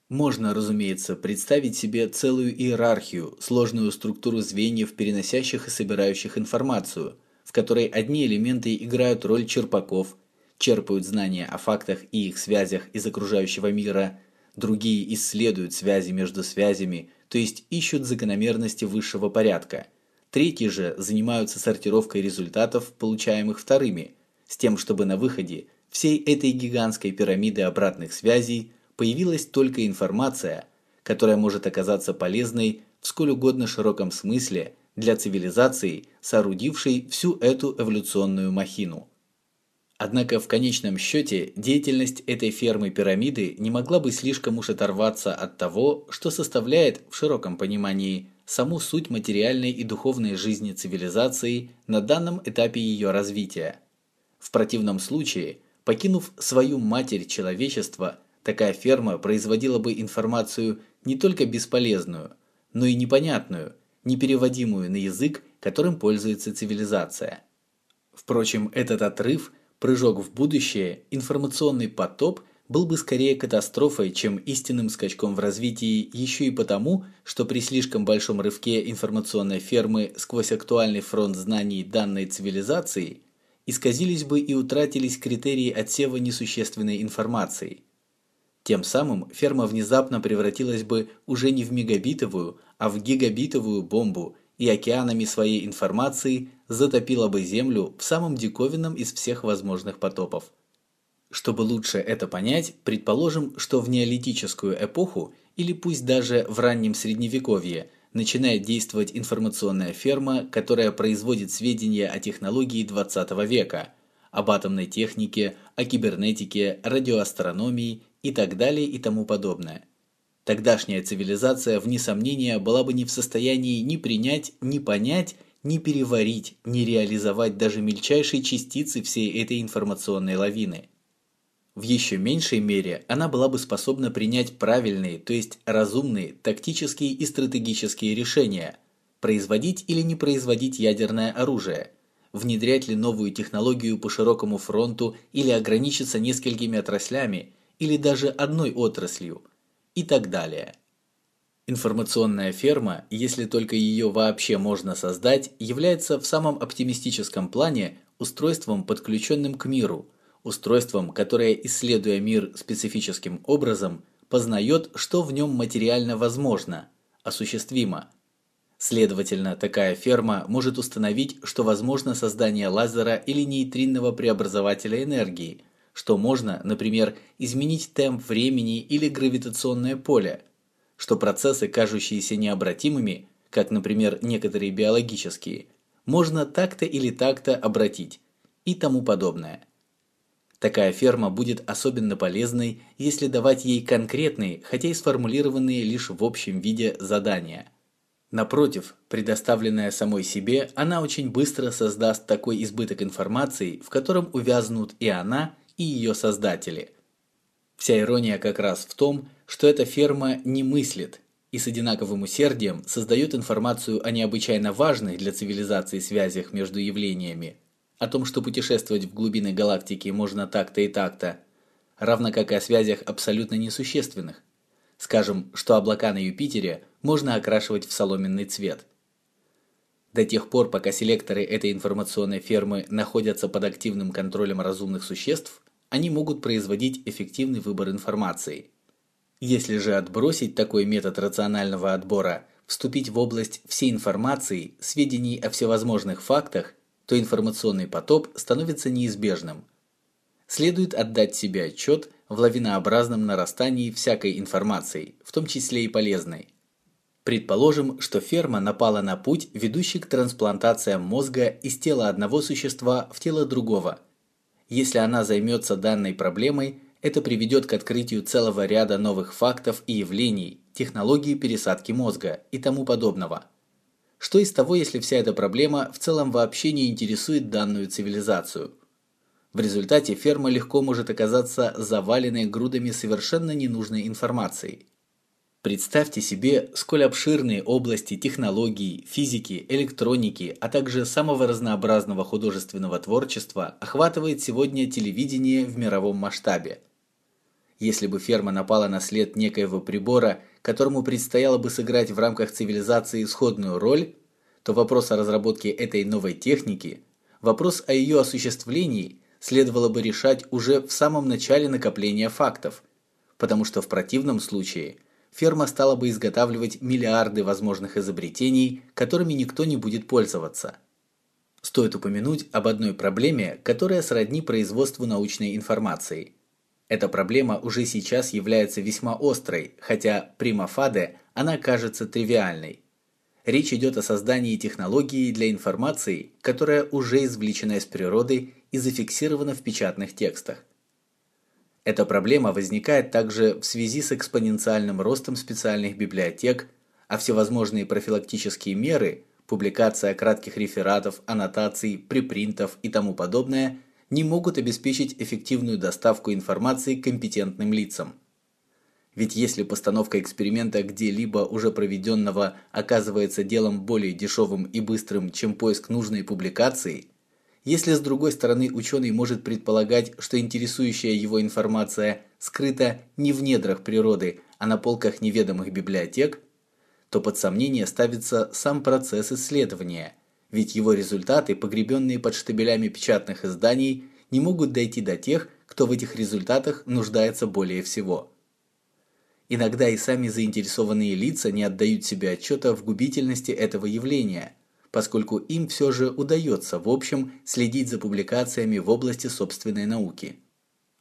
Можно, разумеется, представить себе целую иерархию, сложную структуру звеньев, переносящих и собирающих информацию, в которой одни элементы играют роль черпаков, черпают знания о фактах и их связях из окружающего мира, другие исследуют связи между связями, то есть ищут закономерности высшего порядка. Третьи же занимаются сортировкой результатов, получаемых вторыми, с тем, чтобы на выходе всей этой гигантской пирамиды обратных связей появилась только информация, которая может оказаться полезной в сколь угодно широком смысле для цивилизации, соорудившей всю эту эволюционную махину. Однако в конечном счете деятельность этой фермы пирамиды не могла бы слишком уж оторваться от того, что составляет в широком понимании саму суть материальной и духовной жизни цивилизации на данном этапе ее развития. В противном случае, покинув свою матерь человечества, такая ферма производила бы информацию не только бесполезную, но и непонятную, непереводимую на язык, которым пользуется цивилизация. Впрочем, этот отрыв – Прыжок в будущее, информационный потоп был бы скорее катастрофой, чем истинным скачком в развитии еще и потому, что при слишком большом рывке информационной фермы сквозь актуальный фронт знаний данной цивилизации исказились бы и утратились критерии отсева несущественной информации. Тем самым ферма внезапно превратилась бы уже не в мегабитовую, а в гигабитовую бомбу и океанами своей информации затопила бы Землю в самом диковинном из всех возможных потопов. Чтобы лучше это понять, предположим, что в неолитическую эпоху или пусть даже в раннем средневековье начинает действовать информационная ферма, которая производит сведения о технологии 20 века, об атомной технике, о кибернетике, радиоастрономии и так далее и тому подобное. Тогдашняя цивилизация, вне сомнения, была бы не в состоянии ни принять, ни понять, ни переварить, ни реализовать даже мельчайшие частицы всей этой информационной лавины. В еще меньшей мере она была бы способна принять правильные, то есть разумные, тактические и стратегические решения, производить или не производить ядерное оружие, внедрять ли новую технологию по широкому фронту или ограничиться несколькими отраслями, или даже одной отраслью – и так далее. Информационная ферма, если только ее вообще можно создать, является в самом оптимистическом плане устройством, подключенным к миру, устройством, которое, исследуя мир специфическим образом, познает, что в нем материально возможно, осуществимо. Следовательно, такая ферма может установить, что возможно создание лазера или нейтринного преобразователя энергии – что можно, например, изменить темп времени или гравитационное поле, что процессы, кажущиеся необратимыми, как, например, некоторые биологические, можно так-то или так-то обратить и тому подобное. Такая ферма будет особенно полезной, если давать ей конкретные, хотя и сформулированные лишь в общем виде задания. Напротив, предоставленная самой себе, она очень быстро создаст такой избыток информации, в котором увязнут и она, и ее создатели. Вся ирония как раз в том, что эта ферма не мыслит и с одинаковым усердием создает информацию о необычайно важных для цивилизации связях между явлениями, о том, что путешествовать в глубины галактики можно так-то и так-то, равно как и о связях абсолютно несущественных. Скажем, что облака на Юпитере можно окрашивать в соломенный цвет. До тех пор, пока селекторы этой информационной фермы находятся под активным контролем разумных существ, они могут производить эффективный выбор информации. Если же отбросить такой метод рационального отбора, вступить в область всей информации, сведений о всевозможных фактах, то информационный потоп становится неизбежным. Следует отдать себе отчет в лавинообразном нарастании всякой информации, в том числе и полезной. Предположим, что ферма напала на путь, ведущий к трансплантациям мозга из тела одного существа в тело другого – если она займется данной проблемой, это приведет к открытию целого ряда новых фактов и явлений, технологии пересадки мозга и тому подобного. Что из того, если вся эта проблема в целом вообще не интересует данную цивилизацию? В результате ферма легко может оказаться заваленной грудами совершенно ненужной информации. Представьте себе, сколь обширные области технологий, физики, электроники, а также самого разнообразного художественного творчества охватывает сегодня телевидение в мировом масштабе. Если бы ферма напала на след некоего прибора, которому предстояло бы сыграть в рамках цивилизации сходную роль, то вопрос о разработке этой новой техники, вопрос о ее осуществлении следовало бы решать уже в самом начале накопления фактов, потому что в противном случае ферма стала бы изготавливать миллиарды возможных изобретений, которыми никто не будет пользоваться. Стоит упомянуть об одной проблеме, которая сродни производству научной информации – эта проблема уже сейчас является весьма острой, хотя прима фаде она кажется тривиальной. Речь идет о создании технологии для информации, которая уже извлечена из природы и зафиксирована в печатных текстах. Эта проблема возникает также в связи с экспоненциальным ростом специальных библиотек, а всевозможные профилактические меры, публикация кратких рефератов, аннотаций, припринтов и тому подобное – не могут обеспечить эффективную доставку информации компетентным лицам. Ведь если постановка эксперимента где-либо уже проведенного оказывается делом более дешевым и быстрым, чем поиск нужной публикации, если с другой стороны ученый может предполагать, что интересующая его информация скрыта не в недрах природы, а на полках неведомых библиотек, то под сомнение ставится сам процесс исследования – ведь его результаты, погребенные под штабелями печатных изданий, не могут дойти до тех, кто в этих результатах нуждается более всего. Иногда и сами заинтересованные лица не отдают себе отчета в губительности этого явления, поскольку им все же удается в общем следить за публикациями в области собственной науки.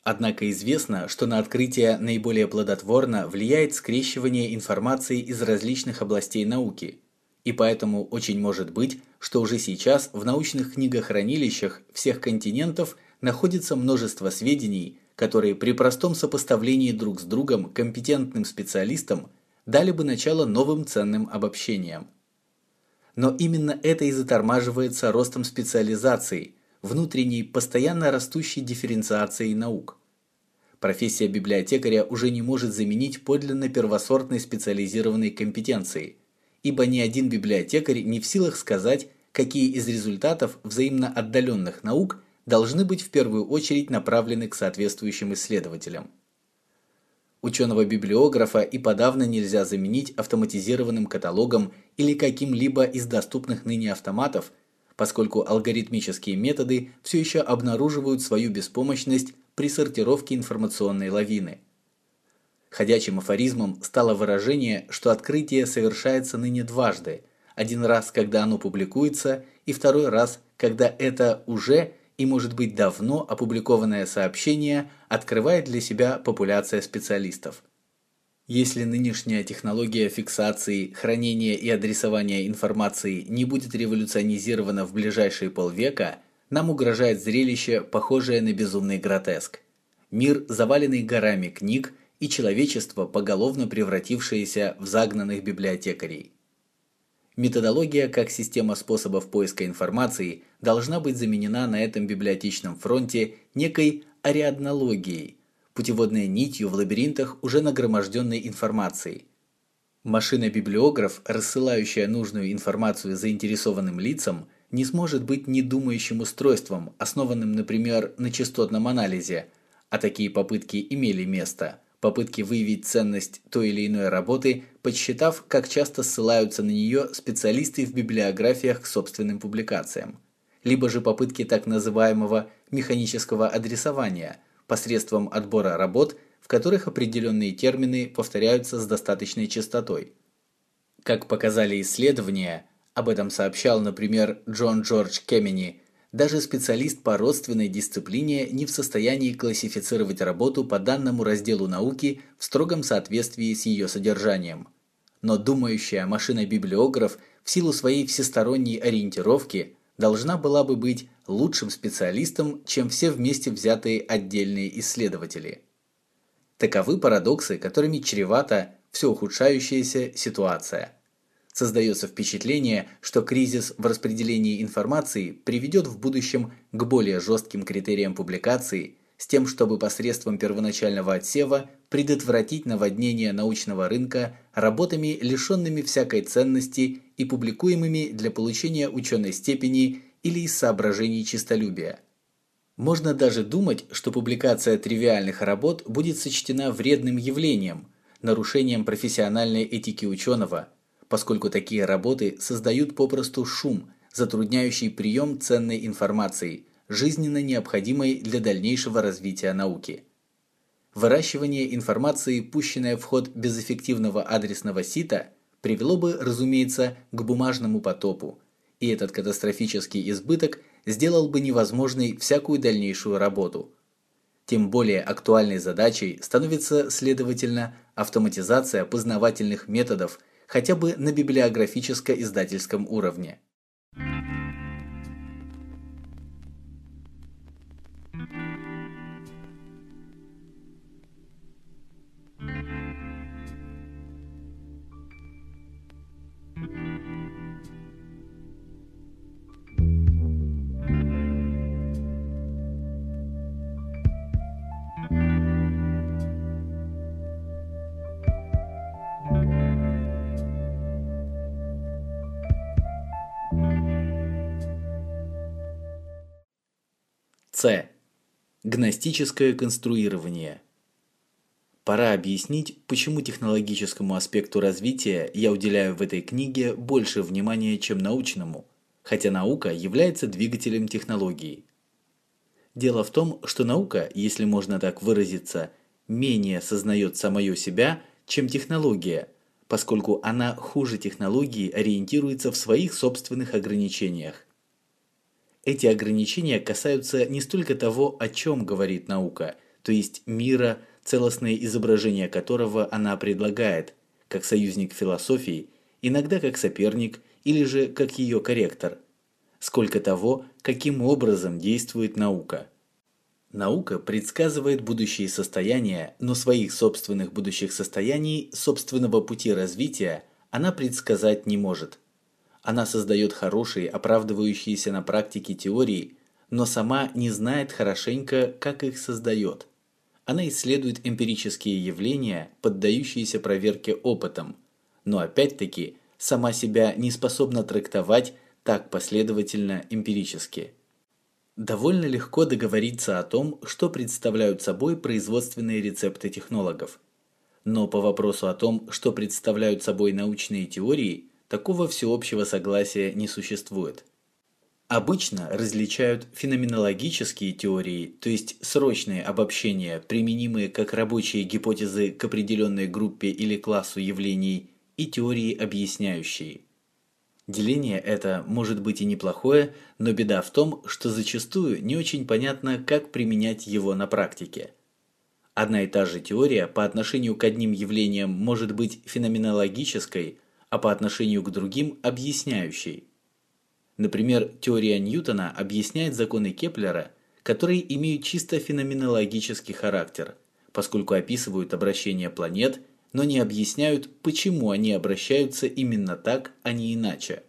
Однако известно, что на открытие наиболее плодотворно влияет скрещивание информации из различных областей науки – и поэтому очень может быть, что уже сейчас в научных книгохранилищах всех континентов находится множество сведений, которые при простом сопоставлении друг с другом компетентным специалистам дали бы начало новым ценным обобщениям. Но именно это и затормаживается ростом специализации, внутренней постоянно растущей дифференциацией наук. Профессия библиотекаря уже не может заменить подлинно первосортной специализированной компетенции – ибо ни один библиотекарь не в силах сказать, какие из результатов взаимно отдаленных наук должны быть в первую очередь направлены к соответствующим исследователям. Ученого-библиографа и подавно нельзя заменить автоматизированным каталогом или каким-либо из доступных ныне автоматов, поскольку алгоритмические методы все еще обнаруживают свою беспомощность при сортировке информационной лавины – Ходячим афоризмом стало выражение, что открытие совершается ныне дважды. Один раз, когда оно публикуется, и второй раз, когда это уже и может быть давно опубликованное сообщение открывает для себя популяция специалистов. Если нынешняя технология фиксации, хранения и адресования информации не будет революционизирована в ближайшие полвека, нам угрожает зрелище, похожее на безумный гротеск. Мир, заваленный горами книг, и человечество, поголовно превратившееся в загнанных библиотекарей. Методология как система способов поиска информации должна быть заменена на этом библиотечном фронте некой ариаднологией, путеводной нитью в лабиринтах уже нагроможденной информацией. Машина-библиограф, рассылающая нужную информацию заинтересованным лицам, не сможет быть недумающим устройством, основанным, например, на частотном анализе, а такие попытки имели место – попытки выявить ценность той или иной работы, подсчитав, как часто ссылаются на нее специалисты в библиографиях к собственным публикациям, либо же попытки так называемого механического адресования посредством отбора работ, в которых определенные термины повторяются с достаточной частотой. Как показали исследования, об этом сообщал, например, Джон Джордж Кемени – даже специалист по родственной дисциплине не в состоянии классифицировать работу по данному разделу науки в строгом соответствии с ее содержанием. Но думающая машина-библиограф в силу своей всесторонней ориентировки должна была бы быть лучшим специалистом, чем все вместе взятые отдельные исследователи. Таковы парадоксы, которыми чревата все ухудшающаяся ситуация – Создается впечатление, что кризис в распределении информации приведет в будущем к более жестким критериям публикации, с тем, чтобы посредством первоначального отсева предотвратить наводнение научного рынка работами, лишенными всякой ценности и публикуемыми для получения ученой степени или из соображений честолюбия. Можно даже думать, что публикация тривиальных работ будет сочтена вредным явлением, нарушением профессиональной этики ученого, поскольку такие работы создают попросту шум, затрудняющий прием ценной информации, жизненно необходимой для дальнейшего развития науки. Выращивание информации, пущенное в ход без эффективного адресного сита, привело бы, разумеется, к бумажному потопу, и этот катастрофический избыток сделал бы невозможной всякую дальнейшую работу. Тем более актуальной задачей становится, следовательно, автоматизация познавательных методов хотя бы на библиографическо-издательском уровне. С. Гностическое конструирование. Пора объяснить, почему технологическому аспекту развития я уделяю в этой книге больше внимания, чем научному, хотя наука является двигателем технологии. Дело в том, что наука, если можно так выразиться, менее сознает самое себя, чем технология, поскольку она хуже технологии ориентируется в своих собственных ограничениях. Эти ограничения касаются не столько того, о чем говорит наука, то есть мира, целостное изображение которого она предлагает, как союзник философии, иногда как соперник или же как ее корректор, сколько того, каким образом действует наука. Наука предсказывает будущие состояния, но своих собственных будущих состояний, собственного пути развития она предсказать не может – она создает хорошие, оправдывающиеся на практике теории, но сама не знает хорошенько, как их создает. Она исследует эмпирические явления, поддающиеся проверке опытом, но опять-таки сама себя не способна трактовать так последовательно эмпирически. Довольно легко договориться о том, что представляют собой производственные рецепты технологов. Но по вопросу о том, что представляют собой научные теории, такого всеобщего согласия не существует. Обычно различают феноменологические теории, то есть срочные обобщения, применимые как рабочие гипотезы к определенной группе или классу явлений, и теории объясняющие. Деление это может быть и неплохое, но беда в том, что зачастую не очень понятно, как применять его на практике. Одна и та же теория по отношению к одним явлениям может быть феноменологической – а по отношению к другим – объясняющей. Например, теория Ньютона объясняет законы Кеплера, которые имеют чисто феноменологический характер, поскольку описывают обращение планет, но не объясняют, почему они обращаются именно так, а не иначе.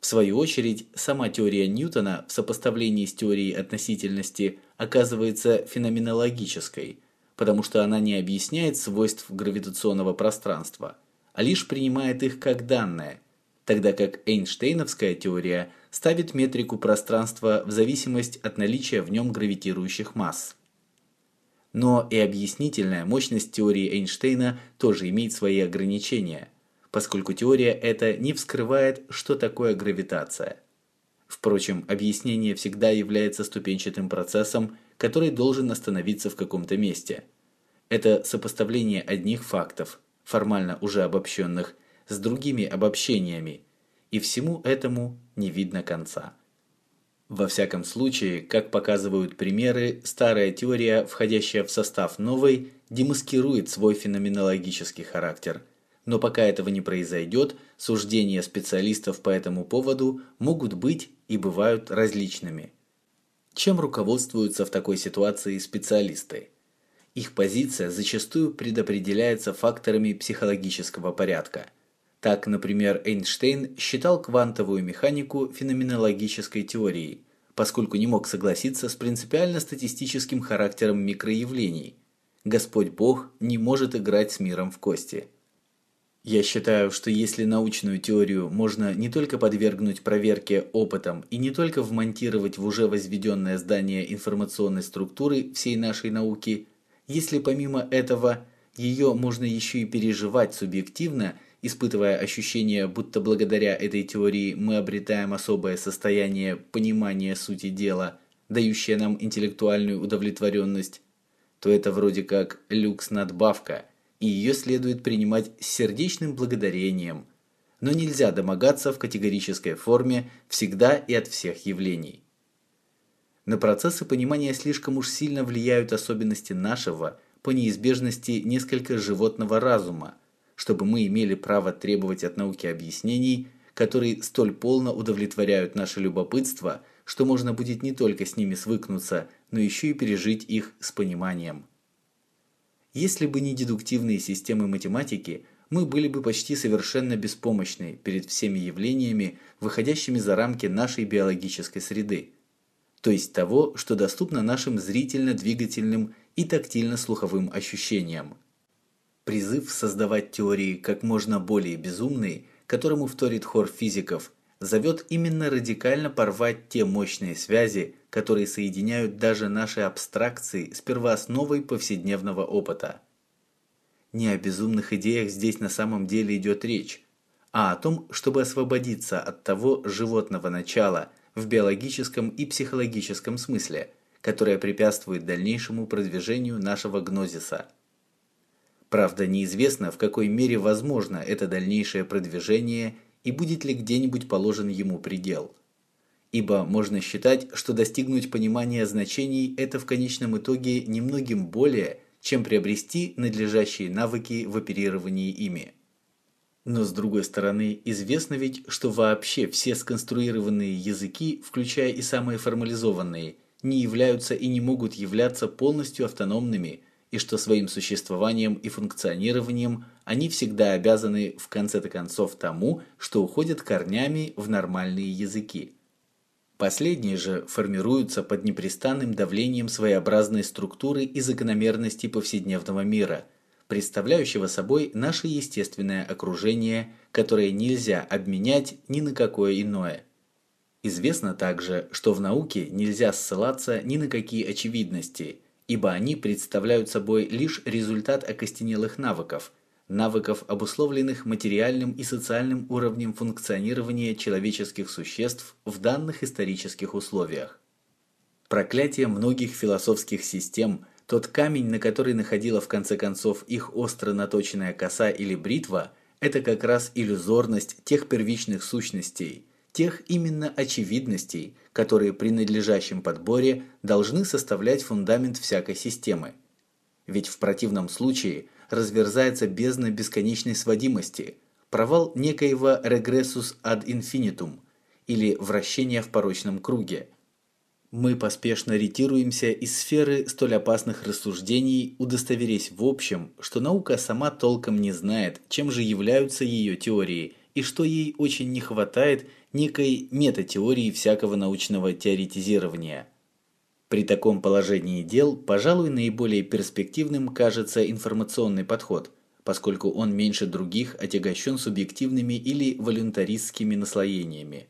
В свою очередь, сама теория Ньютона в сопоставлении с теорией относительности оказывается феноменологической, потому что она не объясняет свойств гравитационного пространства – а лишь принимает их как данное, тогда как Эйнштейновская теория ставит метрику пространства в зависимость от наличия в нем гравитирующих масс. Но и объяснительная мощность теории Эйнштейна тоже имеет свои ограничения, поскольку теория эта не вскрывает, что такое гравитация. Впрочем, объяснение всегда является ступенчатым процессом, который должен остановиться в каком-то месте. Это сопоставление одних фактов – формально уже обобщенных, с другими обобщениями, и всему этому не видно конца. Во всяком случае, как показывают примеры, старая теория, входящая в состав новой, демаскирует свой феноменологический характер. Но пока этого не произойдет, суждения специалистов по этому поводу могут быть и бывают различными. Чем руководствуются в такой ситуации специалисты? Их позиция зачастую предопределяется факторами психологического порядка. Так, например, Эйнштейн считал квантовую механику феноменологической теорией, поскольку не мог согласиться с принципиально-статистическим характером микроявлений. Господь Бог не может играть с миром в кости. Я считаю, что если научную теорию можно не только подвергнуть проверке опытом и не только вмонтировать в уже возведенное здание информационной структуры всей нашей науки, если помимо этого ее можно еще и переживать субъективно, испытывая ощущение, будто благодаря этой теории мы обретаем особое состояние понимания сути дела, дающее нам интеллектуальную удовлетворенность, то это вроде как люкс-надбавка – и ее следует принимать с сердечным благодарением, но нельзя домогаться в категорической форме всегда и от всех явлений. На процессы понимания слишком уж сильно влияют особенности нашего, по неизбежности несколько животного разума, чтобы мы имели право требовать от науки объяснений, которые столь полно удовлетворяют наше любопытство, что можно будет не только с ними свыкнуться, но еще и пережить их с пониманием. Если бы не дедуктивные системы математики, мы были бы почти совершенно беспомощны перед всеми явлениями, выходящими за рамки нашей биологической среды, то есть того, что доступно нашим зрительно-двигательным и тактильно-слуховым ощущениям. Призыв создавать теории как можно более безумные, которому вторит хор физиков, зовет именно радикально порвать те мощные связи, которые соединяют даже наши абстракции с первоосновой повседневного опыта. Не о безумных идеях здесь на самом деле идет речь, а о том, чтобы освободиться от того животного начала в биологическом и психологическом смысле, которое препятствует дальнейшему продвижению нашего гнозиса. Правда, неизвестно, в какой мере возможно это дальнейшее продвижение и будет ли где-нибудь положен ему предел ибо можно считать, что достигнуть понимания значений – это в конечном итоге немногим более, чем приобрести надлежащие навыки в оперировании ими. Но с другой стороны, известно ведь, что вообще все сконструированные языки, включая и самые формализованные, не являются и не могут являться полностью автономными, и что своим существованием и функционированием они всегда обязаны в конце-то концов тому, что уходят корнями в нормальные языки. Последние же формируются под непрестанным давлением своеобразной структуры и закономерностей повседневного мира, представляющего собой наше естественное окружение, которое нельзя обменять ни на какое иное. Известно также, что в науке нельзя ссылаться ни на какие очевидности, ибо они представляют собой лишь результат окостенелых навыков – навыков, обусловленных материальным и социальным уровнем функционирования человеческих существ в данных исторических условиях. Проклятие многих философских систем, тот камень, на который находила в конце концов их остро наточенная коса или бритва, это как раз иллюзорность тех первичных сущностей, тех именно очевидностей, которые при надлежащем подборе должны составлять фундамент всякой системы. Ведь в противном случае – разверзается бездна бесконечной сводимости, провал некоего регрессус ad infinitum или вращение в порочном круге. Мы поспешно ретируемся из сферы столь опасных рассуждений, удостоверясь в общем, что наука сама толком не знает, чем же являются ее теории, и что ей очень не хватает некой метатеории всякого научного теоретизирования – при таком положении дел, пожалуй, наиболее перспективным кажется информационный подход, поскольку он меньше других отягощен субъективными или волюнтаристскими наслоениями.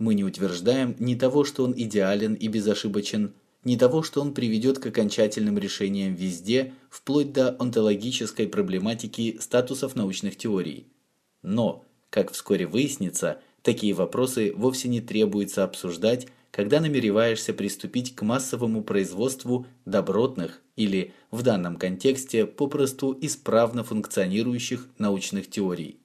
Мы не утверждаем ни того, что он идеален и безошибочен, ни того, что он приведет к окончательным решениям везде, вплоть до онтологической проблематики статусов научных теорий. Но, как вскоре выяснится, такие вопросы вовсе не требуется обсуждать когда намереваешься приступить к массовому производству добротных или, в данном контексте, попросту исправно функционирующих научных теорий.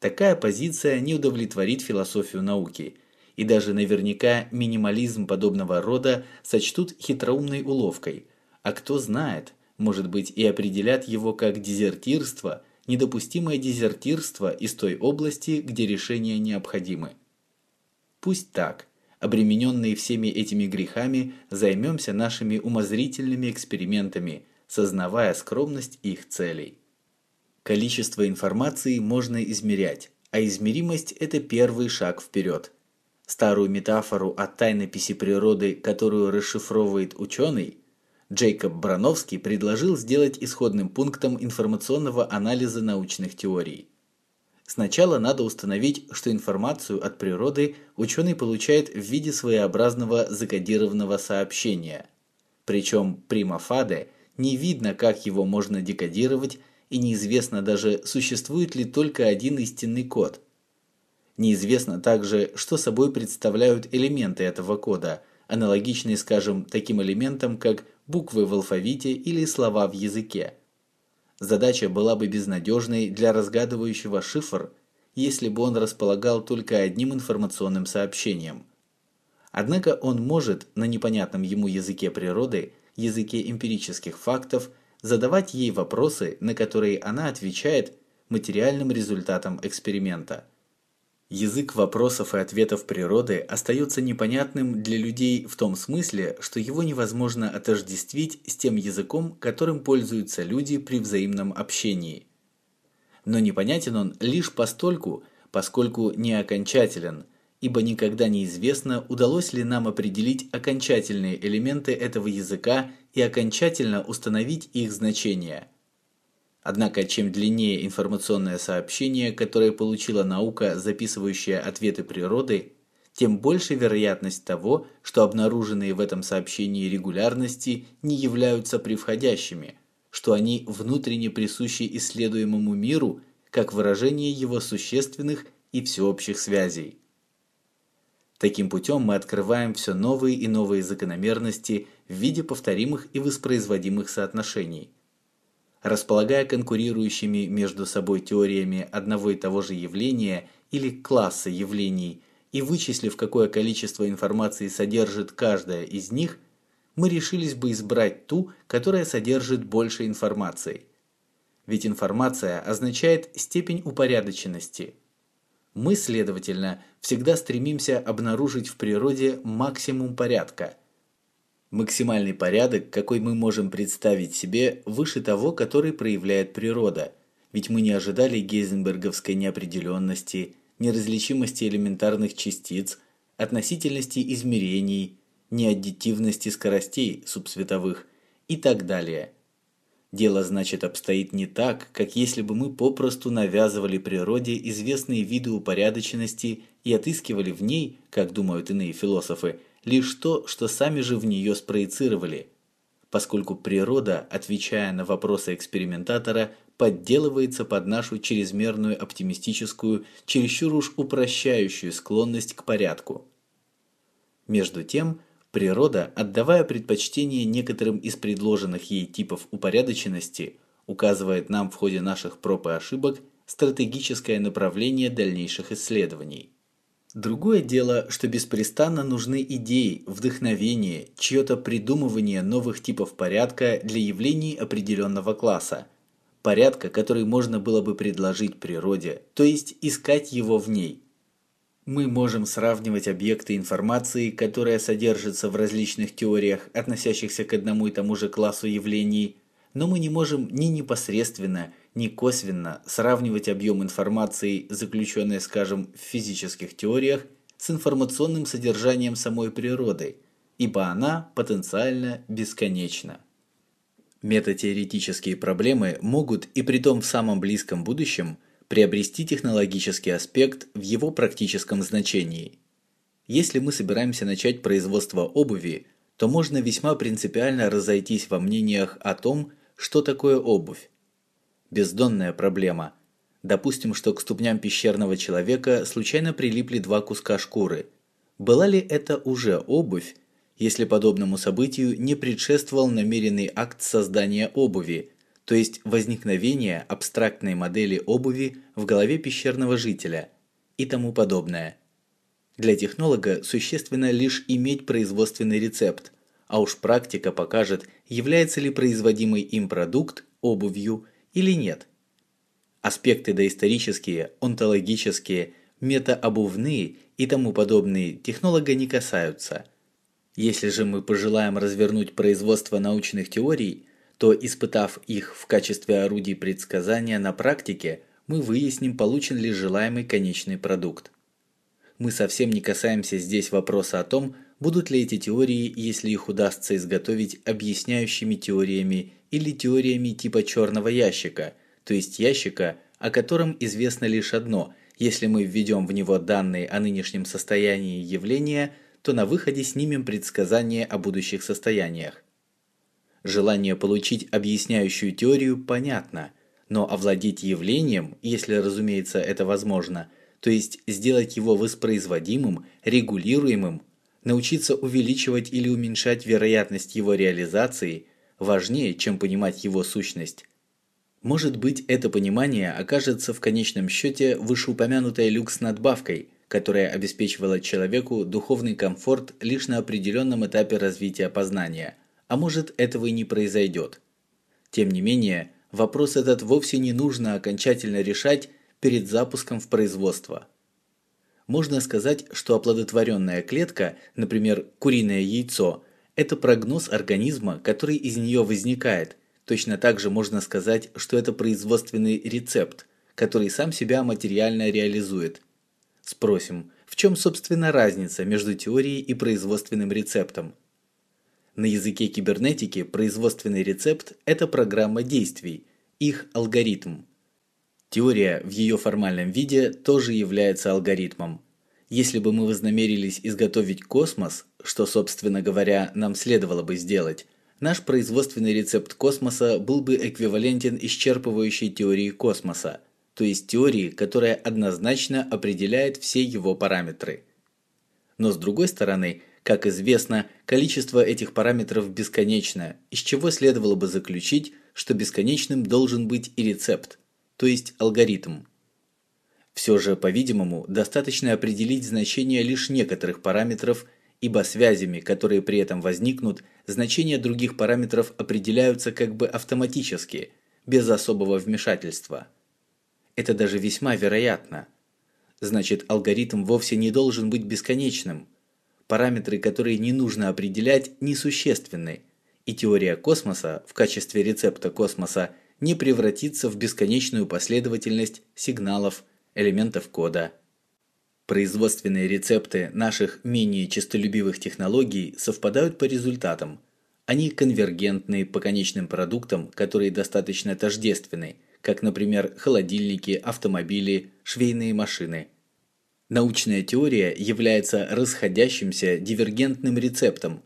Такая позиция не удовлетворит философию науки, и даже наверняка минимализм подобного рода сочтут хитроумной уловкой, а кто знает, может быть и определят его как дезертирство, недопустимое дезертирство из той области, где решения необходимы. Пусть так, обремененные всеми этими грехами, займемся нашими умозрительными экспериментами, сознавая скромность их целей. Количество информации можно измерять, а измеримость – это первый шаг вперед. Старую метафору о тайнописи природы, которую расшифровывает ученый, Джейкоб Брановский предложил сделать исходным пунктом информационного анализа научных теорий. Сначала надо установить, что информацию от природы ученый получает в виде своеобразного закодированного сообщения. Причем прима фаде не видно, как его можно декодировать, и неизвестно даже, существует ли только один истинный код. Неизвестно также, что собой представляют элементы этого кода, аналогичные, скажем, таким элементам, как буквы в алфавите или слова в языке. Задача была бы безнадежной для разгадывающего шифр, если бы он располагал только одним информационным сообщением. Однако он может на непонятном ему языке природы, языке эмпирических фактов, задавать ей вопросы, на которые она отвечает материальным результатом эксперимента – Язык вопросов и ответов природы остается непонятным для людей в том смысле, что его невозможно отождествить с тем языком, которым пользуются люди при взаимном общении. Но непонятен он лишь постольку, поскольку не окончателен, ибо никогда неизвестно, удалось ли нам определить окончательные элементы этого языка и окончательно установить их значение – Однако, чем длиннее информационное сообщение, которое получила наука, записывающая ответы природы, тем больше вероятность того, что обнаруженные в этом сообщении регулярности не являются превходящими, что они внутренне присущи исследуемому миру как выражение его существенных и всеобщих связей. Таким путем мы открываем все новые и новые закономерности в виде повторимых и воспроизводимых соотношений – располагая конкурирующими между собой теориями одного и того же явления или класса явлений и вычислив, какое количество информации содержит каждая из них, мы решились бы избрать ту, которая содержит больше информации. Ведь информация означает степень упорядоченности. Мы, следовательно, всегда стремимся обнаружить в природе максимум порядка – Максимальный порядок, какой мы можем представить себе, выше того, который проявляет природа, ведь мы не ожидали гейзенберговской неопределенности, неразличимости элементарных частиц, относительности измерений, неаддитивности скоростей субсветовых и так далее. Дело, значит, обстоит не так, как если бы мы попросту навязывали природе известные виды упорядоченности и отыскивали в ней, как думают иные философы, лишь то, что сами же в нее спроецировали, поскольку природа, отвечая на вопросы экспериментатора, подделывается под нашу чрезмерную оптимистическую, чересчур уж упрощающую склонность к порядку. Между тем, природа, отдавая предпочтение некоторым из предложенных ей типов упорядоченности, указывает нам в ходе наших проб и ошибок стратегическое направление дальнейших исследований. Другое дело, что беспрестанно нужны идеи, вдохновение, чье-то придумывание новых типов порядка для явлений определенного класса. Порядка, который можно было бы предложить природе, то есть искать его в ней. Мы можем сравнивать объекты информации, которая содержится в различных теориях, относящихся к одному и тому же классу явлений, но мы не можем ни непосредственно, ни косвенно сравнивать объем информации, заключенной, скажем, в физических теориях, с информационным содержанием самой природы, ибо она потенциально бесконечна. Метатеоретические проблемы могут, и при том в самом близком будущем, приобрести технологический аспект в его практическом значении. Если мы собираемся начать производство обуви, то можно весьма принципиально разойтись во мнениях о том, что такое обувь, бездонная проблема. Допустим, что к ступням пещерного человека случайно прилипли два куска шкуры. Была ли это уже обувь, если подобному событию не предшествовал намеренный акт создания обуви, то есть возникновение абстрактной модели обуви в голове пещерного жителя и тому подобное. Для технолога существенно лишь иметь производственный рецепт, а уж практика покажет, является ли производимый им продукт обувью или нет. Аспекты доисторические, онтологические, метаобувные и тому подобные технолога не касаются. Если же мы пожелаем развернуть производство научных теорий, то испытав их в качестве орудий предсказания на практике, мы выясним, получен ли желаемый конечный продукт. Мы совсем не касаемся здесь вопроса о том, Будут ли эти теории, если их удастся изготовить, объясняющими теориями или теориями типа черного ящика, то есть ящика, о котором известно лишь одно – если мы введем в него данные о нынешнем состоянии явления, то на выходе снимем предсказания о будущих состояниях. Желание получить объясняющую теорию понятно, но овладеть явлением, если, разумеется, это возможно, то есть сделать его воспроизводимым, регулируемым, научиться увеличивать или уменьшать вероятность его реализации, важнее, чем понимать его сущность. Может быть, это понимание окажется в конечном счете вышеупомянутой люкс-надбавкой, которая обеспечивала человеку духовный комфорт лишь на определенном этапе развития познания, а может, этого и не произойдет. Тем не менее, вопрос этот вовсе не нужно окончательно решать перед запуском в производство. Можно сказать, что оплодотворенная клетка, например, куриное яйцо, это прогноз организма, который из нее возникает – Точно так же можно сказать, что это производственный рецепт, который сам себя материально реализует. Спросим, в чем собственно разница между теорией и производственным рецептом? На языке кибернетики производственный рецепт – это программа действий, их алгоритм. Теория в ее формальном виде тоже является алгоритмом. Если бы мы вознамерились изготовить космос, что, собственно говоря, нам следовало бы сделать – наш производственный рецепт космоса был бы эквивалентен исчерпывающей теории космоса, то есть теории, которая однозначно определяет все его параметры. Но с другой стороны, как известно, количество этих параметров бесконечно, из чего следовало бы заключить, что бесконечным должен быть и рецепт, то есть алгоритм. Все же, по-видимому, достаточно определить значение лишь некоторых параметров – ибо связями, которые при этом возникнут, значения других параметров определяются как бы автоматически, без особого вмешательства. Это даже весьма вероятно. Значит, алгоритм вовсе не должен быть бесконечным. Параметры, которые не нужно определять, несущественны, и теория космоса в качестве рецепта космоса не превратится в бесконечную последовательность сигналов, элементов кода – Производственные рецепты наших менее честолюбивых технологий совпадают по результатам. Они конвергентны по конечным продуктам, которые достаточно тождественны, как, например, холодильники, автомобили, швейные машины. Научная теория является расходящимся дивергентным рецептом,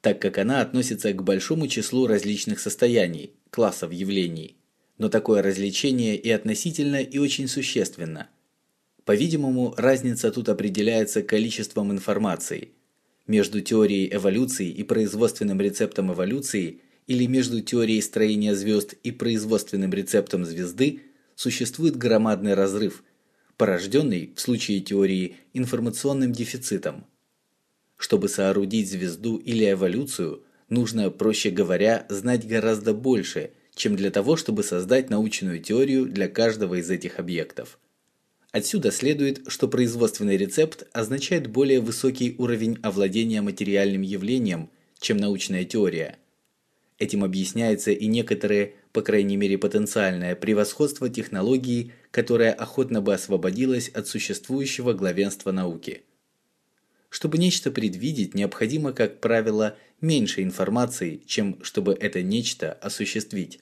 так как она относится к большому числу различных состояний, классов явлений. Но такое развлечение и относительно, и очень существенно – по-видимому, разница тут определяется количеством информации. Между теорией эволюции и производственным рецептом эволюции или между теорией строения звезд и производственным рецептом звезды существует громадный разрыв, порожденный в случае теории информационным дефицитом. Чтобы соорудить звезду или эволюцию, нужно, проще говоря, знать гораздо больше, чем для того, чтобы создать научную теорию для каждого из этих объектов. Отсюда следует, что производственный рецепт означает более высокий уровень овладения материальным явлением, чем научная теория. Этим объясняется и некоторое, по крайней мере потенциальное, превосходство технологии, которая охотно бы освободилась от существующего главенства науки. Чтобы нечто предвидеть, необходимо, как правило, меньше информации, чем чтобы это нечто осуществить.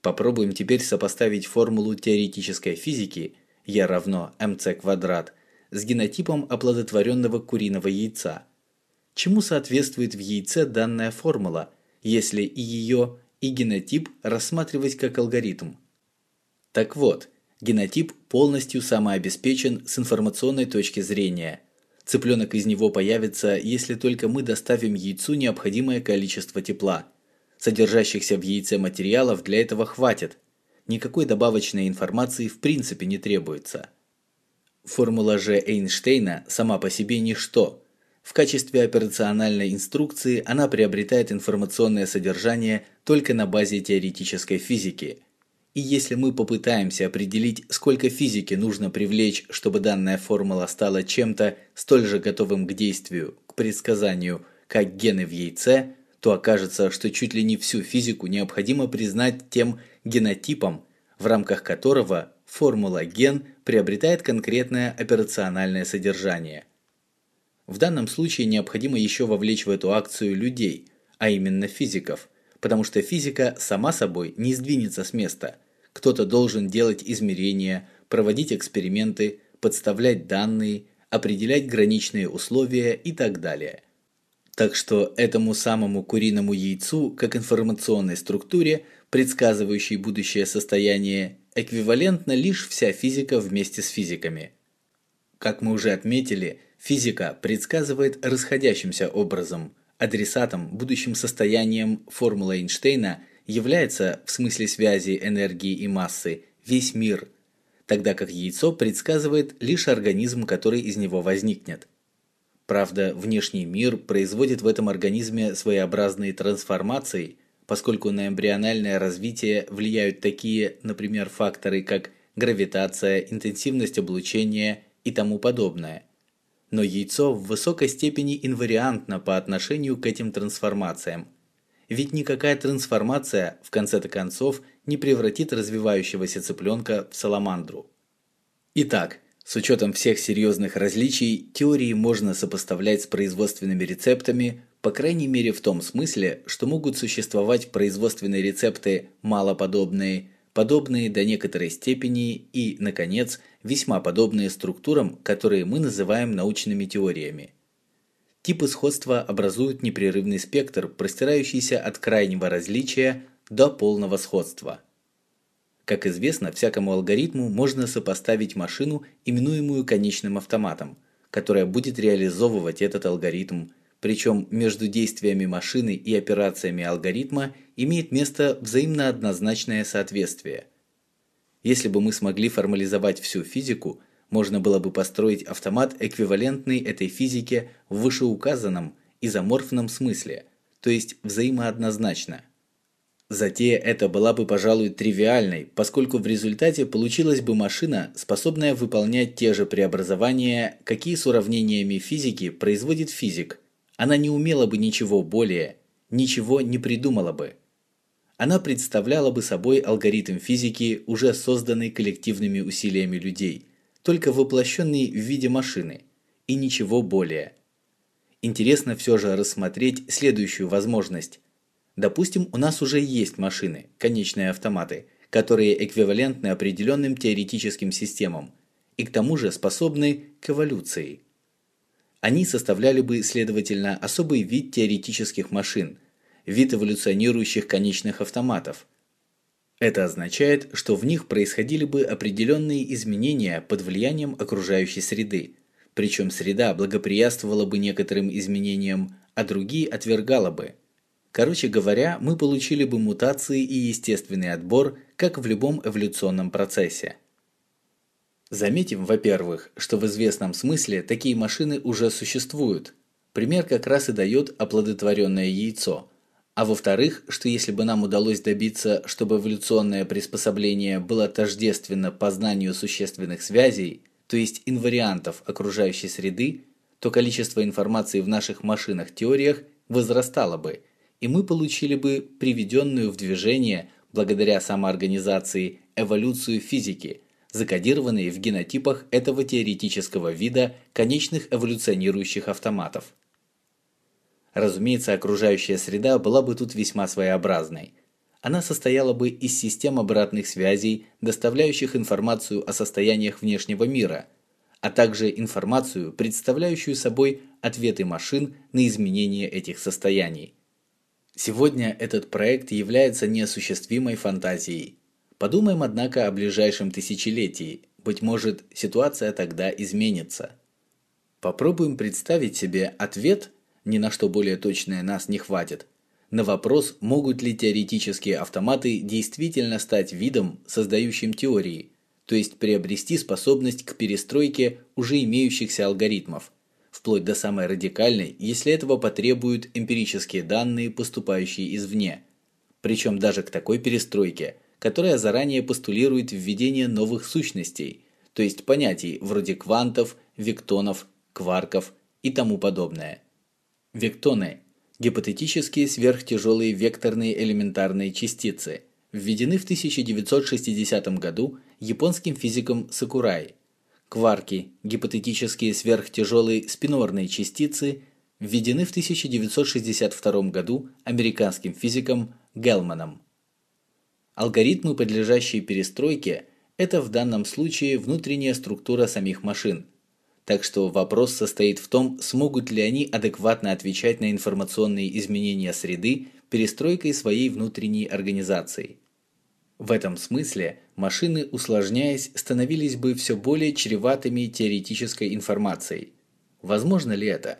Попробуем теперь сопоставить формулу теоретической физики – Е равно mc квадрат с генотипом оплодотворенного куриного яйца. Чему соответствует в яйце данная формула, если и ее, и генотип рассматривать как алгоритм? Так вот, генотип полностью самообеспечен с информационной точки зрения. Цыпленок из него появится, если только мы доставим яйцу необходимое количество тепла. Содержащихся в яйце материалов для этого хватит – никакой добавочной информации в принципе не требуется. Формула же Эйнштейна сама по себе ничто. В качестве операциональной инструкции она приобретает информационное содержание только на базе теоретической физики. И если мы попытаемся определить, сколько физики нужно привлечь, чтобы данная формула стала чем-то столь же готовым к действию, к предсказанию, как гены в яйце, то окажется, что чуть ли не всю физику необходимо признать тем генотипом, в рамках которого формула ген приобретает конкретное операциональное содержание. В данном случае необходимо еще вовлечь в эту акцию людей, а именно физиков, потому что физика сама собой не сдвинется с места. Кто-то должен делать измерения, проводить эксперименты, подставлять данные, определять граничные условия и так далее. Так что этому самому куриному яйцу, как информационной структуре, предсказывающей будущее состояние, эквивалентна лишь вся физика вместе с физиками. Как мы уже отметили, физика предсказывает расходящимся образом, адресатом, будущим состоянием формула Эйнштейна является в смысле связи энергии и массы весь мир – тогда как яйцо предсказывает лишь организм, который из него возникнет. Правда, внешний мир производит в этом организме своеобразные трансформации, поскольку на эмбриональное развитие влияют такие, например, факторы, как гравитация, интенсивность облучения и тому подобное. Но яйцо в высокой степени инвариантно по отношению к этим трансформациям. Ведь никакая трансформация, в конце-то концов, не превратит развивающегося цыпленка в саламандру. Итак, с учетом всех серьезных различий, теории можно сопоставлять с производственными рецептами, по крайней мере в том смысле, что могут существовать производственные рецепты малоподобные, подобные до некоторой степени и, наконец, весьма подобные структурам, которые мы называем научными теориями. Типы сходства образуют непрерывный спектр, простирающийся от крайнего различия до полного сходства. Как известно, всякому алгоритму можно сопоставить машину, именуемую конечным автоматом, которая будет реализовывать этот алгоритм, причем между действиями машины и операциями алгоритма имеет место взаимно однозначное соответствие. Если бы мы смогли формализовать всю физику, можно было бы построить автомат, эквивалентный этой физике в вышеуказанном изоморфном смысле, то есть взаимооднозначно. Затея эта была бы, пожалуй, тривиальной, поскольку в результате получилась бы машина, способная выполнять те же преобразования, какие с уравнениями физики производит физик. Она не умела бы ничего более, ничего не придумала бы. Она представляла бы собой алгоритм физики, уже созданный коллективными усилиями людей, только воплощенный в виде машины, и ничего более. Интересно все же рассмотреть следующую возможность Допустим, у нас уже есть машины, конечные автоматы, которые эквивалентны определенным теоретическим системам и к тому же способны к эволюции. Они составляли бы, следовательно, особый вид теоретических машин, вид эволюционирующих конечных автоматов. Это означает, что в них происходили бы определенные изменения под влиянием окружающей среды, причем среда благоприятствовала бы некоторым изменениям, а другие отвергала бы – Короче говоря, мы получили бы мутации и естественный отбор, как в любом эволюционном процессе. Заметим, во-первых, что в известном смысле такие машины уже существуют. Пример как раз и дает оплодотворенное яйцо. А во-вторых, что если бы нам удалось добиться, чтобы эволюционное приспособление было тождественно познанию существенных связей, то есть инвариантов окружающей среды, то количество информации в наших машинах-теориях возрастало бы – и мы получили бы приведенную в движение благодаря самоорганизации эволюцию физики, закодированные в генотипах этого теоретического вида конечных эволюционирующих автоматов. Разумеется, окружающая среда была бы тут весьма своеобразной. Она состояла бы из систем обратных связей, доставляющих информацию о состояниях внешнего мира, а также информацию, представляющую собой ответы машин на изменения этих состояний. Сегодня этот проект является неосуществимой фантазией. Подумаем, однако, о ближайшем тысячелетии. Быть может, ситуация тогда изменится. Попробуем представить себе ответ, ни на что более точное нас не хватит, на вопрос, могут ли теоретические автоматы действительно стать видом, создающим теории, то есть приобрести способность к перестройке уже имеющихся алгоритмов – вплоть до самой радикальной, если этого потребуют эмпирические данные, поступающие извне. Причем даже к такой перестройке, которая заранее постулирует введение новых сущностей, то есть понятий вроде квантов, вектонов, кварков и тому подобное. Вектоны – гипотетические сверхтяжелые векторные элементарные частицы, введены в 1960 году японским физиком Сакурай – Кварки, гипотетические сверхтяжелые спинорные частицы, введены в 1962 году американским физиком Гелманом. Алгоритмы, подлежащие перестройке, это в данном случае внутренняя структура самих машин. Так что вопрос состоит в том, смогут ли они адекватно отвечать на информационные изменения среды перестройкой своей внутренней организации. В этом смысле машины, усложняясь, становились бы все более чреватыми теоретической информацией. Возможно ли это?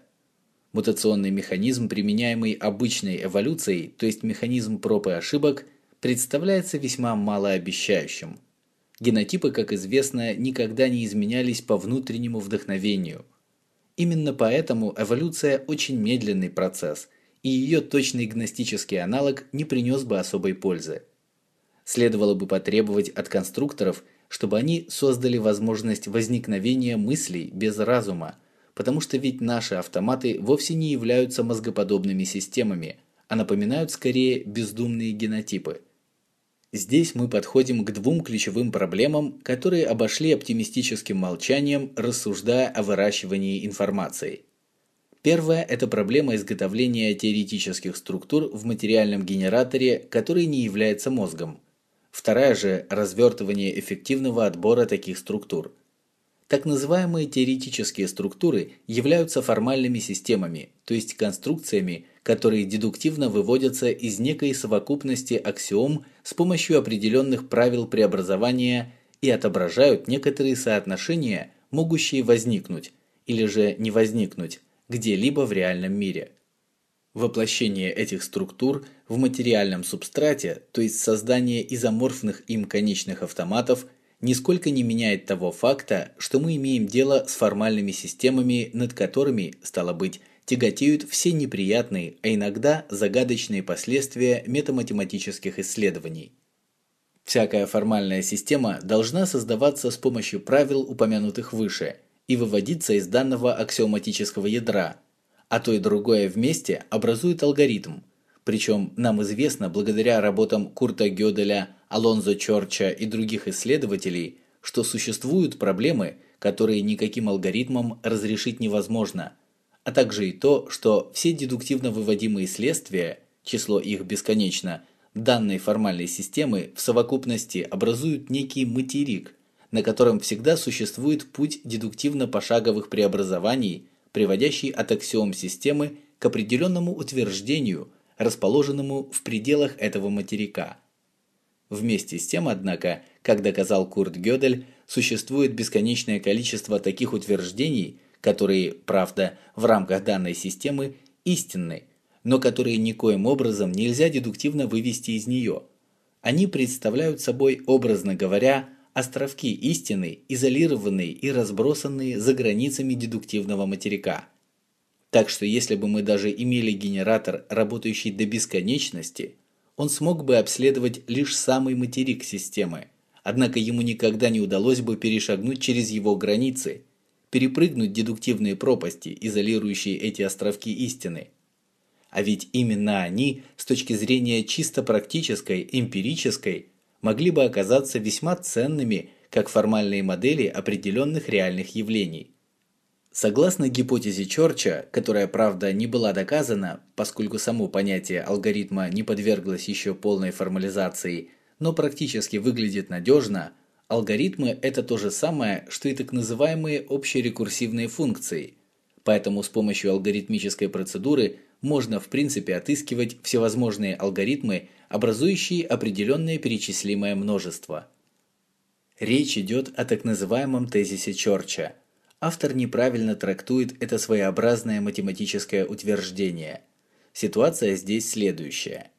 Мутационный механизм, применяемый обычной эволюцией, то есть механизм проб и ошибок, представляется весьма малообещающим. Генотипы, как известно, никогда не изменялись по внутреннему вдохновению. Именно поэтому эволюция очень медленный процесс, и ее точный гностический аналог не принес бы особой пользы. Следовало бы потребовать от конструкторов, чтобы они создали возможность возникновения мыслей без разума, потому что ведь наши автоматы вовсе не являются мозгоподобными системами, а напоминают скорее бездумные генотипы. Здесь мы подходим к двум ключевым проблемам, которые обошли оптимистическим молчанием, рассуждая о выращивании информации. Первая – это проблема изготовления теоретических структур в материальном генераторе, который не является мозгом – Вторая же – развертывание эффективного отбора таких структур. Так называемые теоретические структуры являются формальными системами, то есть конструкциями, которые дедуктивно выводятся из некой совокупности аксиом с помощью определенных правил преобразования и отображают некоторые соотношения, могущие возникнуть или же не возникнуть где-либо в реальном мире. Воплощение этих структур в материальном субстрате, то есть создание изоморфных им конечных автоматов, нисколько не меняет того факта, что мы имеем дело с формальными системами, над которыми, стало быть, тяготеют все неприятные, а иногда загадочные последствия метаматематических исследований. Всякая формальная система должна создаваться с помощью правил, упомянутых выше, и выводиться из данного аксиоматического ядра – а то и другое вместе образует алгоритм. Причем нам известно благодаря работам Курта Гёделя, Алонзо Чорча и других исследователей, что существуют проблемы, которые никаким алгоритмом разрешить невозможно, а также и то, что все дедуктивно выводимые следствия, число их бесконечно, данной формальной системы в совокупности образуют некий материк, на котором всегда существует путь дедуктивно-пошаговых преобразований – приводящий от аксиом системы к определенному утверждению, расположенному в пределах этого материка. Вместе с тем, однако, как доказал Курт Гёдель, существует бесконечное количество таких утверждений, которые, правда, в рамках данной системы истинны, но которые никоим образом нельзя дедуктивно вывести из нее. Они представляют собой, образно говоря, островки истины, изолированные и разбросанные за границами дедуктивного материка. Так что если бы мы даже имели генератор, работающий до бесконечности, он смог бы обследовать лишь самый материк системы, однако ему никогда не удалось бы перешагнуть через его границы, перепрыгнуть дедуктивные пропасти, изолирующие эти островки истины. А ведь именно они, с точки зрения чисто практической, эмпирической, могли бы оказаться весьма ценными как формальные модели определенных реальных явлений. Согласно гипотезе Чорча, которая, правда, не была доказана, поскольку само понятие алгоритма не подверглось еще полной формализации, но практически выглядит надежно, алгоритмы – это то же самое, что и так называемые общерекурсивные функции. Поэтому с помощью алгоритмической процедуры можно в принципе отыскивать всевозможные алгоритмы, образующие определенное перечислимое множество. Речь идет о так называемом тезисе Чорча. Автор неправильно трактует это своеобразное математическое утверждение. Ситуация здесь следующая.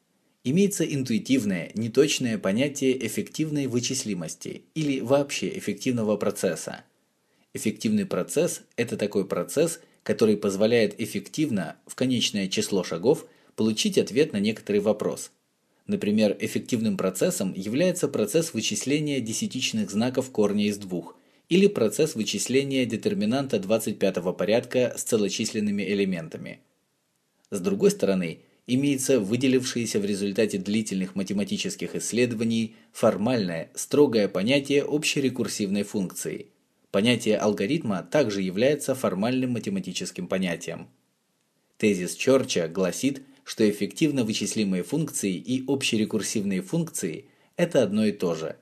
Имеется интуитивное, неточное понятие эффективной вычислимости или вообще эффективного процесса. Эффективный процесс – это такой процесс, который позволяет эффективно, в конечное число шагов, получить ответ на некоторый вопрос – Например, эффективным процессом является процесс вычисления десятичных знаков корня из двух или процесс вычисления детерминанта 25 порядка с целочисленными элементами. С другой стороны, имеется выделившееся в результате длительных математических исследований формальное, строгое понятие общей рекурсивной функции. понятие алгоритма также является формальным математическим понятием. Тезис Чорча гласит, что эффективно вычислимые функции и общерекурсивные функции – это одно и то же.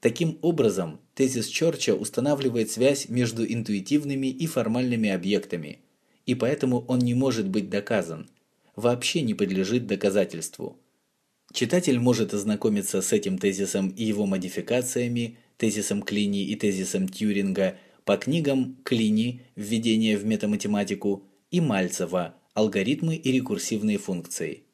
Таким образом, тезис Чорча устанавливает связь между интуитивными и формальными объектами, и поэтому он не может быть доказан, вообще не подлежит доказательству. Читатель может ознакомиться с этим тезисом и его модификациями, тезисом Клини и тезисом Тьюринга по книгам Клини «Введение в метаматематику» и Мальцева «Алгоритмы и рекурсивные функции».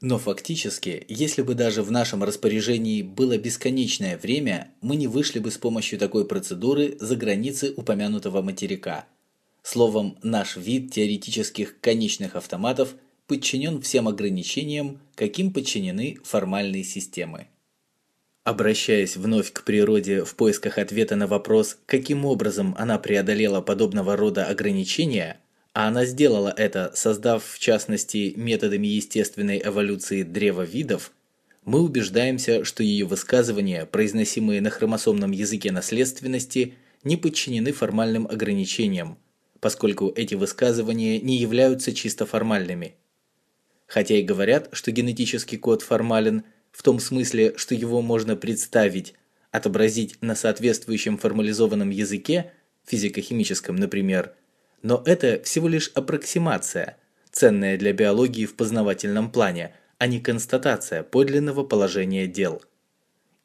Но фактически, если бы даже в нашем распоряжении было бесконечное время, мы не вышли бы с помощью такой процедуры за границы упомянутого материка. Словом, наш вид теоретических конечных автоматов подчинен всем ограничениям, каким подчинены формальные системы. Обращаясь вновь к природе в поисках ответа на вопрос, каким образом она преодолела подобного рода ограничения, а она сделала это, создав в частности методами естественной эволюции древа видов, мы убеждаемся, что ее высказывания, произносимые на хромосомном языке наследственности, не подчинены формальным ограничениям, поскольку эти высказывания не являются чисто формальными – Хотя и говорят, что генетический код формален в том смысле, что его можно представить, отобразить на соответствующем формализованном языке, физико-химическом, например, но это всего лишь аппроксимация, ценная для биологии в познавательном плане, а не констатация подлинного положения дел.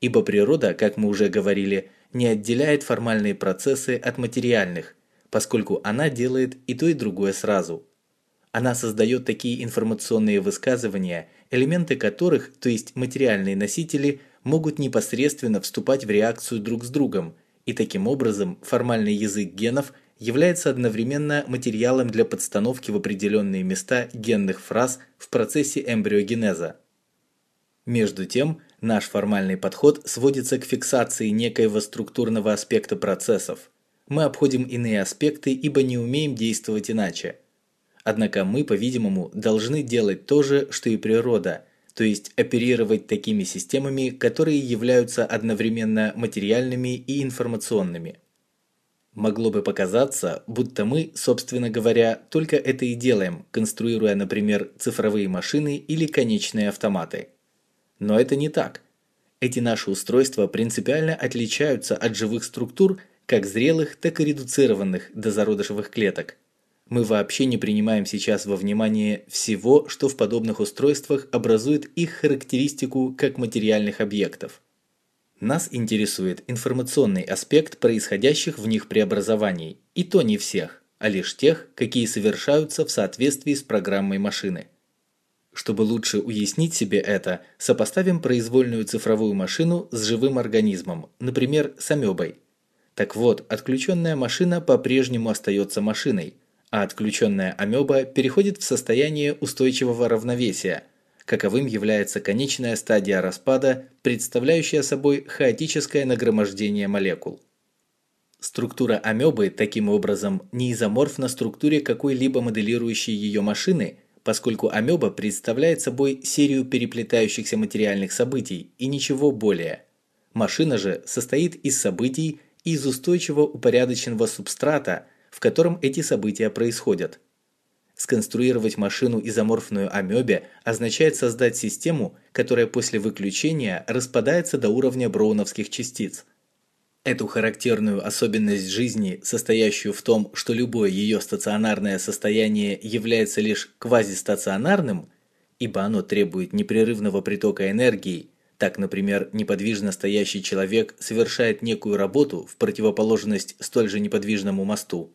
Ибо природа, как мы уже говорили, не отделяет формальные процессы от материальных, поскольку она делает и то, и другое сразу – она создает такие информационные высказывания, элементы которых, то есть материальные носители, могут непосредственно вступать в реакцию друг с другом, и таким образом формальный язык генов является одновременно материалом для подстановки в определенные места генных фраз в процессе эмбриогенеза. Между тем, наш формальный подход сводится к фиксации некоего структурного аспекта процессов. Мы обходим иные аспекты, ибо не умеем действовать иначе – Однако мы, по-видимому, должны делать то же, что и природа, то есть оперировать такими системами, которые являются одновременно материальными и информационными. Могло бы показаться, будто мы, собственно говоря, только это и делаем, конструируя, например, цифровые машины или конечные автоматы. Но это не так. Эти наши устройства принципиально отличаются от живых структур, как зрелых, так и редуцированных до зародышевых клеток – мы вообще не принимаем сейчас во внимание всего, что в подобных устройствах образует их характеристику как материальных объектов. Нас интересует информационный аспект происходящих в них преобразований, и то не всех, а лишь тех, какие совершаются в соответствии с программой машины. Чтобы лучше уяснить себе это, сопоставим произвольную цифровую машину с живым организмом, например, с амебой. Так вот, отключенная машина по-прежнему остается машиной – а отключенная амеба переходит в состояние устойчивого равновесия, каковым является конечная стадия распада, представляющая собой хаотическое нагромождение молекул. Структура амебы таким образом не изоморфна структуре какой-либо моделирующей ее машины, поскольку амеба представляет собой серию переплетающихся материальных событий и ничего более. Машина же состоит из событий и из устойчиво упорядоченного субстрата – в котором эти события происходят. Сконструировать машину изоморфную амебе означает создать систему, которая после выключения распадается до уровня броуновских частиц. Эту характерную особенность жизни, состоящую в том, что любое ее стационарное состояние является лишь квазистационарным, ибо оно требует непрерывного притока энергии, так, например, неподвижно стоящий человек совершает некую работу в противоположность столь же неподвижному мосту,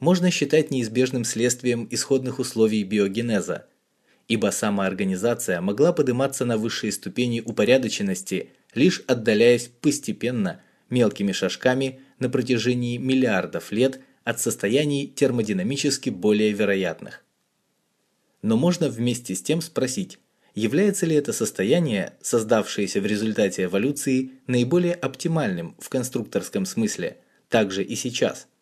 можно считать неизбежным следствием исходных условий биогенеза, ибо самоорганизация могла подниматься на высшие ступени упорядоченности, лишь отдаляясь постепенно, мелкими шажками на протяжении миллиардов лет от состояний термодинамически более вероятных. Но можно вместе с тем спросить, является ли это состояние, создавшееся в результате эволюции, наиболее оптимальным в конструкторском смысле, также и сейчас –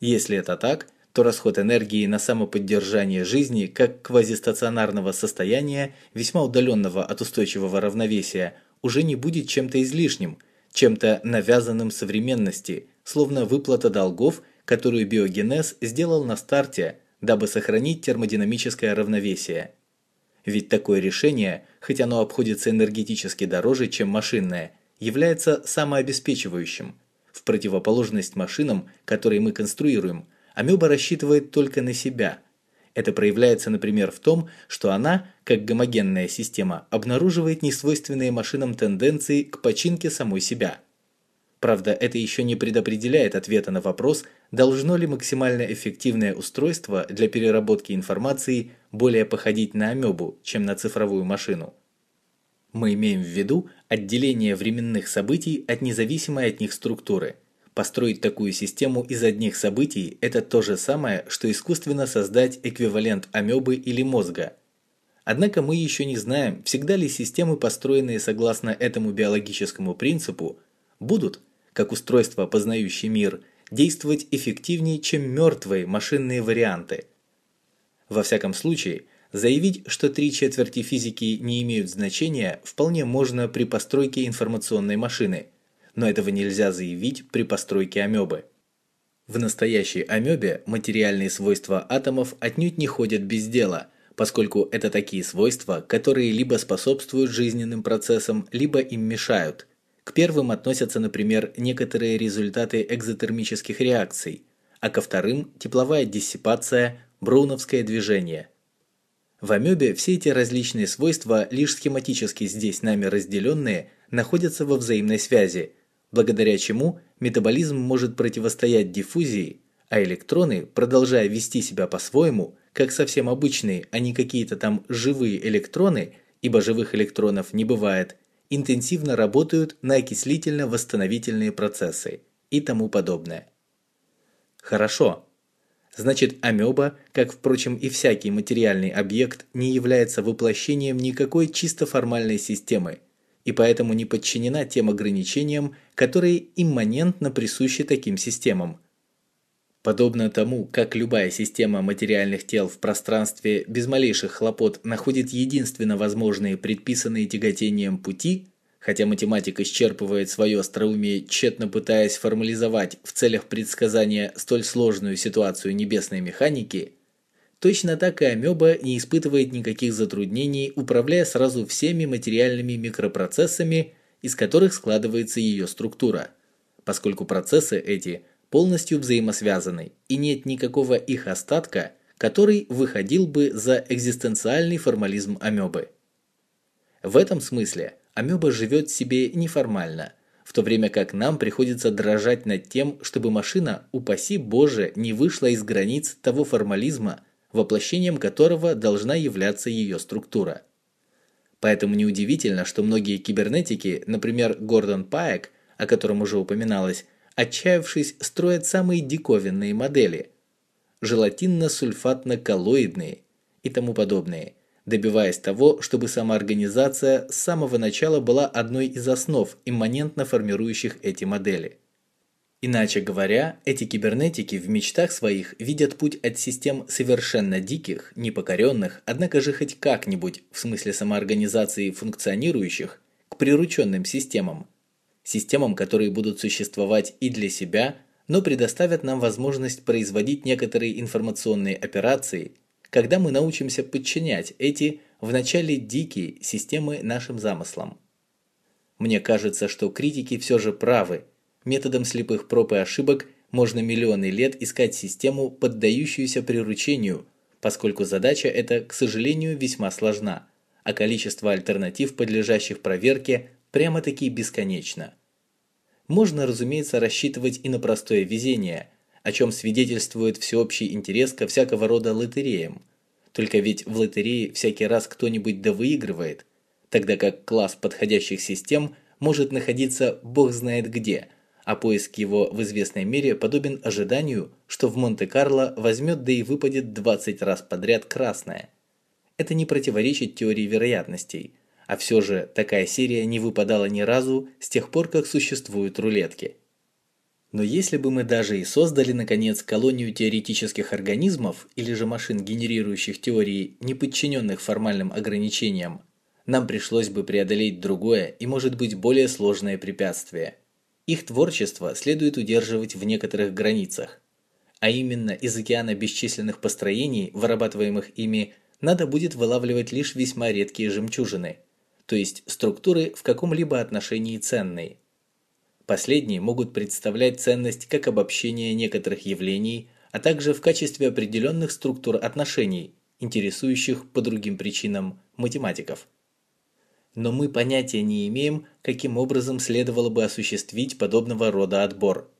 если это так, то расход энергии на самоподдержание жизни как квазистационарного состояния, весьма удаленного от устойчивого равновесия, уже не будет чем-то излишним, чем-то навязанным современности, словно выплата долгов, которую биогенез сделал на старте, дабы сохранить термодинамическое равновесие. Ведь такое решение, хоть оно обходится энергетически дороже, чем машинное, является самообеспечивающим. В противоположность машинам, которые мы конструируем, амеба рассчитывает только на себя. Это проявляется, например, в том, что она, как гомогенная система, обнаруживает несвойственные машинам тенденции к починке самой себя. Правда, это еще не предопределяет ответа на вопрос, должно ли максимально эффективное устройство для переработки информации более походить на амебу, чем на цифровую машину. Мы имеем в виду отделение временных событий от независимой от них структуры. Построить такую систему из одних событий – это то же самое, что искусственно создать эквивалент амебы или мозга. Однако мы еще не знаем, всегда ли системы, построенные согласно этому биологическому принципу, будут, как устройство, познающее мир, действовать эффективнее, чем мертвые машинные варианты. Во всяком случае – Заявить, что три четверти физики не имеют значения, вполне можно при постройке информационной машины, но этого нельзя заявить при постройке амебы. В настоящей амебе материальные свойства атомов отнюдь не ходят без дела, поскольку это такие свойства, которые либо способствуют жизненным процессам, либо им мешают. К первым относятся, например, некоторые результаты экзотермических реакций, а ко вторым – тепловая диссипация, броуновское движение – в амебе все эти различные свойства, лишь схематически здесь нами разделенные, находятся во взаимной связи, благодаря чему метаболизм может противостоять диффузии, а электроны, продолжая вести себя по-своему, как совсем обычные, а не какие-то там живые электроны, ибо живых электронов не бывает, интенсивно работают на окислительно-восстановительные процессы и тому подобное. Хорошо, Значит, амеба, как, впрочем, и всякий материальный объект, не является воплощением никакой чисто формальной системы, и поэтому не подчинена тем ограничениям, которые имманентно присущи таким системам. Подобно тому, как любая система материальных тел в пространстве без малейших хлопот находит единственно возможные предписанные тяготением пути – хотя математик исчерпывает свое остроумие, тщетно пытаясь формализовать в целях предсказания столь сложную ситуацию небесной механики, точно так и амеба не испытывает никаких затруднений, управляя сразу всеми материальными микропроцессами, из которых складывается ее структура, поскольку процессы эти полностью взаимосвязаны и нет никакого их остатка, который выходил бы за экзистенциальный формализм амебы. В этом смысле – амеба живет себе неформально, в то время как нам приходится дрожать над тем, чтобы машина, упаси Боже, не вышла из границ того формализма, воплощением которого должна являться ее структура. Поэтому неудивительно, что многие кибернетики, например, Гордон Паек, о котором уже упоминалось, отчаявшись, строят самые диковинные модели – желатинно-сульфатно-коллоидные и тому подобные – добиваясь того, чтобы самоорганизация с самого начала была одной из основ, имманентно формирующих эти модели. Иначе говоря, эти кибернетики в мечтах своих видят путь от систем совершенно диких, непокоренных, однако же хоть как-нибудь, в смысле самоорганизации функционирующих, к прирученным системам. Системам, которые будут существовать и для себя, но предоставят нам возможность производить некоторые информационные операции – когда мы научимся подчинять эти, вначале дикие, системы нашим замыслам. Мне кажется, что критики все же правы. Методом слепых проб и ошибок можно миллионы лет искать систему, поддающуюся приручению, поскольку задача эта, к сожалению, весьма сложна, а количество альтернатив, подлежащих проверке, прямо-таки бесконечно. Можно, разумеется, рассчитывать и на простое везение – о чем свидетельствует всеобщий интерес ко всякого рода лотереям. Только ведь в лотерее всякий раз кто-нибудь да выигрывает, тогда как класс подходящих систем может находиться бог знает где, а поиск его в известной мере подобен ожиданию, что в Монте-Карло возьмет да и выпадет 20 раз подряд красное. Это не противоречит теории вероятностей, а все же такая серия не выпадала ни разу с тех пор, как существуют рулетки. Но если бы мы даже и создали, наконец, колонию теоретических организмов или же машин, генерирующих теории, не подчиненных формальным ограничениям, нам пришлось бы преодолеть другое и, может быть, более сложное препятствие. Их творчество следует удерживать в некоторых границах. А именно из океана бесчисленных построений, вырабатываемых ими, надо будет вылавливать лишь весьма редкие жемчужины, то есть структуры в каком-либо отношении ценные. Последние могут представлять ценность как обобщение некоторых явлений, а также в качестве определенных структур отношений, интересующих по другим причинам математиков но мы понятия не имеем, каким образом следовало бы осуществить подобного рода отбор.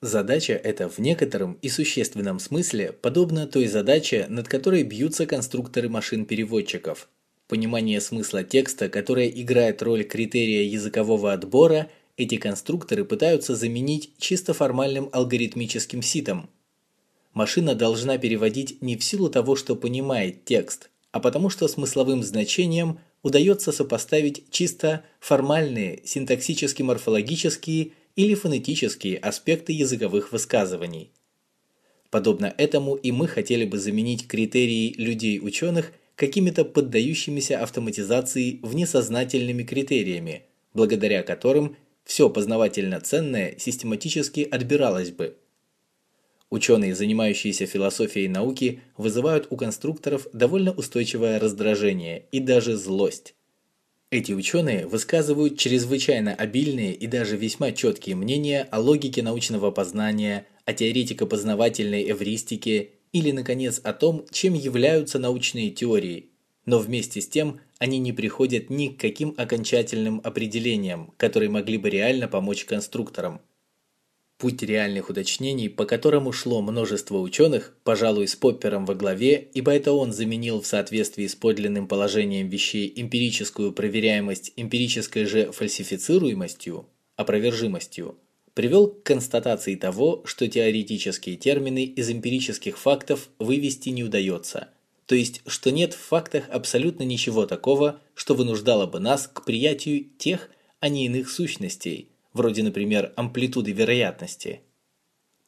Задача эта в некотором и существенном смысле подобна той задаче, над которой бьются конструкторы машин-переводчиков. Понимание смысла текста, которое играет роль критерия языкового отбора, эти конструкторы пытаются заменить чисто формальным алгоритмическим ситом. Машина должна переводить не в силу того, что понимает текст, а потому что смысловым значением удается сопоставить чисто формальные синтаксически-морфологические или фонетические аспекты языковых высказываний. Подобно этому и мы хотели бы заменить критерии людей-ученых какими-то поддающимися автоматизации внесознательными критериями, благодаря которым все познавательно ценное систематически отбиралось бы – Ученые, занимающиеся философией науки, вызывают у конструкторов довольно устойчивое раздражение и даже злость. Эти ученые высказывают чрезвычайно обильные и даже весьма четкие мнения о логике научного познания, о теоретико-познавательной эвристике или, наконец, о том, чем являются научные теории, но вместе с тем они не приходят ни к каким окончательным определениям, которые могли бы реально помочь конструкторам. Путь реальных уточнений, по которому шло множество ученых, пожалуй, с Поппером во главе, ибо это он заменил в соответствии с подлинным положением вещей эмпирическую проверяемость эмпирической же фальсифицируемостью, опровержимостью, привел к констатации того, что теоретические термины из эмпирических фактов вывести не удается, то есть, что нет в фактах абсолютно ничего такого, что вынуждало бы нас к приятию тех, а не иных сущностей – вроде, например, амплитуды вероятности.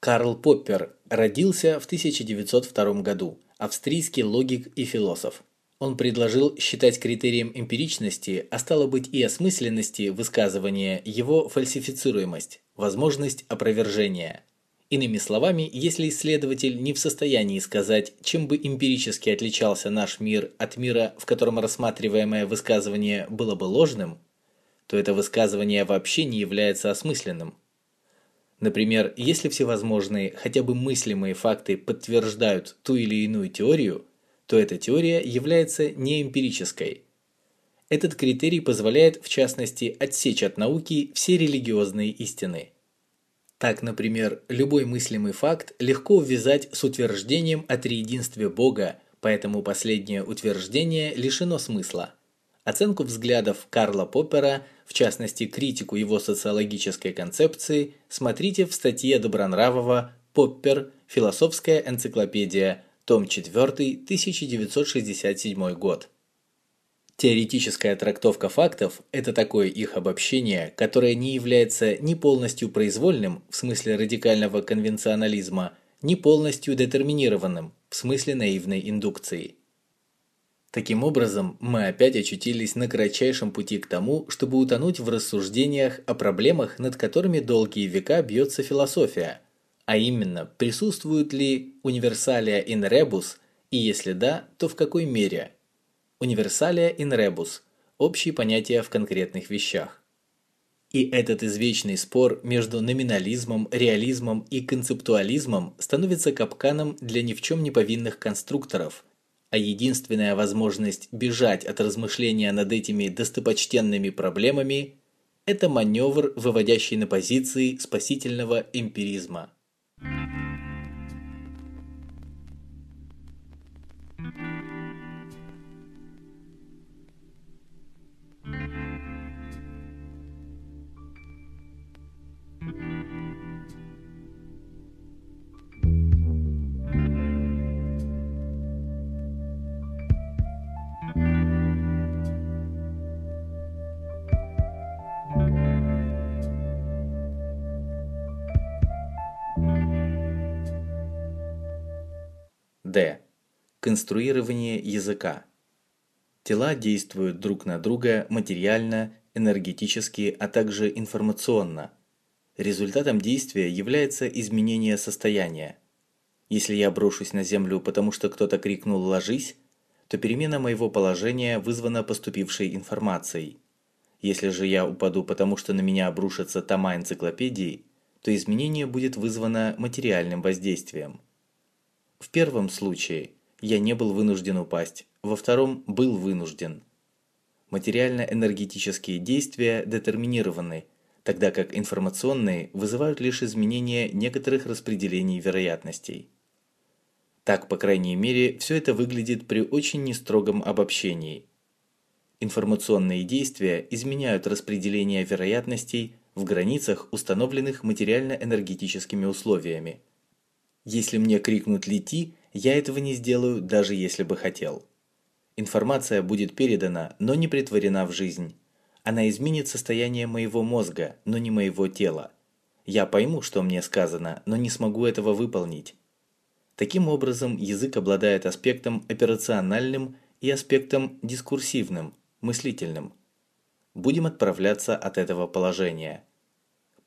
Карл Поппер родился в 1902 году, австрийский логик и философ. Он предложил считать критерием эмпиричности, а стало быть и осмысленности высказывания его фальсифицируемость, возможность опровержения. Иными словами, если исследователь не в состоянии сказать, чем бы эмпирически отличался наш мир от мира, в котором рассматриваемое высказывание было бы ложным, то это высказывание вообще не является осмысленным. Например, если всевозможные, хотя бы мыслимые факты подтверждают ту или иную теорию, то эта теория является неэмпирической. Этот критерий позволяет, в частности, отсечь от науки все религиозные истины. Так, например, любой мыслимый факт легко увязать с утверждением о триединстве Бога, поэтому последнее утверждение лишено смысла. Оценку взглядов Карла Поппера – в частности критику его социологической концепции, смотрите в статье Добронравова «Поппер. Философская энциклопедия. Том 4. 1967 год». Теоретическая трактовка фактов – это такое их обобщение, которое не является ни полностью произвольным, в смысле радикального конвенционализма, ни полностью детерминированным, в смысле наивной индукции. Таким образом, мы опять очутились на кратчайшем пути к тому, чтобы утонуть в рассуждениях о проблемах, над которыми долгие века бьется философия, а именно, присутствуют ли универсалия in rebus, и если да, то в какой мере. Универсалия in rebus – общие понятия в конкретных вещах. И этот извечный спор между номинализмом, реализмом и концептуализмом становится капканом для ни в чем не повинных конструкторов – а единственная возможность бежать от размышления над этими достопочтенными проблемами – это маневр, выводящий на позиции спасительного эмпиризма. Д. Конструирование языка. Тела действуют друг на друга материально, энергетически, а также информационно. Результатом действия является изменение состояния. Если я брошусь на землю, потому что кто-то крикнул «ложись», то перемена моего положения вызвана поступившей информацией. Если же я упаду, потому что на меня обрушатся тома энциклопедии, то изменение будет вызвано материальным воздействием. В первом случае я не был вынужден упасть, во втором был вынужден. Материально-энергетические действия детерминированы, тогда как информационные вызывают лишь изменение некоторых распределений вероятностей. Так, по крайней мере, все это выглядит при очень нестрогом обобщении. Информационные действия изменяют распределение вероятностей в границах, установленных материально-энергетическими условиями. Если мне крикнут «лети», я этого не сделаю, даже если бы хотел. Информация будет передана, но не притворена в жизнь. Она изменит состояние моего мозга, но не моего тела. Я пойму, что мне сказано, но не смогу этого выполнить. Таким образом, язык обладает аспектом операциональным и аспектом дискурсивным, мыслительным. Будем отправляться от этого положения.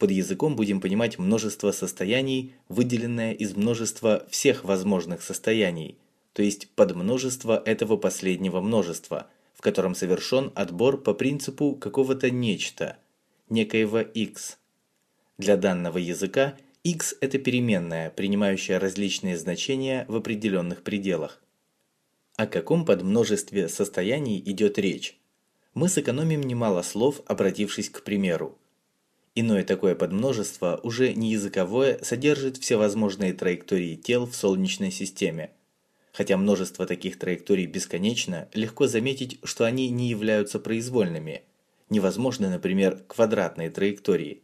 Под языком будем понимать множество состояний, выделенное из множества всех возможных состояний – то есть подмножество этого последнего множества, в котором совершен отбор по принципу какого-то нечто, некоего x. Для данного языка x – это переменная, принимающая различные значения в определенных пределах. О каком подмножестве состояний идет речь? Мы сэкономим немало слов, обратившись к примеру. Иное такое подмножество, уже не языковое, содержит всевозможные траектории тел в Солнечной системе – Хотя множество таких траекторий бесконечно, легко заметить, что они не являются произвольными. Невозможны, например, квадратные траектории.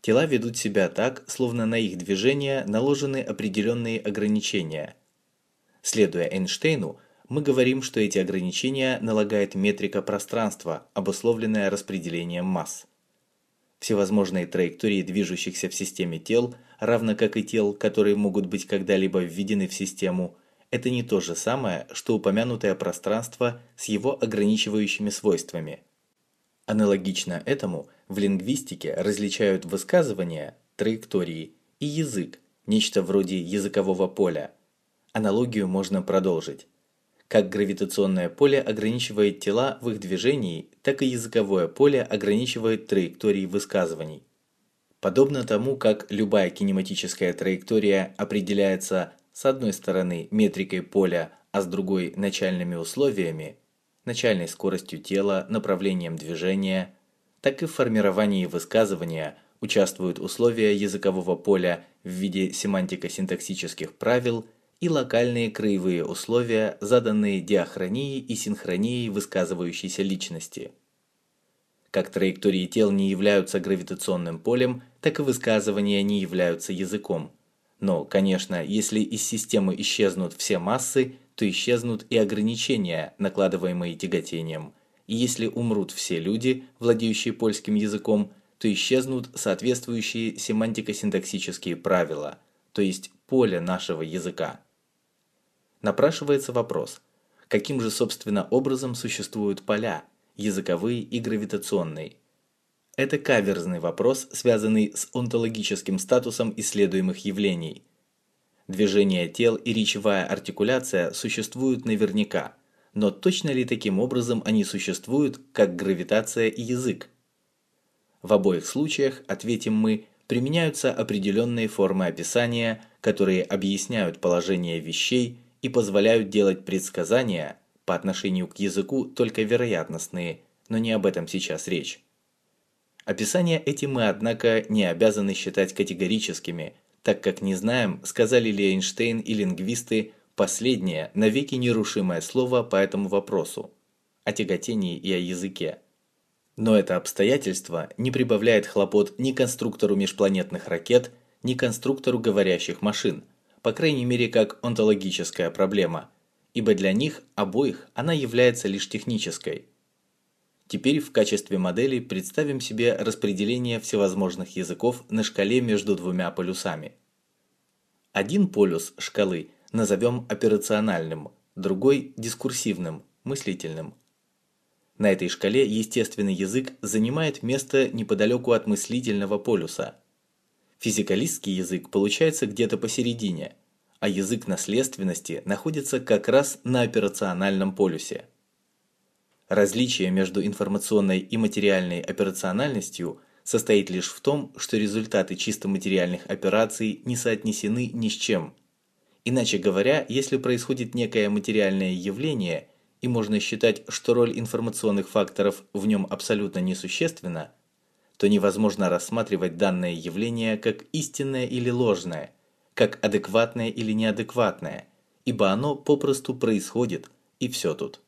Тела ведут себя так, словно на их движение наложены определенные ограничения. Следуя Эйнштейну, мы говорим, что эти ограничения налагает метрика пространства, обусловленная распределением масс. Всевозможные траектории движущихся в системе тел, равно как и тел, которые могут быть когда-либо введены в систему, это не то же самое, что упомянутое пространство с его ограничивающими свойствами. Аналогично этому в лингвистике различают высказывания, траектории и язык, нечто вроде языкового поля. Аналогию можно продолжить. Как гравитационное поле ограничивает тела в их движении, так и языковое поле ограничивает траектории высказываний. Подобно тому, как любая кинематическая траектория определяется с одной стороны метрикой поля, а с другой начальными условиями, начальной скоростью тела, направлением движения, так и в формировании высказывания участвуют условия языкового поля в виде семантико-синтаксических правил и локальные краевые условия, заданные диахронией и синхронией высказывающейся личности. Как траектории тел не являются гравитационным полем, так и высказывания не являются языком – но, конечно, если из системы исчезнут все массы, то исчезнут и ограничения, накладываемые тяготением. И если умрут все люди, владеющие польским языком, то исчезнут соответствующие семантико-синтаксические правила, то есть поле нашего языка. Напрашивается вопрос, каким же собственно образом существуют поля, языковые и гравитационные, это каверзный вопрос, связанный с онтологическим статусом исследуемых явлений. Движение тел и речевая артикуляция существуют наверняка, но точно ли таким образом они существуют, как гравитация и язык? В обоих случаях, ответим мы, применяются определенные формы описания, которые объясняют положение вещей и позволяют делать предсказания по отношению к языку только вероятностные, но не об этом сейчас речь. Описания эти мы, однако, не обязаны считать категорическими, так как не знаем, сказали ли Эйнштейн и лингвисты последнее, навеки нерушимое слово по этому вопросу – о тяготении и о языке. Но это обстоятельство не прибавляет хлопот ни конструктору межпланетных ракет, ни конструктору говорящих машин, по крайней мере как онтологическая проблема, ибо для них обоих она является лишь технической – Теперь в качестве модели представим себе распределение всевозможных языков на шкале между двумя полюсами. Один полюс шкалы назовем операциональным, другой – дискурсивным, мыслительным. На этой шкале естественный язык занимает место неподалеку от мыслительного полюса, Физикалистский язык получается где-то посередине, а язык наследственности находится как раз на операциональном полюсе. Различие между информационной и материальной операциональностью состоит лишь в том, что результаты чисто материальных операций не соотнесены ни с чем. Иначе говоря, если происходит некое материальное явление, и можно считать, что роль информационных факторов в нем абсолютно несущественна, то невозможно рассматривать данное явление как истинное или ложное, как адекватное или неадекватное, ибо оно попросту происходит, и все тут.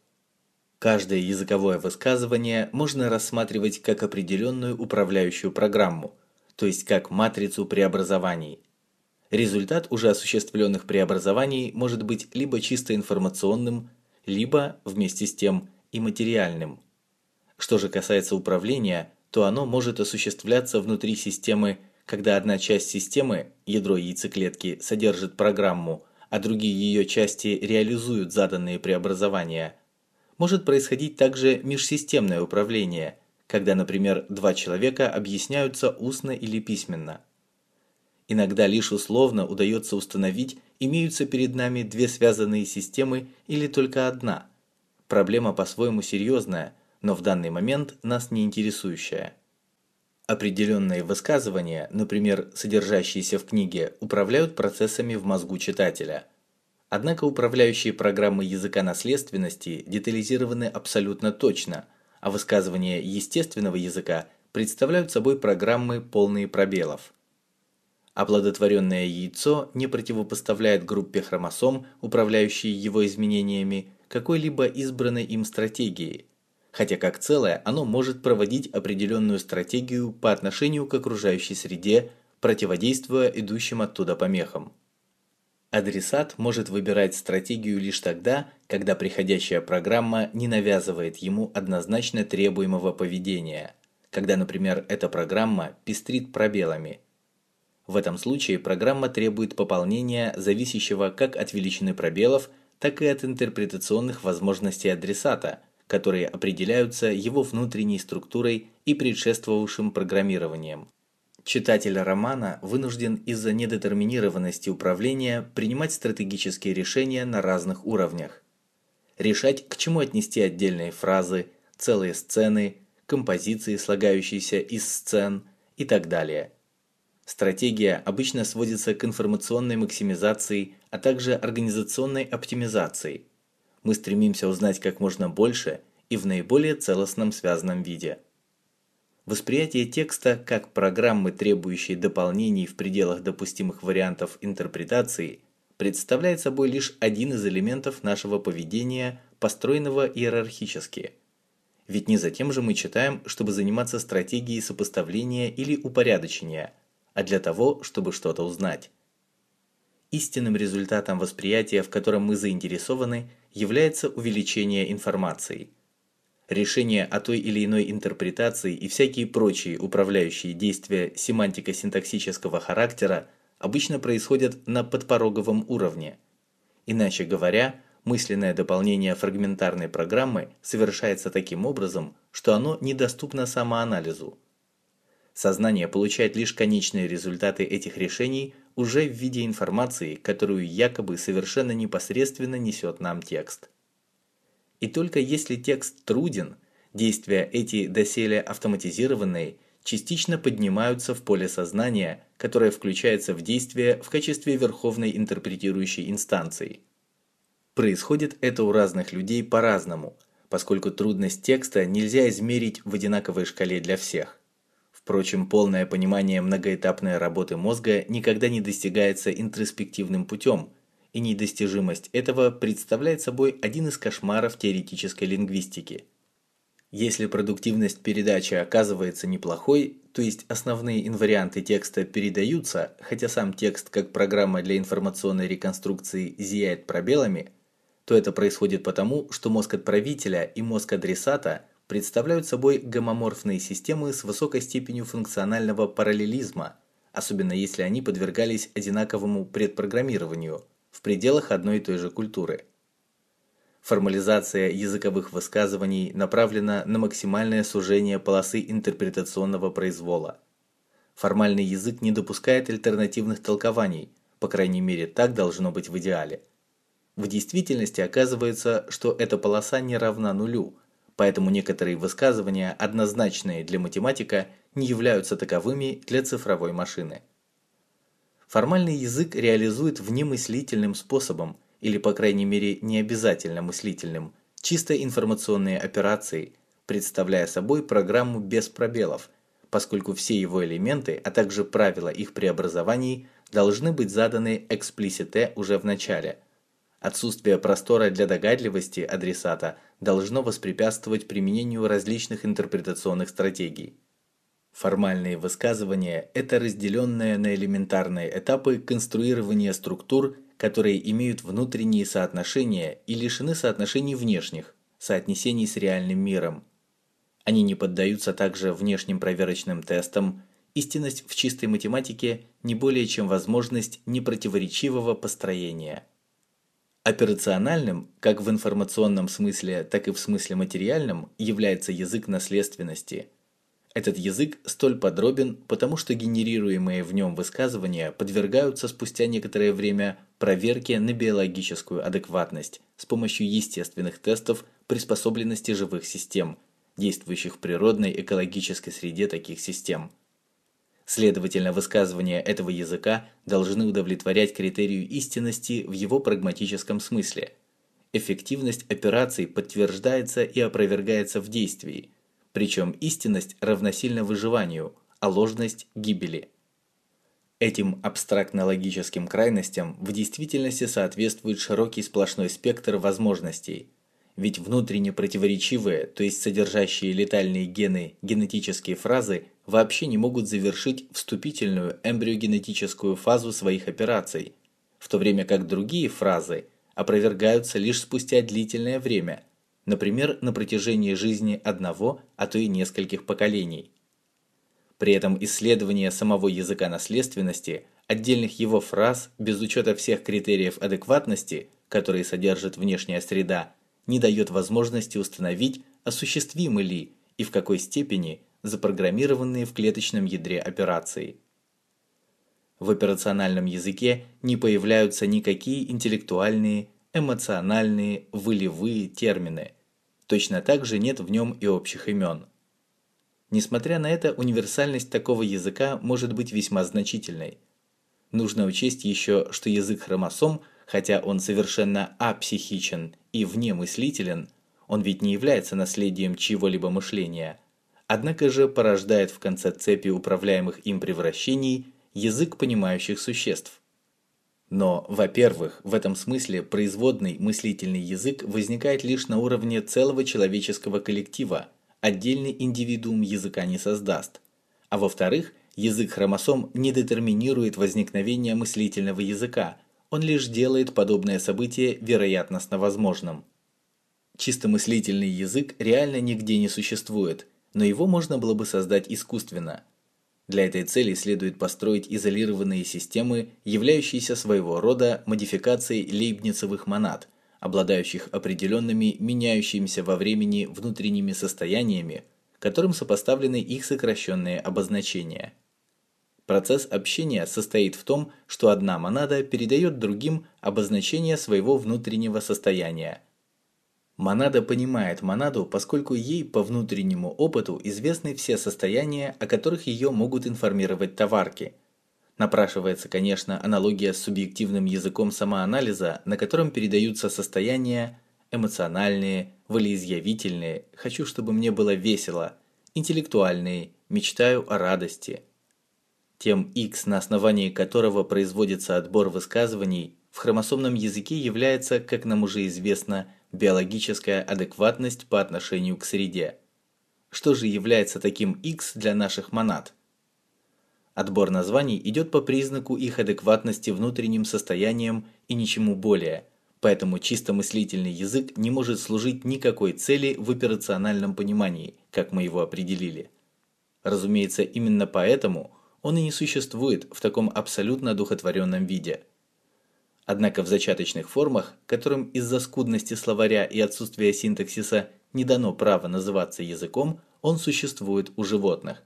Каждое языковое высказывание можно рассматривать как определенную управляющую программу, то есть как матрицу преобразований. Результат уже осуществленных преобразований может быть либо чисто информационным, либо, вместе с тем, и материальным. Что же касается управления, то оно может осуществляться внутри системы, когда одна часть системы, ядро яйцеклетки, содержит программу, а другие ее части реализуют заданные преобразования – может происходить также межсистемное управление, когда, например, два человека объясняются устно или письменно. Иногда лишь условно удается установить, имеются перед нами две связанные системы или только одна. Проблема по-своему серьезная, но в данный момент нас не интересующая. Определенные высказывания, например, содержащиеся в книге, управляют процессами в мозгу читателя – Однако управляющие программы языка наследственности детализированы абсолютно точно, а высказывания естественного языка представляют собой программы, полные пробелов. Оплодотворенное яйцо не противопоставляет группе хромосом, управляющей его изменениями, какой-либо избранной им стратегии, хотя как целое оно может проводить определенную стратегию по отношению к окружающей среде, противодействуя идущим оттуда помехам. Адресат может выбирать стратегию лишь тогда, когда приходящая программа не навязывает ему однозначно требуемого поведения, когда, например, эта программа пестрит пробелами. В этом случае программа требует пополнения, зависящего как от величины пробелов, так и от интерпретационных возможностей адресата, которые определяются его внутренней структурой и предшествовавшим программированием. Читатель романа вынужден из-за недетерминированности управления принимать стратегические решения на разных уровнях. Решать, к чему отнести отдельные фразы, целые сцены, композиции, слагающиеся из сцен и так далее. Стратегия обычно сводится к информационной максимизации, а также организационной оптимизации. Мы стремимся узнать как можно больше и в наиболее целостном связанном виде. Восприятие текста как программы, требующей дополнений в пределах допустимых вариантов интерпретации, представляет собой лишь один из элементов нашего поведения, построенного иерархически. Ведь не затем же мы читаем, чтобы заниматься стратегией сопоставления или упорядочения, а для того, чтобы что-то узнать. Истинным результатом восприятия, в котором мы заинтересованы, является увеличение информации – решение о той или иной интерпретации и всякие прочие управляющие действия семантико-синтаксического характера обычно происходят на подпороговом уровне. Иначе говоря, мысленное дополнение фрагментарной программы совершается таким образом, что оно недоступно самоанализу. Сознание получает лишь конечные результаты этих решений уже в виде информации, которую якобы совершенно непосредственно несет нам текст. И только если текст труден, действия эти доселе автоматизированные частично поднимаются в поле сознания, которое включается в действие в качестве верховной интерпретирующей инстанции. Происходит это у разных людей по-разному, поскольку трудность текста нельзя измерить в одинаковой шкале для всех. Впрочем, полное понимание многоэтапной работы мозга никогда не достигается интроспективным путем – и недостижимость этого представляет собой один из кошмаров теоретической лингвистики. Если продуктивность передачи оказывается неплохой, то есть основные инварианты текста передаются, хотя сам текст как программа для информационной реконструкции зияет пробелами, то это происходит потому, что мозг отправителя и мозг адресата представляют собой гомоморфные системы с высокой степенью функционального параллелизма, особенно если они подвергались одинаковому предпрограммированию – в пределах одной и той же культуры. Формализация языковых высказываний направлена на максимальное сужение полосы интерпретационного произвола. формальный язык не допускает альтернативных толкований, по крайней мере так должно быть в идеале. В действительности оказывается, что эта полоса не равна нулю, поэтому некоторые высказывания, однозначные для математика, не являются таковыми для цифровой машины. Формальный язык реализует внемыслительным способом, или по крайней мере не обязательно мыслительным, чисто информационные операции, представляя собой программу без пробелов, поскольку все его элементы, а также правила их преобразований должны быть заданы эксплисите уже в начале. Отсутствие простора для догадливости адресата должно воспрепятствовать применению различных интерпретационных стратегий. Формальные высказывания – это разделенные на элементарные этапы конструирования структур, которые имеют внутренние соотношения и лишены соотношений внешних, соотнесений с реальным миром. Они не поддаются также внешним проверочным тестам, истинность в чистой математике не более чем возможность непротиворечивого построения. Операциональным, как в информационном смысле, так и в смысле материальном, является язык наследственности – этот язык столь подробен, потому что генерируемые в нем высказывания подвергаются спустя некоторое время проверке на биологическую адекватность с помощью естественных тестов приспособленности живых систем, действующих в природной экологической среде таких систем. Следовательно, высказывания этого языка должны удовлетворять критерию истинности в его прагматическом смысле. Эффективность операций подтверждается и опровергается в действии – причем истинность равносильна выживанию, а ложность – гибели. Этим абстрактно-логическим крайностям в действительности соответствует широкий сплошной спектр возможностей. Ведь внутренне противоречивые, то есть содержащие летальные гены, генетические фразы вообще не могут завершить вступительную эмбриогенетическую фазу своих операций, в то время как другие фразы опровергаются лишь спустя длительное время – например, на протяжении жизни одного, а то и нескольких поколений. При этом исследование самого языка наследственности, отдельных его фраз, без учета всех критериев адекватности, которые содержит внешняя среда, не дает возможности установить, осуществимы ли и в какой степени запрограммированные в клеточном ядре операции. В операциональном языке не появляются никакие интеллектуальные эмоциональные, волевые термины. Точно так же нет в нем и общих имен. Несмотря на это, универсальность такого языка может быть весьма значительной. Нужно учесть еще, что язык хромосом, хотя он совершенно апсихичен и внемыслителен, он ведь не является наследием чьего-либо мышления, однако же порождает в конце цепи управляемых им превращений язык понимающих существ. Но, во-первых, в этом смысле производный мыслительный язык возникает лишь на уровне целого человеческого коллектива, отдельный индивидуум языка не создаст. А во-вторых, язык хромосом не детерминирует возникновение мыслительного языка, он лишь делает подобное событие вероятностно возможным. Чисто мыслительный язык реально нигде не существует, но его можно было бы создать искусственно – для этой цели следует построить изолированные системы, являющиеся своего рода модификацией лейбницевых монад, обладающих определенными меняющимися во времени внутренними состояниями, которым сопоставлены их сокращенные обозначения. Процесс общения состоит в том, что одна монада передает другим обозначение своего внутреннего состояния – Монада понимает монаду, поскольку ей по внутреннему опыту известны все состояния, о которых ее могут информировать товарки. Напрашивается, конечно, аналогия с субъективным языком самоанализа, на котором передаются состояния эмоциональные, волеизъявительные, хочу, чтобы мне было весело, интеллектуальные, мечтаю о радости. Тем X, на основании которого производится отбор высказываний, в хромосомном языке является, как нам уже известно, биологическая адекватность по отношению к среде. Что же является таким X для наших монад? Отбор названий идет по признаку их адекватности внутренним состояниям и ничему более, поэтому чисто мыслительный язык не может служить никакой цели в операциональном понимании, как мы его определили. Разумеется, именно поэтому он и не существует в таком абсолютно одухотворенном виде – Однако в зачаточных формах, которым из-за скудности словаря и отсутствия синтаксиса не дано право называться языком, он существует у животных.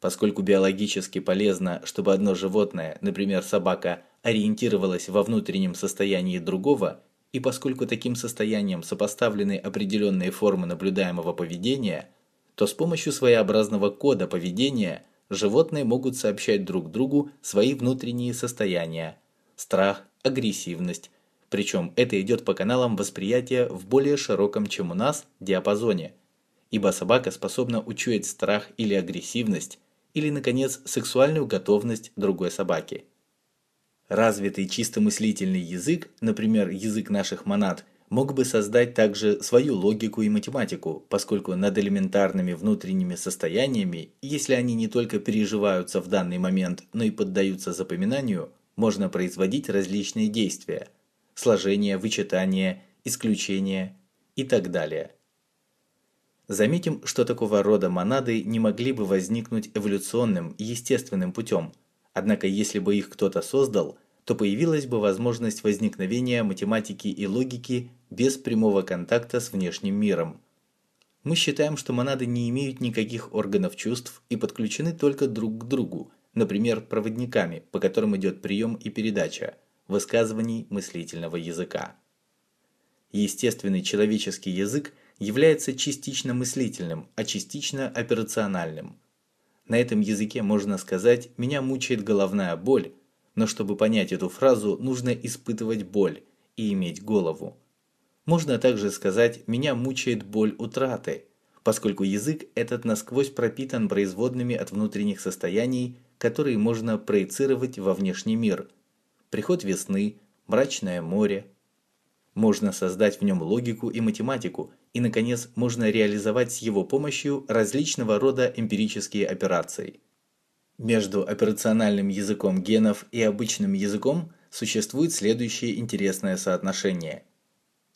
Поскольку биологически полезно, чтобы одно животное, например, собака, ориентировалось во внутреннем состоянии другого, и поскольку таким состоянием сопоставлены определенные формы наблюдаемого поведения, то с помощью своеобразного кода поведения животные могут сообщать друг другу свои внутренние состояния – страх, агрессивность, причем это идет по каналам восприятия в более широком, чем у нас, диапазоне, ибо собака способна учуять страх или агрессивность, или, наконец, сексуальную готовность другой собаки. Развитый чисто мыслительный язык, например, язык наших монад, мог бы создать также свою логику и математику, поскольку над элементарными внутренними состояниями, если они не только переживаются в данный момент, но и поддаются запоминанию, можно производить различные действия – сложение, вычитание, исключение и так далее. Заметим, что такого рода монады не могли бы возникнуть эволюционным естественным путем. Однако если бы их кто-то создал, то появилась бы возможность возникновения математики и логики без прямого контакта с внешним миром. Мы считаем, что монады не имеют никаких органов чувств и подключены только друг к другу, например, проводниками, по которым идет прием и передача высказываний мыслительного языка. Естественный человеческий язык – является частично мыслительным, а частично операциональным. На этом языке можно сказать «меня мучает головная боль», но чтобы понять эту фразу, нужно испытывать боль и иметь голову. Можно также сказать «меня мучает боль утраты», поскольку язык этот насквозь пропитан производными от внутренних состояний, которые можно проецировать во внешний мир. Приход весны, мрачное море. Можно создать в нем логику и математику – и, наконец, можно реализовать с его помощью различного рода эмпирические операции. Между операциональным языком генов и обычным языком существует следующее интересное соотношение.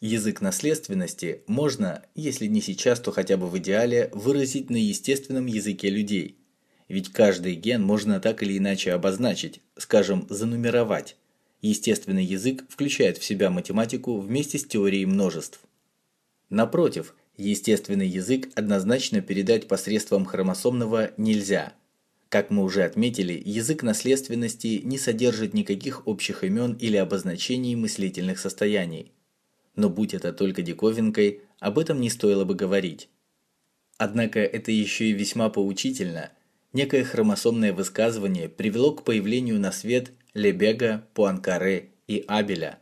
Язык наследственности можно, если не сейчас, то хотя бы в идеале, выразить на естественном языке людей. Ведь каждый ген можно так или иначе обозначить, скажем, занумеровать. Естественный язык включает в себя математику вместе с теорией множеств. Напротив, естественный язык однозначно передать посредством хромосомного нельзя. Как мы уже отметили, язык наследственности не содержит никаких общих имен или обозначений мыслительных состояний. Но будь это только диковинкой, об этом не стоило бы говорить. Однако это еще и весьма поучительно. Некое хромосомное высказывание привело к появлению на свет Лебега, Пуанкаре и Абеля.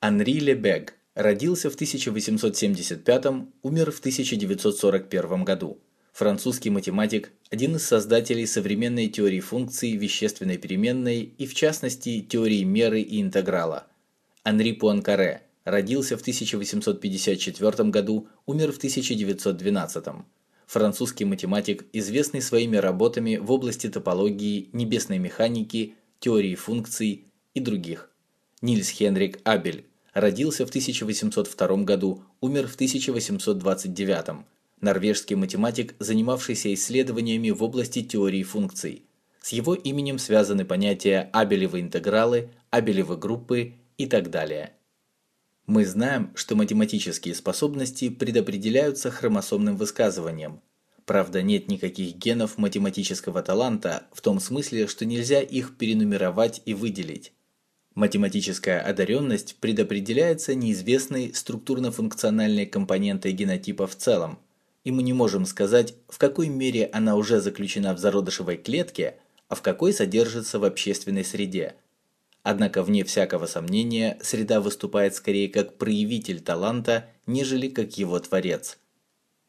Анри Лебег Родился в 1875, умер в 1941 году. Французский математик, один из создателей современной теории функций вещественной переменной и в частности теории меры и интеграла. Анри Пуанкаре родился в 1854 году, умер в 1912. Французский математик, известный своими работами в области топологии, небесной механики, теории функций и других. Нильс Хенрик Абель Родился в 1802 году, умер в 1829. Норвежский математик, занимавшийся исследованиями в области теории функций. С его именем связаны понятия Абелевы интегралы, Абелевы группы и так далее. Мы знаем, что математические способности предопределяются хромосомным высказыванием. Правда, нет никаких генов математического таланта в том смысле, что нельзя их перенумеровать и выделить. Математическая одаренность предопределяется неизвестной структурно-функциональной компонентой генотипа в целом, и мы не можем сказать, в какой мере она уже заключена в зародышевой клетке, а в какой содержится в общественной среде. Однако, вне всякого сомнения, среда выступает скорее как проявитель таланта, нежели как его творец.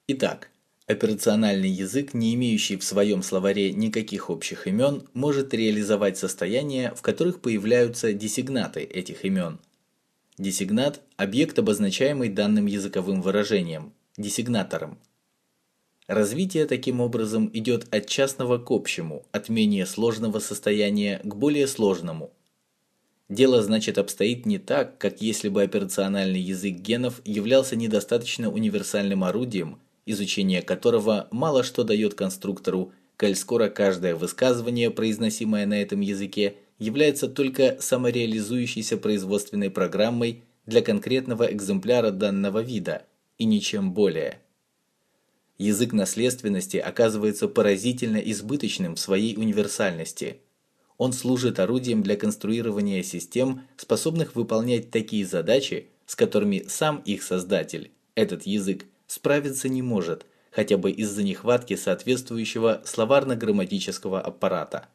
Итак, Операциональный язык, не имеющий в своем словаре никаких общих имен, может реализовать состояния, в которых появляются десигнаты этих имен. Десигнат – объект, обозначаемый данным языковым выражением, десигнатором. Развитие таким образом идет от частного к общему, от менее сложного состояния к более сложному. Дело, значит, обстоит не так, как если бы операциональный язык генов являлся недостаточно универсальным орудием – изучение которого мало что дает конструктору, коль скоро каждое высказывание, произносимое на этом языке, является только самореализующейся производственной программой для конкретного экземпляра данного вида и ничем более. язык наследственности оказывается поразительно избыточным в своей универсальности. Он служит орудием для конструирования систем, способных выполнять такие задачи, с которыми сам их создатель, этот язык, справиться не может, хотя бы из-за нехватки соответствующего словарно-грамматического аппарата.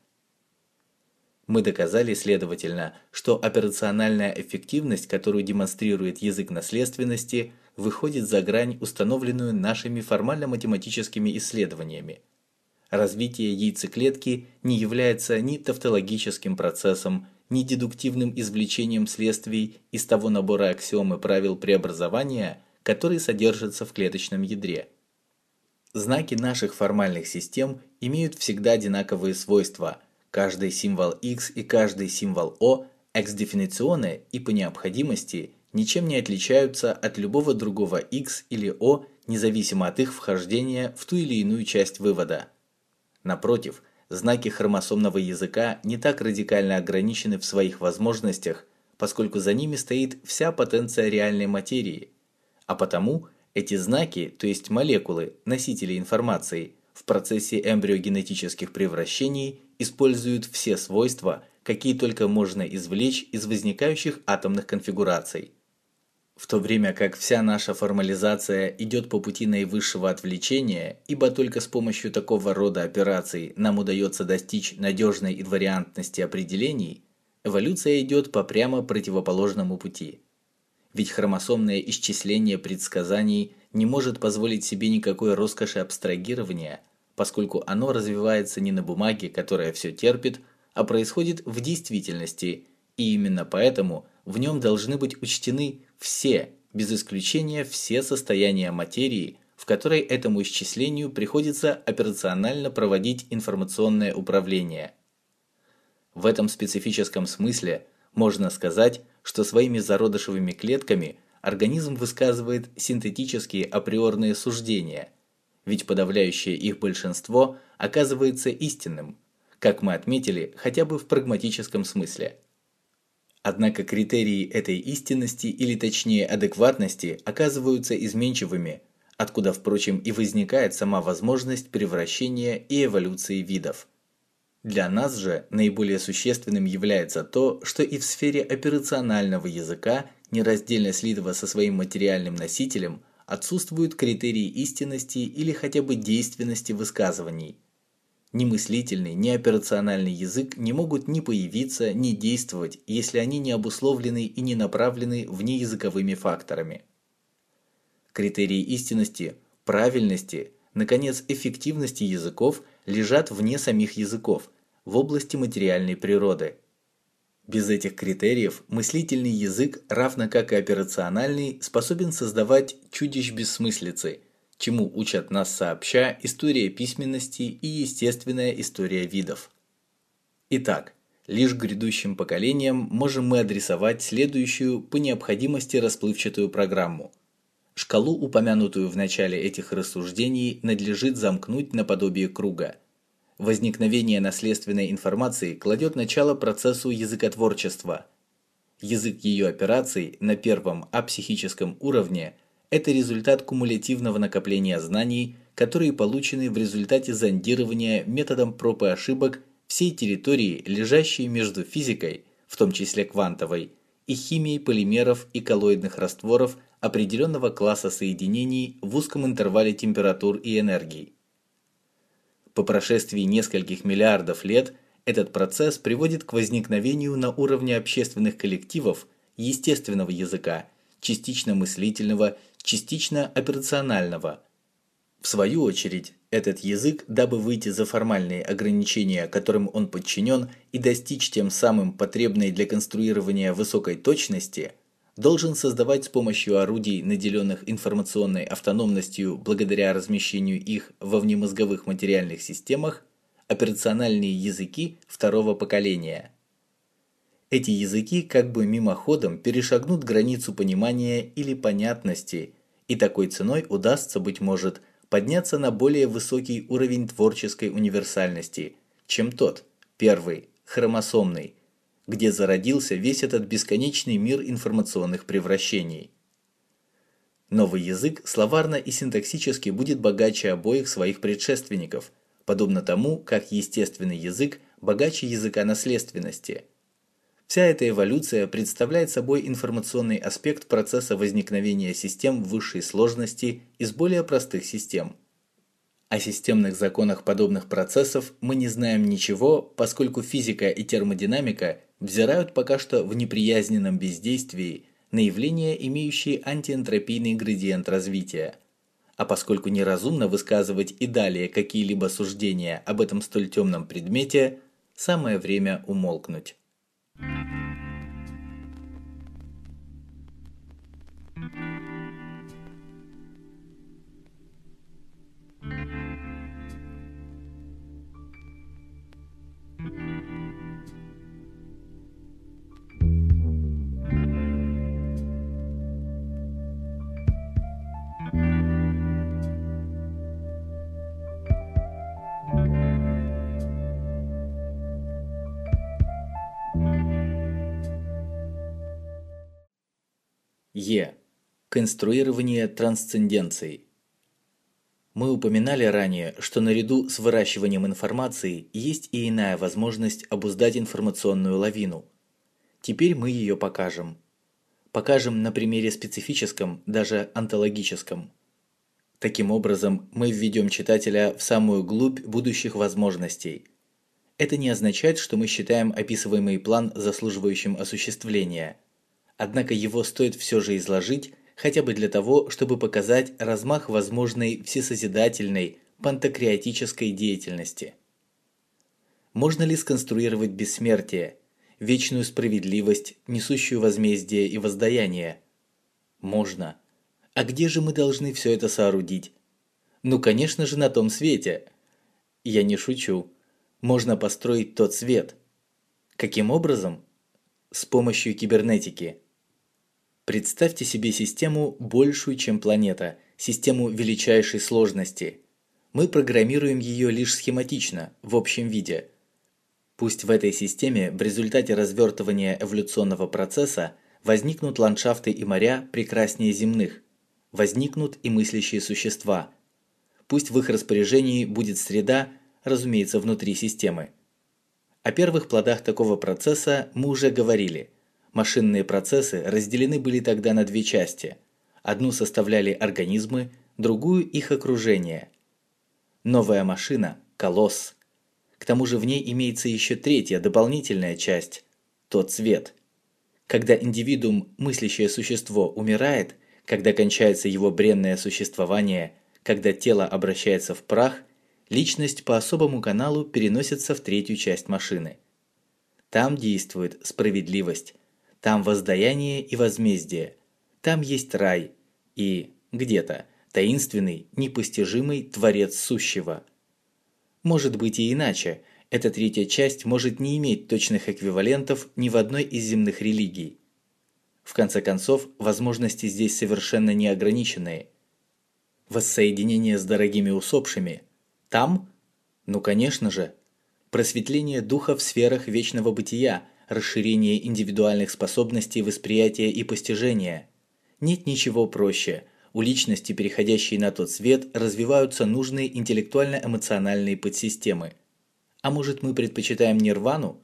Мы доказали, следовательно, что операциональная эффективность, которую демонстрирует язык наследственности, выходит за грань, установленную нашими формально-математическими исследованиями. Развитие яйцеклетки не является ни тавтологическим процессом, ни дедуктивным извлечением следствий из того набора аксиом и правил преобразования, который содержится в клеточном ядре. Знаки наших формальных систем имеют всегда одинаковые свойства – Каждый символ x и каждый символ o экс-дефиниционе и по необходимости ничем не отличаются от любого другого x или o, независимо от их вхождения в ту или иную часть вывода. Напротив, знаки хромосомного языка не так радикально ограничены в своих возможностях, поскольку за ними стоит вся потенция реальной материи. А потому эти знаки, то есть молекулы, носители информации, в процессе эмбриогенетических превращений используют все свойства, какие только можно извлечь из возникающих атомных конфигураций. В то время как вся наша формализация идет по пути наивысшего отвлечения, ибо только с помощью такого рода операций нам удается достичь надежной инвариантности определений, эволюция идет по прямо противоположному пути. Ведь хромосомное исчисление предсказаний не может позволить себе никакой роскоши абстрагирования – поскольку оно развивается не на бумаге, которая все терпит, а происходит в действительности, и именно поэтому в нем должны быть учтены все, без исключения все состояния материи, в которой этому исчислению приходится операционально проводить информационное управление. В этом специфическом смысле можно сказать, что своими зародышевыми клетками организм высказывает синтетические априорные суждения – ведь подавляющее их большинство оказывается истинным, как мы отметили, хотя бы в прагматическом смысле. Однако критерии этой истинности или точнее адекватности оказываются изменчивыми, откуда, впрочем, и возникает сама возможность превращения и эволюции видов. Для нас же наиболее существенным является то, что и в сфере операционального языка, нераздельно слитого со своим материальным носителем, отсутствуют критерии истинности или хотя бы действенности высказываний. Ни мыслительный, ни операциональный язык не могут ни появиться, ни действовать, если они не обусловлены и не направлены внеязыковыми факторами. Критерии истинности, правильности, наконец, эффективности языков лежат вне самих языков, в области материальной природы – без этих критериев мыслительный язык, равно как и операциональный, способен создавать чудищ бессмыслицы, чему учат нас сообща история письменности и естественная история видов. Итак, лишь грядущим поколениям можем мы адресовать следующую по необходимости расплывчатую программу. Шкалу, упомянутую в начале этих рассуждений, надлежит замкнуть наподобие круга – Возникновение наследственной информации кладет начало процессу языкотворчества. Язык ее операций на первом апсихическом уровне – это результат кумулятивного накопления знаний, которые получены в результате зондирования методом проб и ошибок всей территории, лежащей между физикой, в том числе квантовой, и химией полимеров и коллоидных растворов определенного класса соединений в узком интервале температур и энергий. По прошествии нескольких миллиардов лет этот процесс приводит к возникновению на уровне общественных коллективов естественного языка, частично мыслительного, частично операционального. В свою очередь, этот язык, дабы выйти за формальные ограничения, которым он подчинен, и достичь тем самым потребной для конструирования высокой точности – должен создавать с помощью орудий, наделенных информационной автономностью благодаря размещению их во внемозговых материальных системах, операциональные языки второго поколения. Эти языки как бы мимоходом перешагнут границу понимания или понятности, и такой ценой удастся, быть может, подняться на более высокий уровень творческой универсальности, чем тот, первый, хромосомный, где зародился весь этот бесконечный мир информационных превращений. Новый язык словарно и синтаксически будет богаче обоих своих предшественников, подобно тому, как естественный язык богаче языка наследственности. Вся эта эволюция представляет собой информационный аспект процесса возникновения систем высшей сложности из более простых систем. О системных законах подобных процессов мы не знаем ничего, поскольку физика и термодинамика взирают пока что в неприязненном бездействии на явления, имеющие антиэнтропийный градиент развития. А поскольку неразумно высказывать и далее какие-либо суждения об этом столь темном предмете, самое время умолкнуть. Thank you. Е. Конструирование трансценденции. Мы упоминали ранее, что наряду с выращиванием информации есть и иная возможность обуздать информационную лавину. Теперь мы ее покажем. Покажем на примере специфическом, даже онтологическом. Таким образом, мы введем читателя в самую глубь будущих возможностей. Это не означает, что мы считаем описываемый план заслуживающим осуществления – однако его стоит все же изложить, хотя бы для того, чтобы показать размах возможной всесозидательной пантокреатической деятельности. Можно ли сконструировать бессмертие, вечную справедливость, несущую возмездие и воздаяние? Можно. А где же мы должны все это соорудить? Ну, конечно же, на том свете. Я не шучу. Можно построить тот свет. Каким образом? С помощью кибернетики. Представьте себе систему большую, чем планета, систему величайшей сложности. Мы программируем ее лишь схематично, в общем виде. Пусть в этой системе в результате развертывания эволюционного процесса возникнут ландшафты и моря прекраснее земных, возникнут и мыслящие существа. Пусть в их распоряжении будет среда, разумеется, внутри системы. О первых плодах такого процесса мы уже говорили – Машинные процессы разделены были тогда на две части. Одну составляли организмы, другую их окружение. Новая машина – колосс. К тому же в ней имеется еще третья, дополнительная часть – тот цвет. Когда индивидуум, мыслящее существо, умирает, когда кончается его бренное существование, когда тело обращается в прах, личность по особому каналу переносится в третью часть машины. Там действует справедливость, там воздаяние и возмездие. Там есть рай и, где-то, таинственный, непостижимый Творец Сущего. Может быть и иначе. Эта третья часть может не иметь точных эквивалентов ни в одной из земных религий. В конце концов, возможности здесь совершенно неограниченные. Воссоединение с дорогими усопшими. Там? Ну конечно же. Просветление духа в сферах вечного бытия – расширение индивидуальных способностей восприятия и постижения. Нет ничего проще. У личности, переходящей на тот свет, развиваются нужные интеллектуально-эмоциональные подсистемы. А может мы предпочитаем нирвану?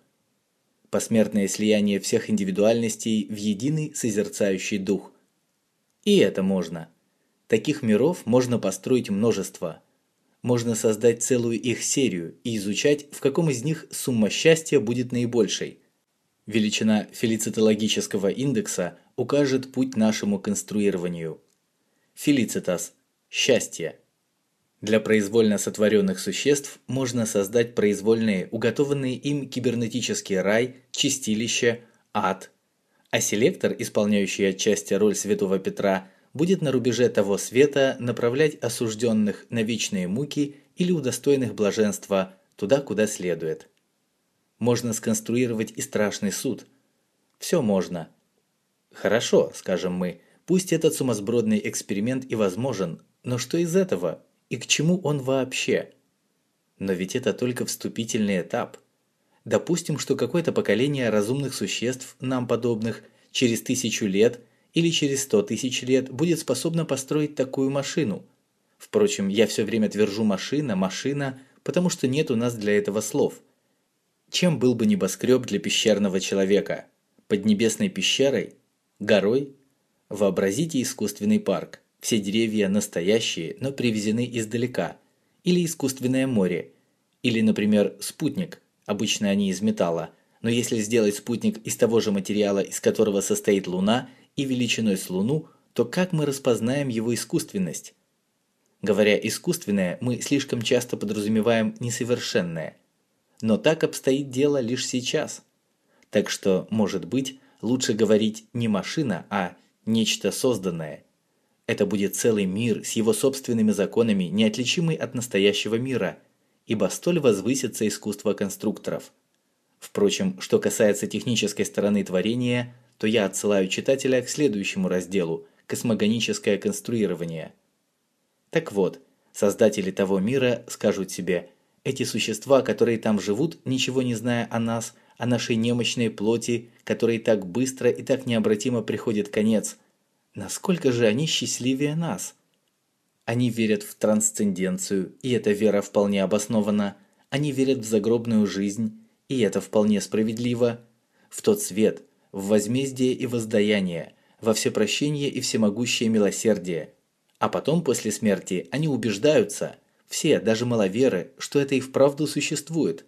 Посмертное слияние всех индивидуальностей в единый созерцающий дух. И это можно. Таких миров можно построить множество. Можно создать целую их серию и изучать, в каком из них сумма счастья будет наибольшей. Величина фелицитологического индекса укажет путь нашему конструированию. Фелицитас – счастье. Для произвольно сотворенных существ можно создать произвольные, уготованные им кибернетический рай, чистилище, ад. А селектор, исполняющий отчасти роль Святого Петра, будет на рубеже того света направлять осужденных на вечные муки или удостоенных блаженства туда, куда следует. Можно сконструировать и страшный суд. Все можно. Хорошо, скажем мы, пусть этот сумасбродный эксперимент и возможен, но что из этого? И к чему он вообще? Но ведь это только вступительный этап. Допустим, что какое-то поколение разумных существ, нам подобных, через тысячу лет, или через 100 тысяч лет будет способна построить такую машину. Впрочем, я все время твержу «машина», «машина», потому что нет у нас для этого слов. Чем был бы небоскреб для пещерного человека? Поднебесной пещерой? Горой? Вообразите искусственный парк. Все деревья настоящие, но привезены издалека. Или искусственное море. Или, например, спутник. Обычно они из металла. Но если сделать спутник из того же материала, из которого состоит Луна, и величиной с Луну, то как мы распознаем его искусственность? Говоря «искусственное», мы слишком часто подразумеваем «несовершенное». Но так обстоит дело лишь сейчас. Так что, может быть, лучше говорить не машина, а нечто созданное. Это будет целый мир с его собственными законами, неотличимый от настоящего мира, ибо столь возвысится искусство конструкторов. Впрочем, что касается технической стороны творения, то я отсылаю читателя к следующему разделу «Космогоническое конструирование». Так вот, создатели того мира скажут себе, эти существа, которые там живут, ничего не зная о нас, о нашей немощной плоти, которой так быстро и так необратимо приходит конец, насколько же они счастливее нас? Они верят в трансценденцию, и эта вера вполне обоснована. Они верят в загробную жизнь, и это вполне справедливо. В тот свет, в возмездие и воздаяние, во всепрощение и всемогущее милосердие. А потом, после смерти, они убеждаются, все, даже маловеры, что это и вправду существует.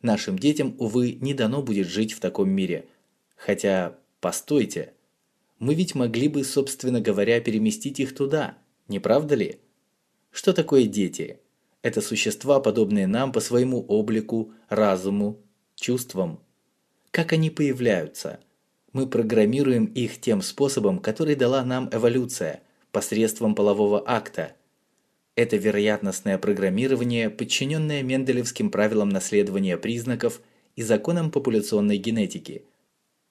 Нашим детям, увы, не дано будет жить в таком мире. Хотя, постойте, мы ведь могли бы, собственно говоря, переместить их туда, не правда ли? Что такое дети? Это существа, подобные нам по своему облику, разуму, чувствам, как они появляются. Мы программируем их тем способом, который дала нам эволюция, посредством полового акта. Это вероятностное программирование, подчиненное Менделевским правилам наследования признаков и законам популяционной генетики.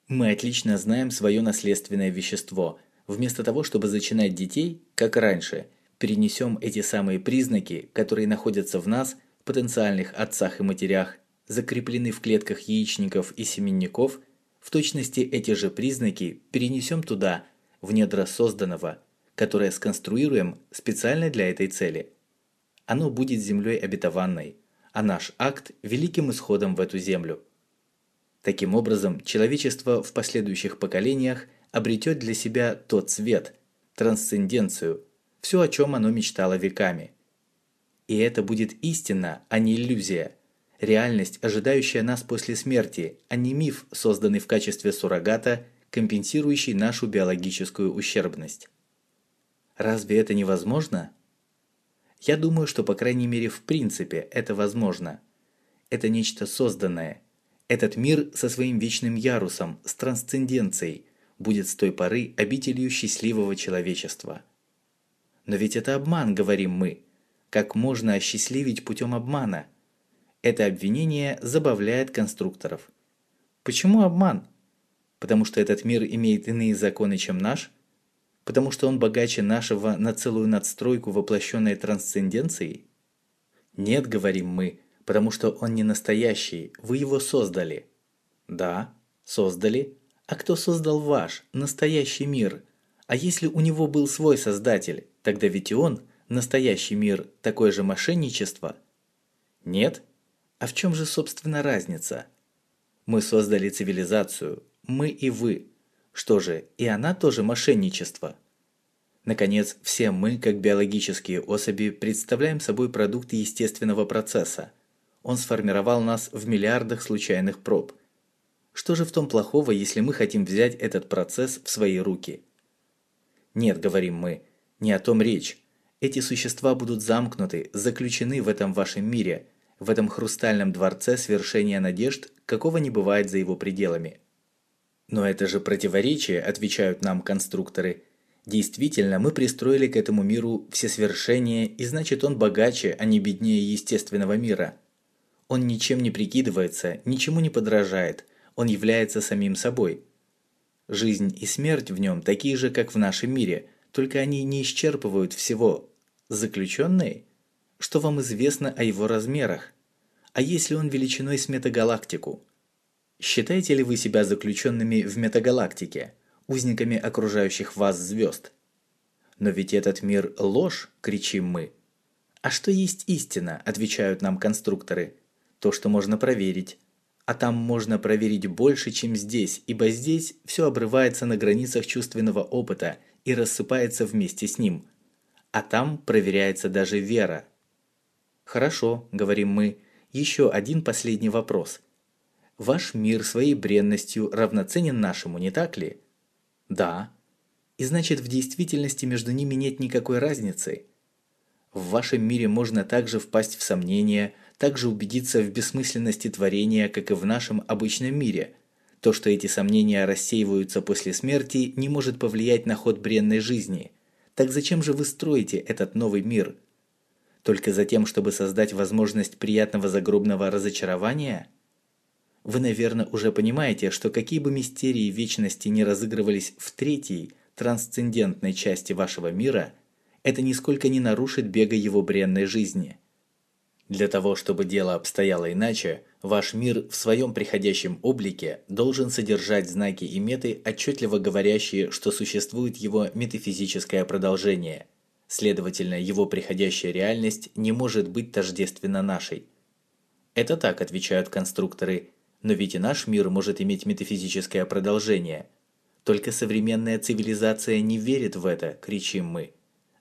Мы отлично знаем свое наследственное вещество. Вместо того, чтобы зачинать детей, как раньше, перенесем эти самые признаки, которые находятся в нас, потенциальных отцах и матерях, закреплены в клетках яичников и семенников, в точности эти же признаки перенесем туда, в недра созданного, которое сконструируем специально для этой цели. Оно будет землей обетованной, а наш акт – великим исходом в эту землю. Таким образом, человечество в последующих поколениях обретет для себя тот цвет, трансценденцию, все, о чем оно мечтало веками. И это будет истина, а не иллюзия – реальность, ожидающая нас после смерти, а не миф, созданный в качестве суррогата, компенсирующий нашу биологическую ущербность. Разве это невозможно? Я думаю, что по крайней мере в принципе это возможно. Это нечто созданное. Этот мир со своим вечным ярусом, с трансценденцией, будет с той поры обителью счастливого человечества. Но ведь это обман, говорим мы. Как можно осчастливить путем обмана – это обвинение забавляет конструкторов. Почему обман? Потому что этот мир имеет иные законы, чем наш? Потому что он богаче нашего на целую надстройку воплощенной трансценденцией? Нет, говорим мы, потому что он не настоящий, вы его создали. Да, создали. А кто создал ваш, настоящий мир? А если у него был свой создатель, тогда ведь и он, настоящий мир, такое же мошенничество? Нет? А в чем же, собственно, разница? Мы создали цивилизацию, мы и вы. Что же, и она тоже мошенничество? Наконец, все мы, как биологические особи, представляем собой продукты естественного процесса. Он сформировал нас в миллиардах случайных проб. Что же в том плохого, если мы хотим взять этот процесс в свои руки? Нет, говорим мы, не о том речь. Эти существа будут замкнуты, заключены в этом вашем мире – в этом хрустальном дворце свершения надежд, какого не бывает за его пределами. Но это же противоречие, отвечают нам конструкторы. Действительно, мы пристроили к этому миру все свершения, и значит он богаче, а не беднее естественного мира. Он ничем не прикидывается, ничему не подражает, он является самим собой. Жизнь и смерть в нем такие же, как в нашем мире, только они не исчерпывают всего. Заключенные – что вам известно о его размерах? А если он величиной с метагалактику? Считаете ли вы себя заключенными в метагалактике? узниками окружающих вас звезд. Но ведь этот мир – ложь, кричим мы. А что есть истина, отвечают нам конструкторы. То, что можно проверить. А там можно проверить больше, чем здесь, ибо здесь все обрывается на границах чувственного опыта и рассыпается вместе с ним. А там проверяется даже вера. Хорошо, говорим мы, еще один последний вопрос. Ваш мир своей бренностью равноценен нашему, не так ли? Да. И значит, в действительности между ними нет никакой разницы. В вашем мире можно также впасть в сомнения, также убедиться в бессмысленности творения, как и в нашем обычном мире. То, что эти сомнения рассеиваются после смерти, не может повлиять на ход бренной жизни. Так зачем же вы строите этот новый мир? Только за тем, чтобы создать возможность приятного загробного разочарования? Вы, наверное, уже понимаете, что какие бы мистерии вечности не разыгрывались в третьей, трансцендентной части вашего мира, это нисколько не нарушит бега его бренной жизни. Для того, чтобы дело обстояло иначе, ваш мир в своем приходящем облике должен содержать знаки и меты, отчетливо говорящие, что существует его метафизическое продолжение. Следовательно, его приходящая реальность не может быть тождественна нашей. Это так отвечают конструкторы, но ведь и наш мир может иметь метафизическое продолжение. Только современная цивилизация не верит в это, кричим мы.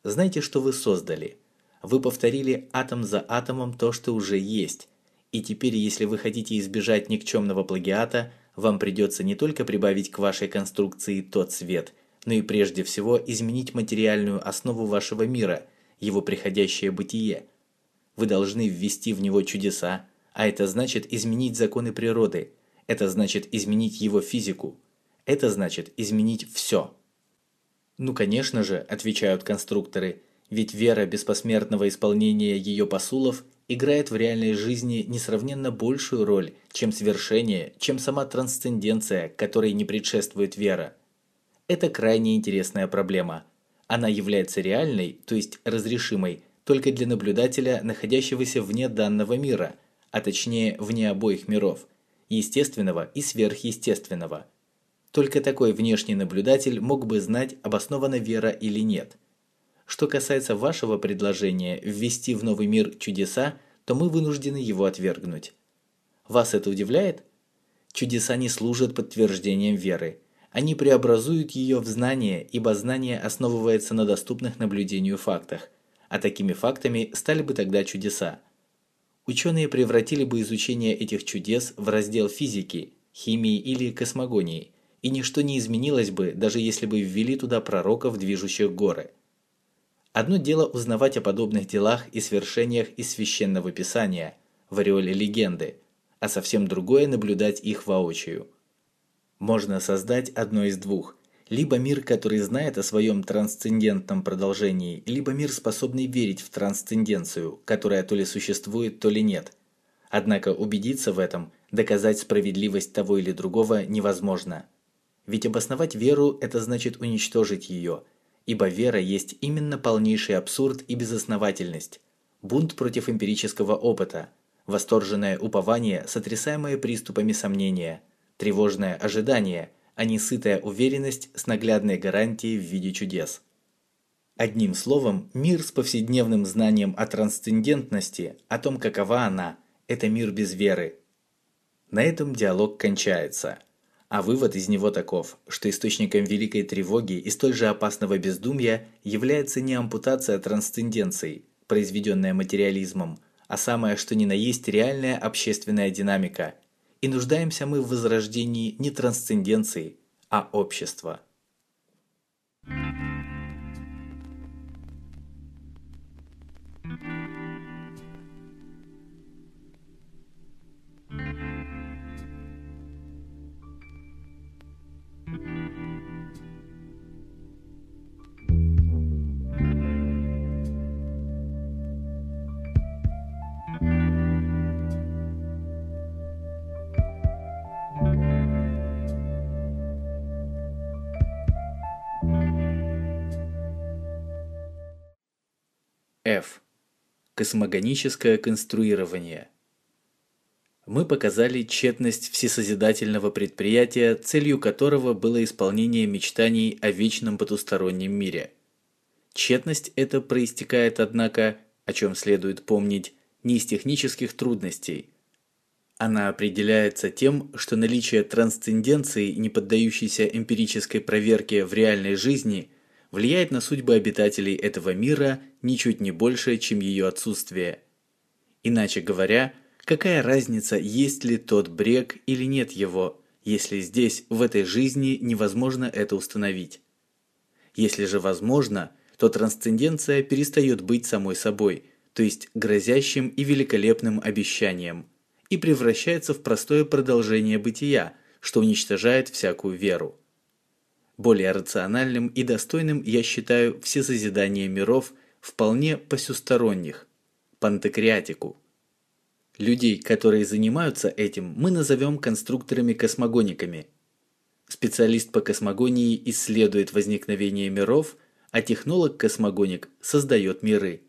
Знаете, что вы создали? Вы повторили атом за атомом то, что уже есть. И теперь, если вы хотите избежать никчемного плагиата, вам придется не только прибавить к вашей конструкции тот цвет, но и прежде всего изменить материальную основу вашего мира, его приходящее бытие. Вы должны ввести в него чудеса, а это значит изменить законы природы, это значит изменить его физику, это значит изменить все. Ну, конечно же, отвечают конструкторы, ведь вера без посмертного исполнения ее посулов играет в реальной жизни несравненно большую роль, чем свершение, чем сама трансценденция, которой не предшествует вера. Это крайне интересная проблема. Она является реальной, то есть разрешимой, только для наблюдателя, находящегося вне данного мира, а точнее вне обоих миров, естественного и сверхъестественного. Только такой внешний наблюдатель мог бы знать, обоснована вера или нет. Что касается вашего предложения ввести в новый мир чудеса, то мы вынуждены его отвергнуть. Вас это удивляет? Чудеса не служат подтверждением веры. Они преобразуют ее в знание, ибо знание основывается на доступных наблюдению фактах. А такими фактами стали бы тогда чудеса. Ученые превратили бы изучение этих чудес в раздел физики, химии или космогонии, и ничто не изменилось бы, даже если бы ввели туда пророков, движущих горы. Одно дело узнавать о подобных делах и свершениях из священного писания, в ореоле легенды, а совсем другое наблюдать их воочию. Можно создать одно из двух – либо мир, который знает о своем трансцендентном продолжении, либо мир, способный верить в трансценденцию, которая то ли существует, то ли нет. Однако убедиться в этом, доказать справедливость того или другого невозможно. Ведь обосновать веру – это значит уничтожить ее, ибо вера есть именно полнейший абсурд и безосновательность, бунт против эмпирического опыта, восторженное упование, сотрясаемое приступами сомнения, тревожное ожидание – а не сытая уверенность с наглядной гарантией в виде чудес. Одним словом, мир с повседневным знанием о трансцендентности, о том, какова она, это мир без веры. На этом диалог кончается. А вывод из него таков, что источником великой тревоги и столь же опасного бездумья является не ампутация трансценденции, произведенная материализмом, а самое что ни на есть реальная общественная динамика – и нуждаемся мы в возрождении не трансценденции, а общества. F. Космогоническое конструирование. мы показали тщетность всесозидательного предприятия, целью которого было исполнение мечтаний о вечном потустороннем мире. Тщетность эта проистекает, однако, о чем следует помнить, не из технических трудностей. Она определяется тем, что наличие трансценденции, не поддающейся эмпирической проверке в реальной жизни, влияет на судьбы обитателей этого мира ничуть не больше, чем ее отсутствие. Иначе говоря, какая разница, есть ли тот брег или нет его, если здесь, в этой жизни, невозможно это установить? Если же возможно, то трансценденция перестает быть самой собой – то есть грозящим и великолепным обещанием, и превращается в простое продолжение бытия, что уничтожает всякую веру. Более рациональным и достойным я считаю все созидания миров вполне посюсторонних, пантекриатику. Людей, которые занимаются этим, мы назовем конструкторами-космогониками. Специалист по космогонии исследует возникновение миров, а технолог-космогоник создает миры.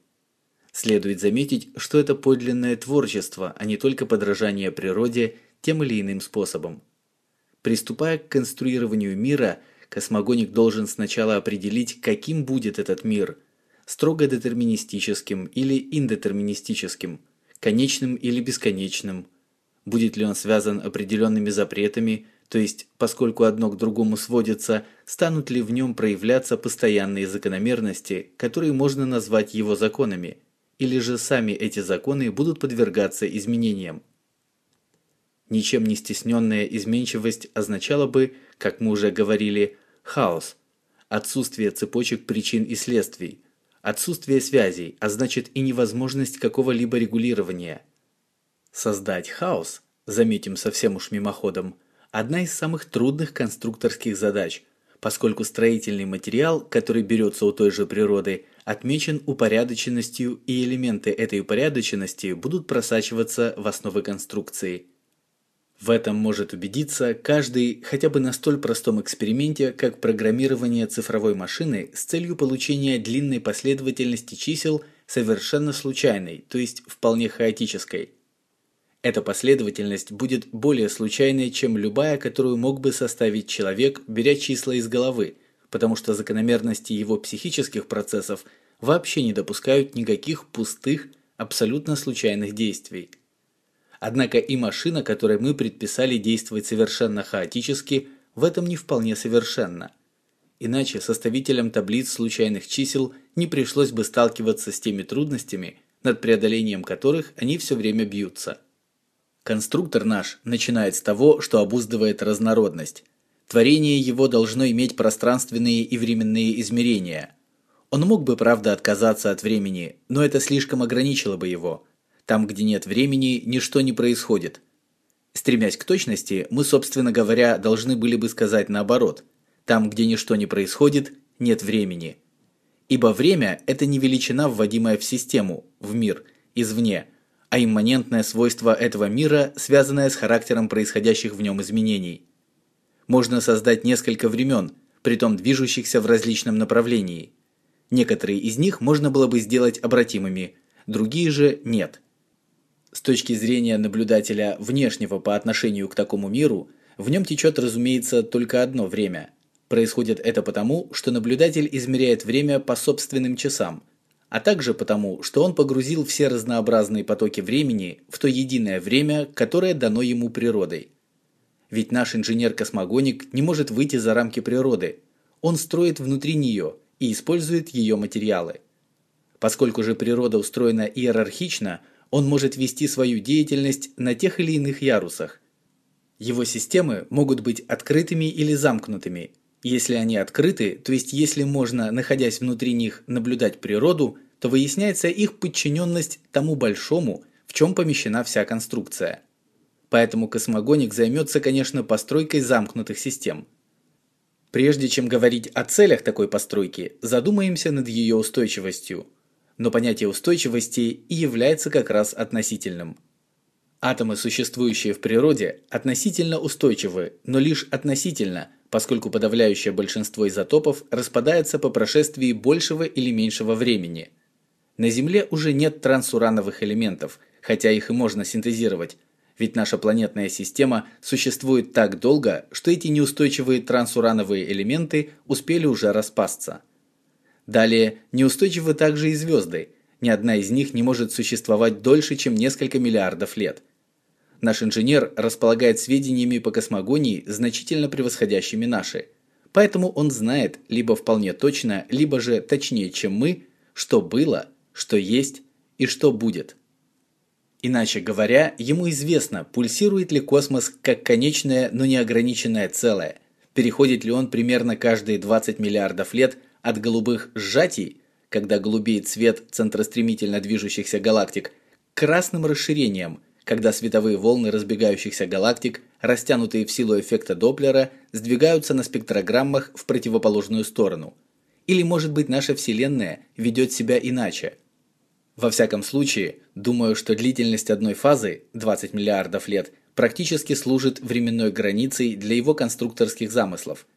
Следует заметить, что это подлинное творчество, а не только подражание природе тем или иным способом. Приступая к конструированию мира, космогоник должен сначала определить, каким будет этот мир – строго детерминистическим или индетерминистическим, конечным или бесконечным. Будет ли он связан определенными запретами, то есть, поскольку одно к другому сводится, станут ли в нем проявляться постоянные закономерности, которые можно назвать его законами – или же сами эти законы будут подвергаться изменениям. Ничем не стесненная изменчивость означала бы, как мы уже говорили, хаос, отсутствие цепочек причин и следствий, отсутствие связей, а значит и невозможность какого-либо регулирования. Создать хаос, заметим совсем уж мимоходом, одна из самых трудных конструкторских задач, поскольку строительный материал, который берется у той же природы, отмечен упорядоченностью, и элементы этой упорядоченности будут просачиваться в основы конструкции. В этом может убедиться каждый хотя бы на столь простом эксперименте, как программирование цифровой машины с целью получения длинной последовательности чисел совершенно случайной, то есть вполне хаотической. Эта последовательность будет более случайной, чем любая, которую мог бы составить человек, беря числа из головы – потому что закономерности его психических процессов вообще не допускают никаких пустых, абсолютно случайных действий. Однако и машина, которой мы предписали действовать совершенно хаотически, в этом не вполне совершенна. Иначе составителям таблиц случайных чисел не пришлось бы сталкиваться с теми трудностями, над преодолением которых они все время бьются. Конструктор наш начинает с того, что обуздывает разнородность, Творение его должно иметь пространственные и временные измерения. Он мог бы, правда, отказаться от времени, но это слишком ограничило бы его. Там, где нет времени, ничто не происходит. Стремясь к точности, мы, собственно говоря, должны были бы сказать наоборот. Там, где ничто не происходит, нет времени. Ибо время – это не величина, вводимая в систему, в мир, извне, а имманентное свойство этого мира, связанное с характером происходящих в нем изменений – можно создать несколько времен, притом движущихся в различном направлении. Некоторые из них можно было бы сделать обратимыми, другие же нет. С точки зрения наблюдателя внешнего по отношению к такому миру, в нем течет, разумеется, только одно время. Происходит это потому, что наблюдатель измеряет время по собственным часам, а также потому, что он погрузил все разнообразные потоки времени в то единое время, которое дано ему природой. Ведь наш инженер-космогоник не может выйти за рамки природы. Он строит внутри нее и использует ее материалы. Поскольку же природа устроена иерархично, он может вести свою деятельность на тех или иных ярусах. Его системы могут быть открытыми или замкнутыми. Если они открыты, то есть если можно, находясь внутри них, наблюдать природу, то выясняется их подчиненность тому большому, в чем помещена вся конструкция. Поэтому космогоник займется, конечно, постройкой замкнутых систем. Прежде чем говорить о целях такой постройки, задумаемся над ее устойчивостью. Но понятие устойчивости и является как раз относительным. Атомы, существующие в природе, относительно устойчивы, но лишь относительно, поскольку подавляющее большинство изотопов распадается по прошествии большего или меньшего времени. На Земле уже нет трансурановых элементов, хотя их и можно синтезировать, Ведь наша планетная система существует так долго, что эти неустойчивые трансурановые элементы успели уже распасться. Далее, неустойчивы также и звезды. Ни одна из них не может существовать дольше, чем несколько миллиардов лет. Наш инженер располагает сведениями по космогонии, значительно превосходящими наши. Поэтому он знает либо вполне точно, либо же точнее, чем мы, что было, что есть и что будет. Иначе говоря, ему известно, пульсирует ли космос как конечное, но не ограниченное целое, переходит ли он примерно каждые 20 миллиардов лет от голубых сжатий, когда голубеет цвет центростремительно движущихся галактик, к красным расширениям, когда световые волны разбегающихся галактик, растянутые в силу эффекта Доплера, сдвигаются на спектрограммах в противоположную сторону. Или, может быть, наша Вселенная ведет себя иначе – во всяком случае, думаю, что длительность одной фазы, 20 миллиардов лет, практически служит временной границей для его конструкторских замыслов.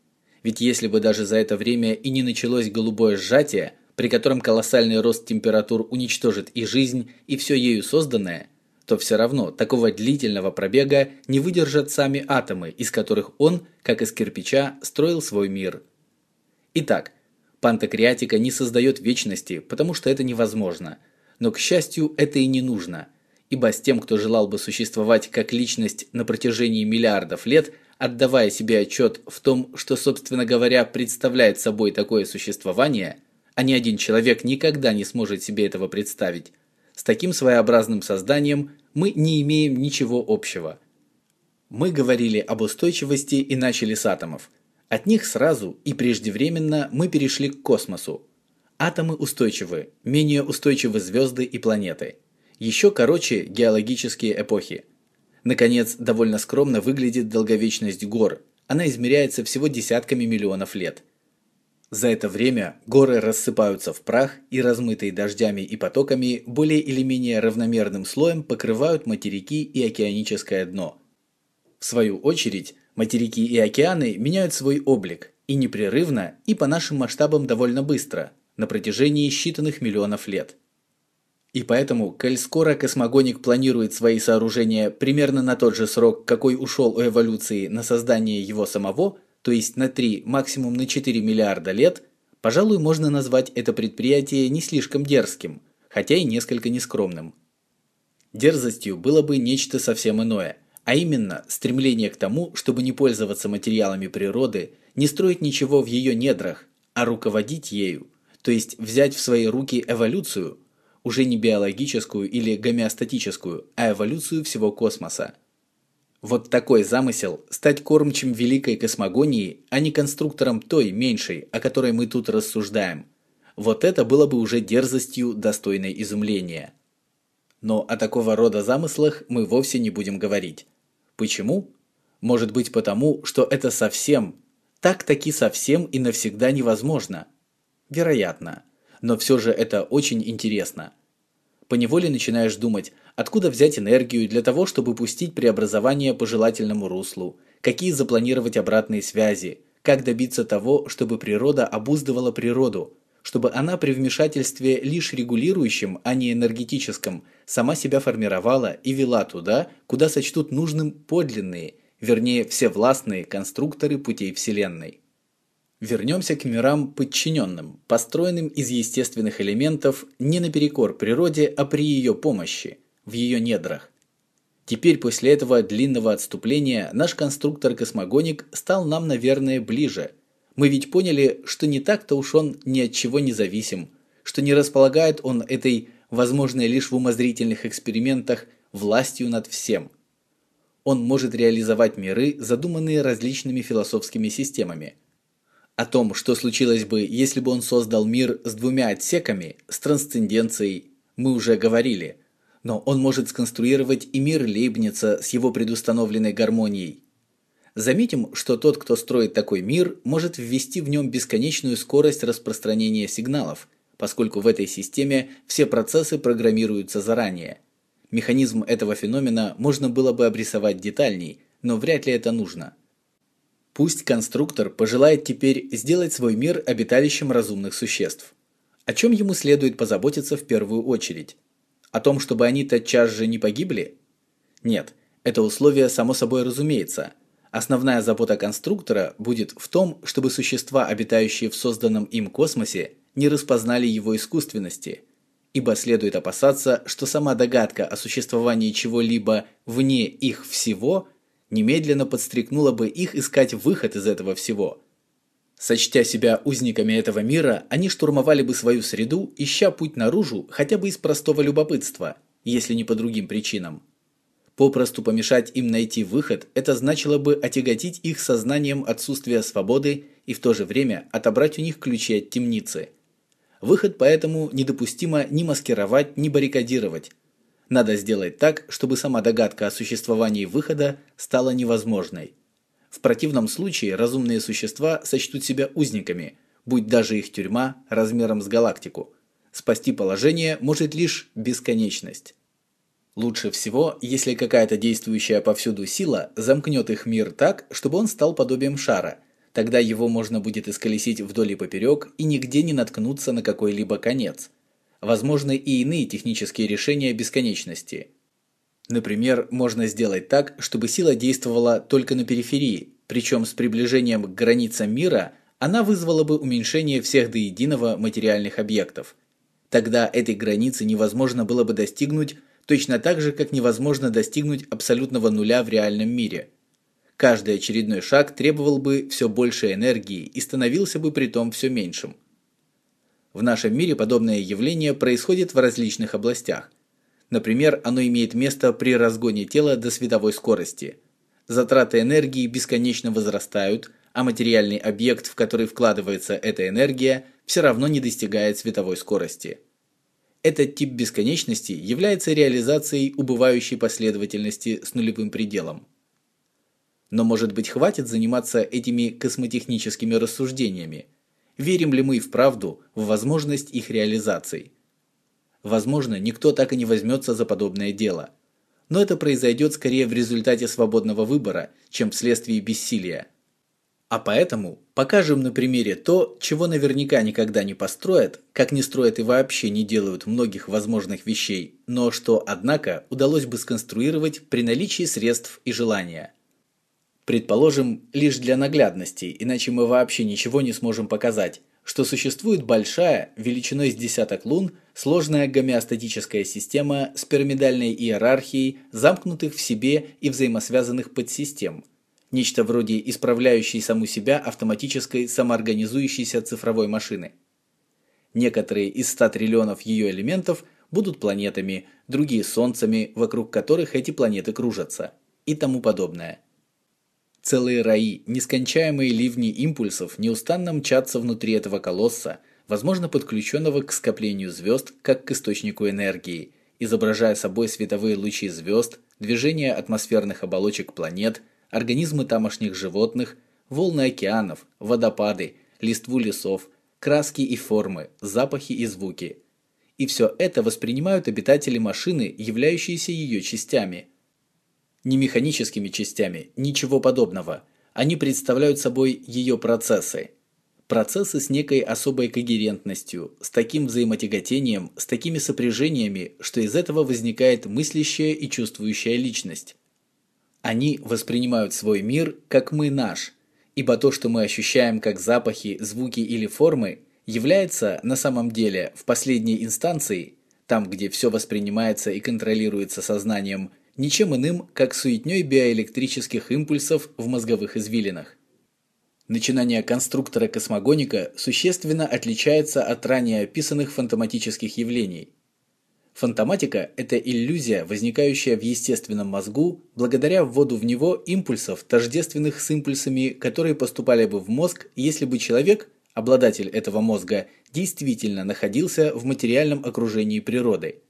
Ведь если бы даже за это время и не началось голубое сжатие, при котором колоссальный рост температур уничтожит и жизнь, и все ею созданное, то все равно такого длительного пробега не выдержат сами атомы, из которых он, как из кирпича, строил свой мир. Итак, пантокриатика не создает вечности, потому что это невозможно – но, к счастью, это и не нужно, ибо с тем, кто желал бы существовать как личность на протяжении миллиардов лет, отдавая себе отчет в том, что, собственно говоря, представляет собой такое существование, а ни один человек никогда не сможет себе этого представить, с таким своеобразным созданием мы не имеем ничего общего. Мы говорили об устойчивости и начали с атомов. От них сразу и преждевременно мы перешли к космосу, Атомы устойчивы, менее устойчивы звезды и планеты. Еще короче геологические эпохи. Наконец, довольно скромно выглядит долговечность гор. Она измеряется всего десятками миллионов лет. За это время горы рассыпаются в прах и размытые дождями и потоками более или менее равномерным слоем покрывают материки и океаническое дно. В свою очередь, материки и океаны меняют свой облик и непрерывно, и по нашим масштабам довольно быстро – на протяжении считанных миллионов лет. И поэтому, коль скоро космогоник планирует свои сооружения примерно на тот же срок, какой ушел у эволюции на создание его самого, то есть на 3, максимум на 4 миллиарда лет, пожалуй, можно назвать это предприятие не слишком дерзким, хотя и несколько нескромным. Дерзостью было бы нечто совсем иное, а именно стремление к тому, чтобы не пользоваться материалами природы, не строить ничего в ее недрах, а руководить ею – то есть взять в свои руки эволюцию, уже не биологическую или гомеостатическую, а эволюцию всего космоса. Вот такой замысел – стать кормчим великой космогонии, а не конструктором той, меньшей, о которой мы тут рассуждаем. Вот это было бы уже дерзостью, достойной изумления. Но о такого рода замыслах мы вовсе не будем говорить. Почему? Может быть потому, что это совсем, так-таки совсем и навсегда невозможно – Вероятно. Но все же это очень интересно. Поневоле начинаешь думать, откуда взять энергию для того, чтобы пустить преобразование по желательному руслу, какие запланировать обратные связи, как добиться того, чтобы природа обуздывала природу, чтобы она при вмешательстве лишь регулирующем, а не энергетическом, сама себя формировала и вела туда, куда сочтут нужным подлинные, вернее всевластные конструкторы путей Вселенной. Вернемся к мирам подчиненным, построенным из естественных элементов не наперекор природе, а при ее помощи, в ее недрах. Теперь после этого длинного отступления наш конструктор-космогоник стал нам, наверное, ближе. Мы ведь поняли, что не так-то уж он ни от чего не зависим, что не располагает он этой, возможной лишь в умозрительных экспериментах, властью над всем. Он может реализовать миры, задуманные различными философскими системами – о том, что случилось бы, если бы он создал мир с двумя отсеками, с трансценденцией, мы уже говорили. Но он может сконструировать и мир Лейбница с его предустановленной гармонией. Заметим, что тот, кто строит такой мир, может ввести в нем бесконечную скорость распространения сигналов, поскольку в этой системе все процессы программируются заранее. Механизм этого феномена можно было бы обрисовать детальней, но вряд ли это нужно. Пусть конструктор пожелает теперь сделать свой мир обиталищем разумных существ. О чем ему следует позаботиться в первую очередь? О том, чтобы они тотчас же не погибли? Нет, Это условие само собой разумеется. Основная забота конструктора будет в том, чтобы существа, обитающие в созданном им космосе, не распознали его искусственности, ибо следует опасаться, что сама догадка о существовании чего-либо вне их всего немедленно подстрекнула бы их искать выход из этого всего. Сочтя себя узниками этого мира, они штурмовали бы свою среду, ища путь наружу хотя бы из простого любопытства, если не по другим причинам. Попросту помешать им найти выход – это значило бы отяготить их сознанием отсутствия свободы и в то же время отобрать у них ключи от темницы. Выход поэтому недопустимо ни маскировать, ни баррикадировать. Надо сделать так, чтобы сама догадка о существовании выхода стала невозможной. В противном случае разумные существа сочтут себя узниками, будь даже их тюрьма размером с галактику. Спасти положение может лишь бесконечность. Лучше всего, если какая-то действующая повсюду сила замкнет их мир так, чтобы он стал подобием шара. Тогда его можно будет исколесить вдоль и поперек и нигде не наткнуться на какой-либо конец. Возможны и иные технические решения бесконечности. Например, можно сделать так, чтобы сила действовала только на периферии, причем с приближением к границам мира она вызвала бы уменьшение всех до единого материальных объектов. Тогда этой границы невозможно было бы достигнуть точно так же, как невозможно достигнуть абсолютного нуля в реальном мире. Каждый очередной шаг требовал бы все больше энергии и становился бы при том все меньшим. В нашем мире подобное явление происходит в различных областях. Например, оно имеет место при разгоне тела до световой скорости. Затраты энергии бесконечно возрастают, а материальный объект, в который вкладывается эта энергия, все равно не достигает световой скорости. Этот тип бесконечности является реализацией убывающей последовательности с нулевым пределом. Но может быть хватит заниматься этими космотехническими рассуждениями? Верим ли мы в правду, в возможность их реализации? Возможно, никто так и не возьмется за подобное дело. Но это произойдет скорее в результате свободного выбора, чем вследствие бессилия. А поэтому покажем на примере то, чего наверняка никогда не построят, как не строят и вообще не делают многих возможных вещей, но что, однако, удалось бы сконструировать при наличии средств и желания. Предположим, лишь для наглядности, иначе мы вообще ничего не сможем показать, что существует большая, величиной с десяток лун, сложная гомеостатическая система с пирамидальной иерархией замкнутых в себе и взаимосвязанных подсистем – нечто вроде исправляющей саму себя автоматической самоорганизующейся цифровой машины. Некоторые из 100 триллионов ее элементов будут планетами, другие солнцами, вокруг которых эти планеты кружатся, и тому подобное. Целые раи, нескончаемые ливни импульсов неустанно мчатся внутри этого колосса, возможно подключенного к скоплению звезд как к источнику энергии, изображая собой световые лучи звезд, движение атмосферных оболочек планет – организмы тамошних животных, волны океанов, водопады, листву лесов, краски и формы, запахи и звуки. И все это воспринимают обитатели машины, являющиеся ее частями. Не механическими частями, ничего подобного. Они представляют собой ее процессы. Процессы с некой особой когерентностью, с таким взаимотяготением, с такими сопряжениями, что из этого возникает мыслящая и чувствующая личность. Они воспринимают свой мир, как мы наш, ибо то, что мы ощущаем как запахи, звуки или формы, является на самом деле в последней инстанции, там, где все воспринимается и контролируется сознанием, ничем иным, как суетней биоэлектрических импульсов в мозговых извилинах. Начинание конструктора космогоника существенно отличается от ранее описанных фантоматических явлений. Фантоматика – это иллюзия, возникающая в естественном мозгу благодаря вводу в него импульсов, тождественных с импульсами, которые поступали бы в мозг, если бы человек, обладатель этого мозга, действительно находился в материальном окружении природы.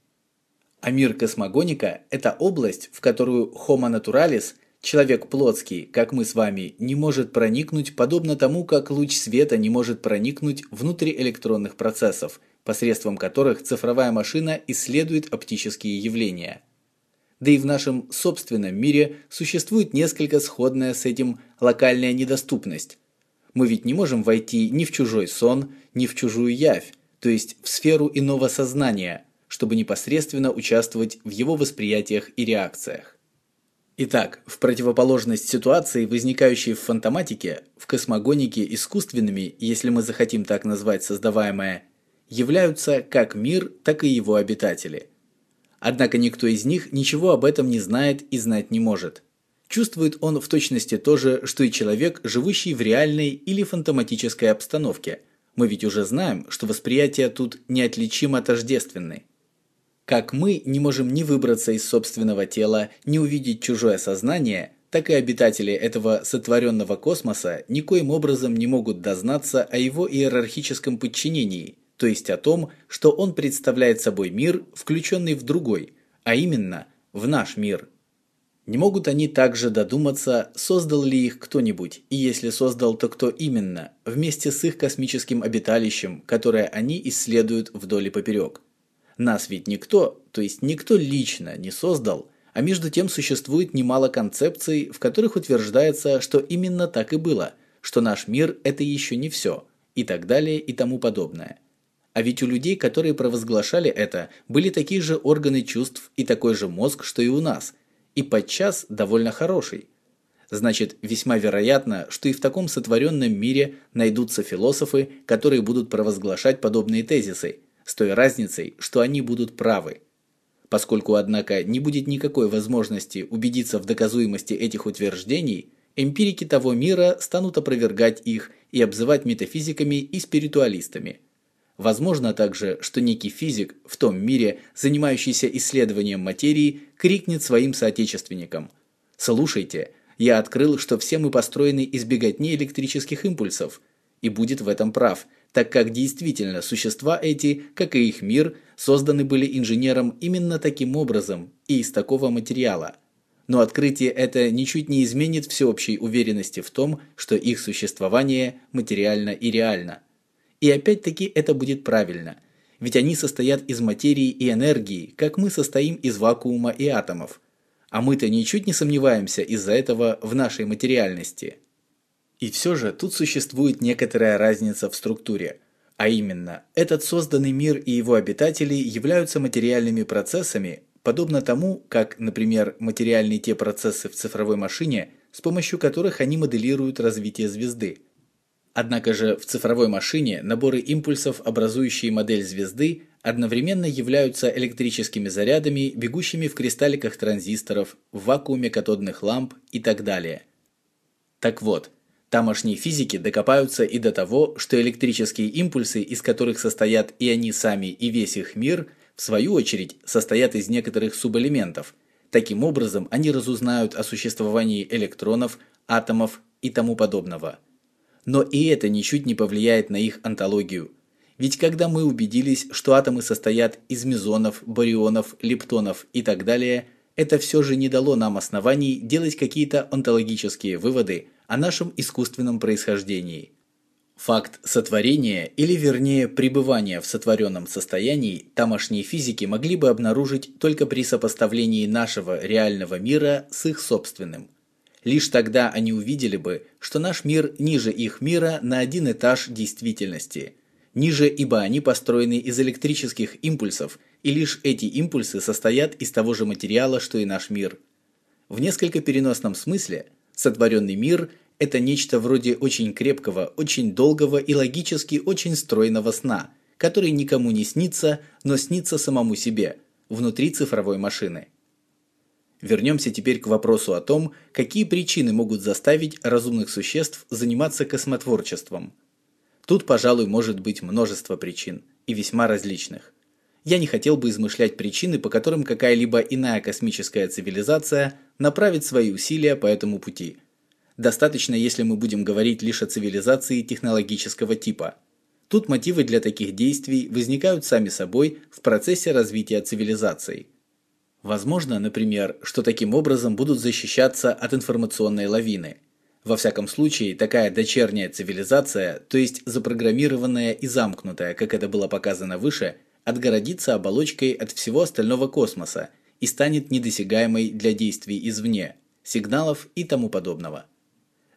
А мир космогоника – это область, в которую Homo naturalis, человек плотский, как мы с вами, не может проникнуть, подобно тому, как луч света не может проникнуть внутрь электронных процессов – посредством которых цифровая машина исследует оптические явления. Да и в нашем собственном мире существует несколько сходная с этим локальная недоступность. Мы ведь не можем войти ни в чужой сон, ни в чужую явь, то есть в сферу иного сознания, чтобы непосредственно участвовать в его восприятиях и реакциях. Итак, в противоположность ситуации, возникающей в фантоматике, в космогонике искусственными, если мы захотим так назвать создаваемое, являются как мир, так и его обитатели. Однако никто из них ничего об этом не знает и знать не может. Чувствует он в точности то же, что и человек, живущий в реальной или фантоматической обстановке. Мы ведь уже знаем, что восприятия тут неотличимо тождественны. Как мы не можем ни выбраться из собственного тела, ни увидеть чужое сознание, так и обитатели этого сотворенного космоса никоим образом не могут дознаться о его иерархическом подчинении, то есть о том, что он представляет собой мир, включенный в другой, а именно в наш мир. Не могут они также додуматься, создал ли их кто-нибудь, и если создал, то кто именно, вместе с их космическим обиталищем, которое они исследуют вдоль и поперек. Нас ведь никто, то есть никто лично не создал, а между тем существует немало концепций, в которых утверждается, что именно так и было, что наш мир – это еще не все, и так далее и тому подобное. А ведь у людей, которые провозглашали это, были такие же органы чувств и такой же мозг, что и у нас, и подчас довольно хороший. Значит, весьма вероятно, что и в таком сотворенном мире найдутся философы, которые будут провозглашать подобные тезисы – с той разницей, что они будут правы. Поскольку, однако, не будет никакой возможности убедиться в доказуемости этих утверждений, эмпирики того мира станут опровергать их и обзывать метафизиками и спиритуалистами. Возможно также, что некий физик в том мире, занимающийся исследованием материи, крикнет своим соотечественникам «Слушайте, я открыл, что все мы построены из беготни электрических импульсов, и будет в этом прав, так как действительно существа эти, как и их мир, созданы были инженером именно таким образом и из такого материала. Но открытие это ничуть не изменит всеобщей уверенности в том, что их существование материально и реально. И опять-таки это будет правильно, ведь они состоят из материи и энергии, как мы состоим из вакуума и атомов. А мы-то ничуть не сомневаемся из-за этого в нашей материальности. И все же тут существует некоторая разница в структуре. А именно, этот созданный мир и его обитатели являются материальными процессами, подобно тому, как, например, материальны те процессы в цифровой машине, с помощью которых они моделируют развитие звезды. Однако же в цифровой машине наборы импульсов, образующие модель звезды, одновременно являются электрическими зарядами, бегущими в кристалликах транзисторов, в вакууме катодных ламп и так далее. Так вот, Тамошние физики докопаются и до того, что электрические импульсы, из которых состоят и они сами, и весь их мир, в свою очередь, состоят из некоторых субэлементов. Таким образом, они разузнают о существовании электронов, атомов и тому подобного. Но и это ничуть не повлияет на их онтологию. Ведь когда мы убедились, что атомы состоят из мезонов, барионов, лептонов и так далее, это все же не дало нам оснований делать какие-то онтологические выводы – о нашем искусственном происхождении. Факт сотворения, или вернее пребывания в сотворенном состоянии, тамошние физики могли бы обнаружить только при сопоставлении нашего реального мира с их собственным. Лишь тогда они увидели бы, что наш мир ниже их мира на один этаж действительности. Ниже, ибо они построены из электрических импульсов, и лишь эти импульсы состоят из того же материала, что и наш мир. В несколько переносном смысле – Сотворенный мир – это нечто вроде очень крепкого, очень долгого и логически очень стройного сна, который никому не снится, но снится самому себе, внутри цифровой машины. Вернемся теперь к вопросу о том, какие причины могут заставить разумных существ заниматься космотворчеством. Тут, пожалуй, может быть множество причин, и весьма различных. Я не хотел бы измышлять причины, по которым какая-либо иная космическая цивилизация – направить свои усилия по этому пути. Достаточно, если мы будем говорить лишь о цивилизации технологического типа. Тут мотивы для таких действий возникают сами собой в процессе развития цивилизации. Возможно, например, что таким образом будут защищаться от информационной лавины. Во всяком случае, такая дочерняя цивилизация, то есть запрограммированная и замкнутая, как это было показано выше, отгородится оболочкой от всего остального космоса и станет недосягаемой для действий извне, сигналов и тому подобного.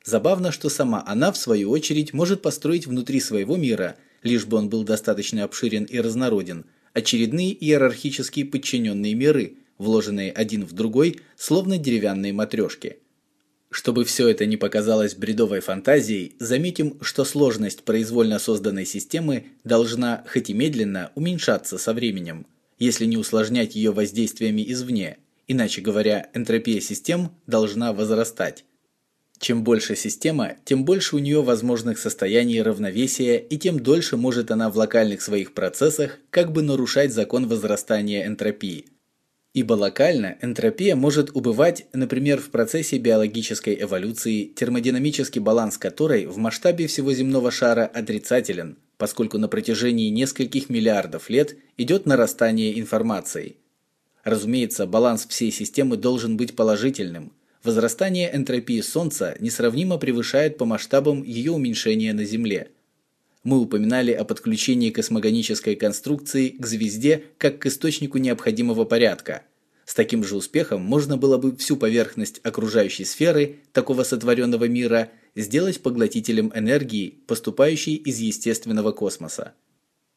Забавно, что сама она, в свою очередь, может построить внутри своего мира, лишь бы он был достаточно обширен и разнороден, очередные иерархические подчиненные миры, вложенные один в другой, словно деревянные матрешки. Чтобы все это не показалось бредовой фантазией, заметим, что сложность произвольно созданной системы должна, хоть и медленно, уменьшаться со временем, если не усложнять ее воздействиями извне. Иначе говоря, энтропия систем должна возрастать. Чем больше система, тем больше у нее возможных состояний равновесия и тем дольше может она в локальных своих процессах как бы нарушать закон возрастания энтропии. Ибо локально энтропия может убывать, например, в процессе биологической эволюции, термодинамический баланс которой в масштабе всего земного шара отрицателен, поскольку на протяжении нескольких миллиардов лет идет нарастание информации. Разумеется, баланс всей системы должен быть положительным – возрастание энтропии Солнца несравнимо превышает по масштабам ее уменьшение на Земле. Мы упоминали о подключении космогонической конструкции к звезде как к источнику необходимого порядка. С таким же успехом можно было бы всю поверхность окружающей сферы такого сотворенного мира сделать поглотителем энергии, поступающей из естественного космоса.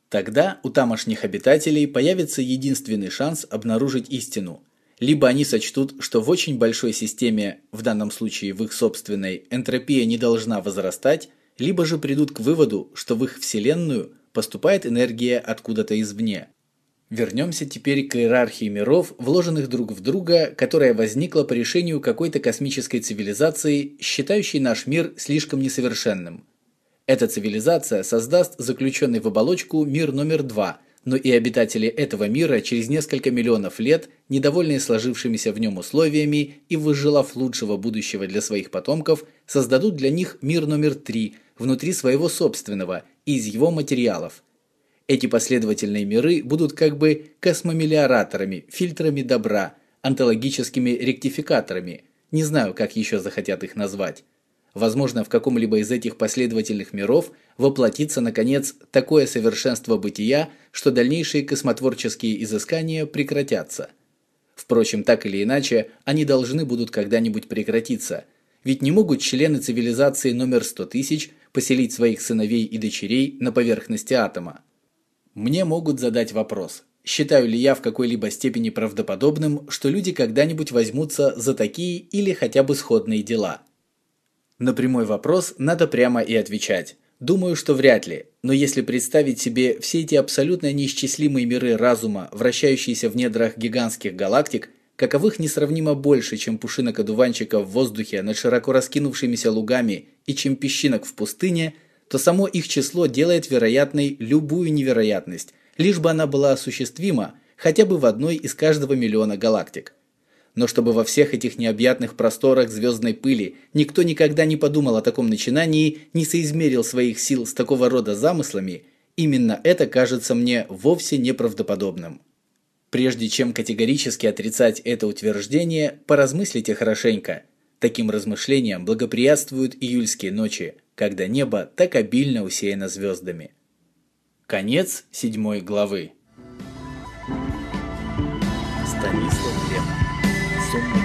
Тогда у тамошних обитателей появится единственный шанс обнаружить истину – либо они сочтут, что в очень большой системе, в данном случае в их собственной, энтропия не должна возрастать, либо же придут к выводу, что в их Вселенную поступает энергия откуда-то извне. Вернемся теперь к иерархии миров, вложенных друг в друга, которая возникла по решению какой-то космической цивилизации, считающей наш мир слишком несовершенным. Эта цивилизация создаст заключенный в оболочку мир номер два – но и обитатели этого мира через несколько миллионов лет, недовольные сложившимися в нем условиями и выжелав лучшего будущего для своих потомков, создадут для них мир номер три внутри своего собственного, из его материалов. Эти последовательные миры будут как бы космомелиораторами, фильтрами добра, онтологическими ректификаторами, не знаю, как еще захотят их назвать. Возможно, в каком-либо из этих последовательных миров воплотится, наконец, такое совершенство бытия, что дальнейшие космотворческие изыскания прекратятся. Впрочем, так или иначе, они должны будут когда-нибудь прекратиться, ведь не могут члены цивилизации номер 100 тысяч поселить своих сыновей и дочерей на поверхности атома. Мне могут задать вопрос, считаю ли я в какой-либо степени правдоподобным, что люди когда-нибудь возьмутся за такие или хотя бы сходные дела – на прямой вопрос надо прямо и отвечать. Думаю, что вряд ли, но если представить себе все эти абсолютно неисчислимые миры разума, вращающиеся в недрах гигантских галактик, каковых несравнимо больше, чем пушинок одуванчика в воздухе над широко раскинувшимися лугами и чем песчинок в пустыне, то само их число делает вероятной любую невероятность, лишь бы она была осуществима хотя бы в одной из каждого миллиона галактик но чтобы во всех этих необъятных просторах звездной пыли никто никогда не подумал о таком начинании, не соизмерил своих сил с такого рода замыслами, именно это кажется мне вовсе неправдоподобным. Прежде чем категорически отрицать это утверждение, поразмыслите хорошенько. Таким размышлениям благоприятствуют июльские ночи, когда небо так обильно усеяно звездами. Конец седьмой главы. Станислав Лем. so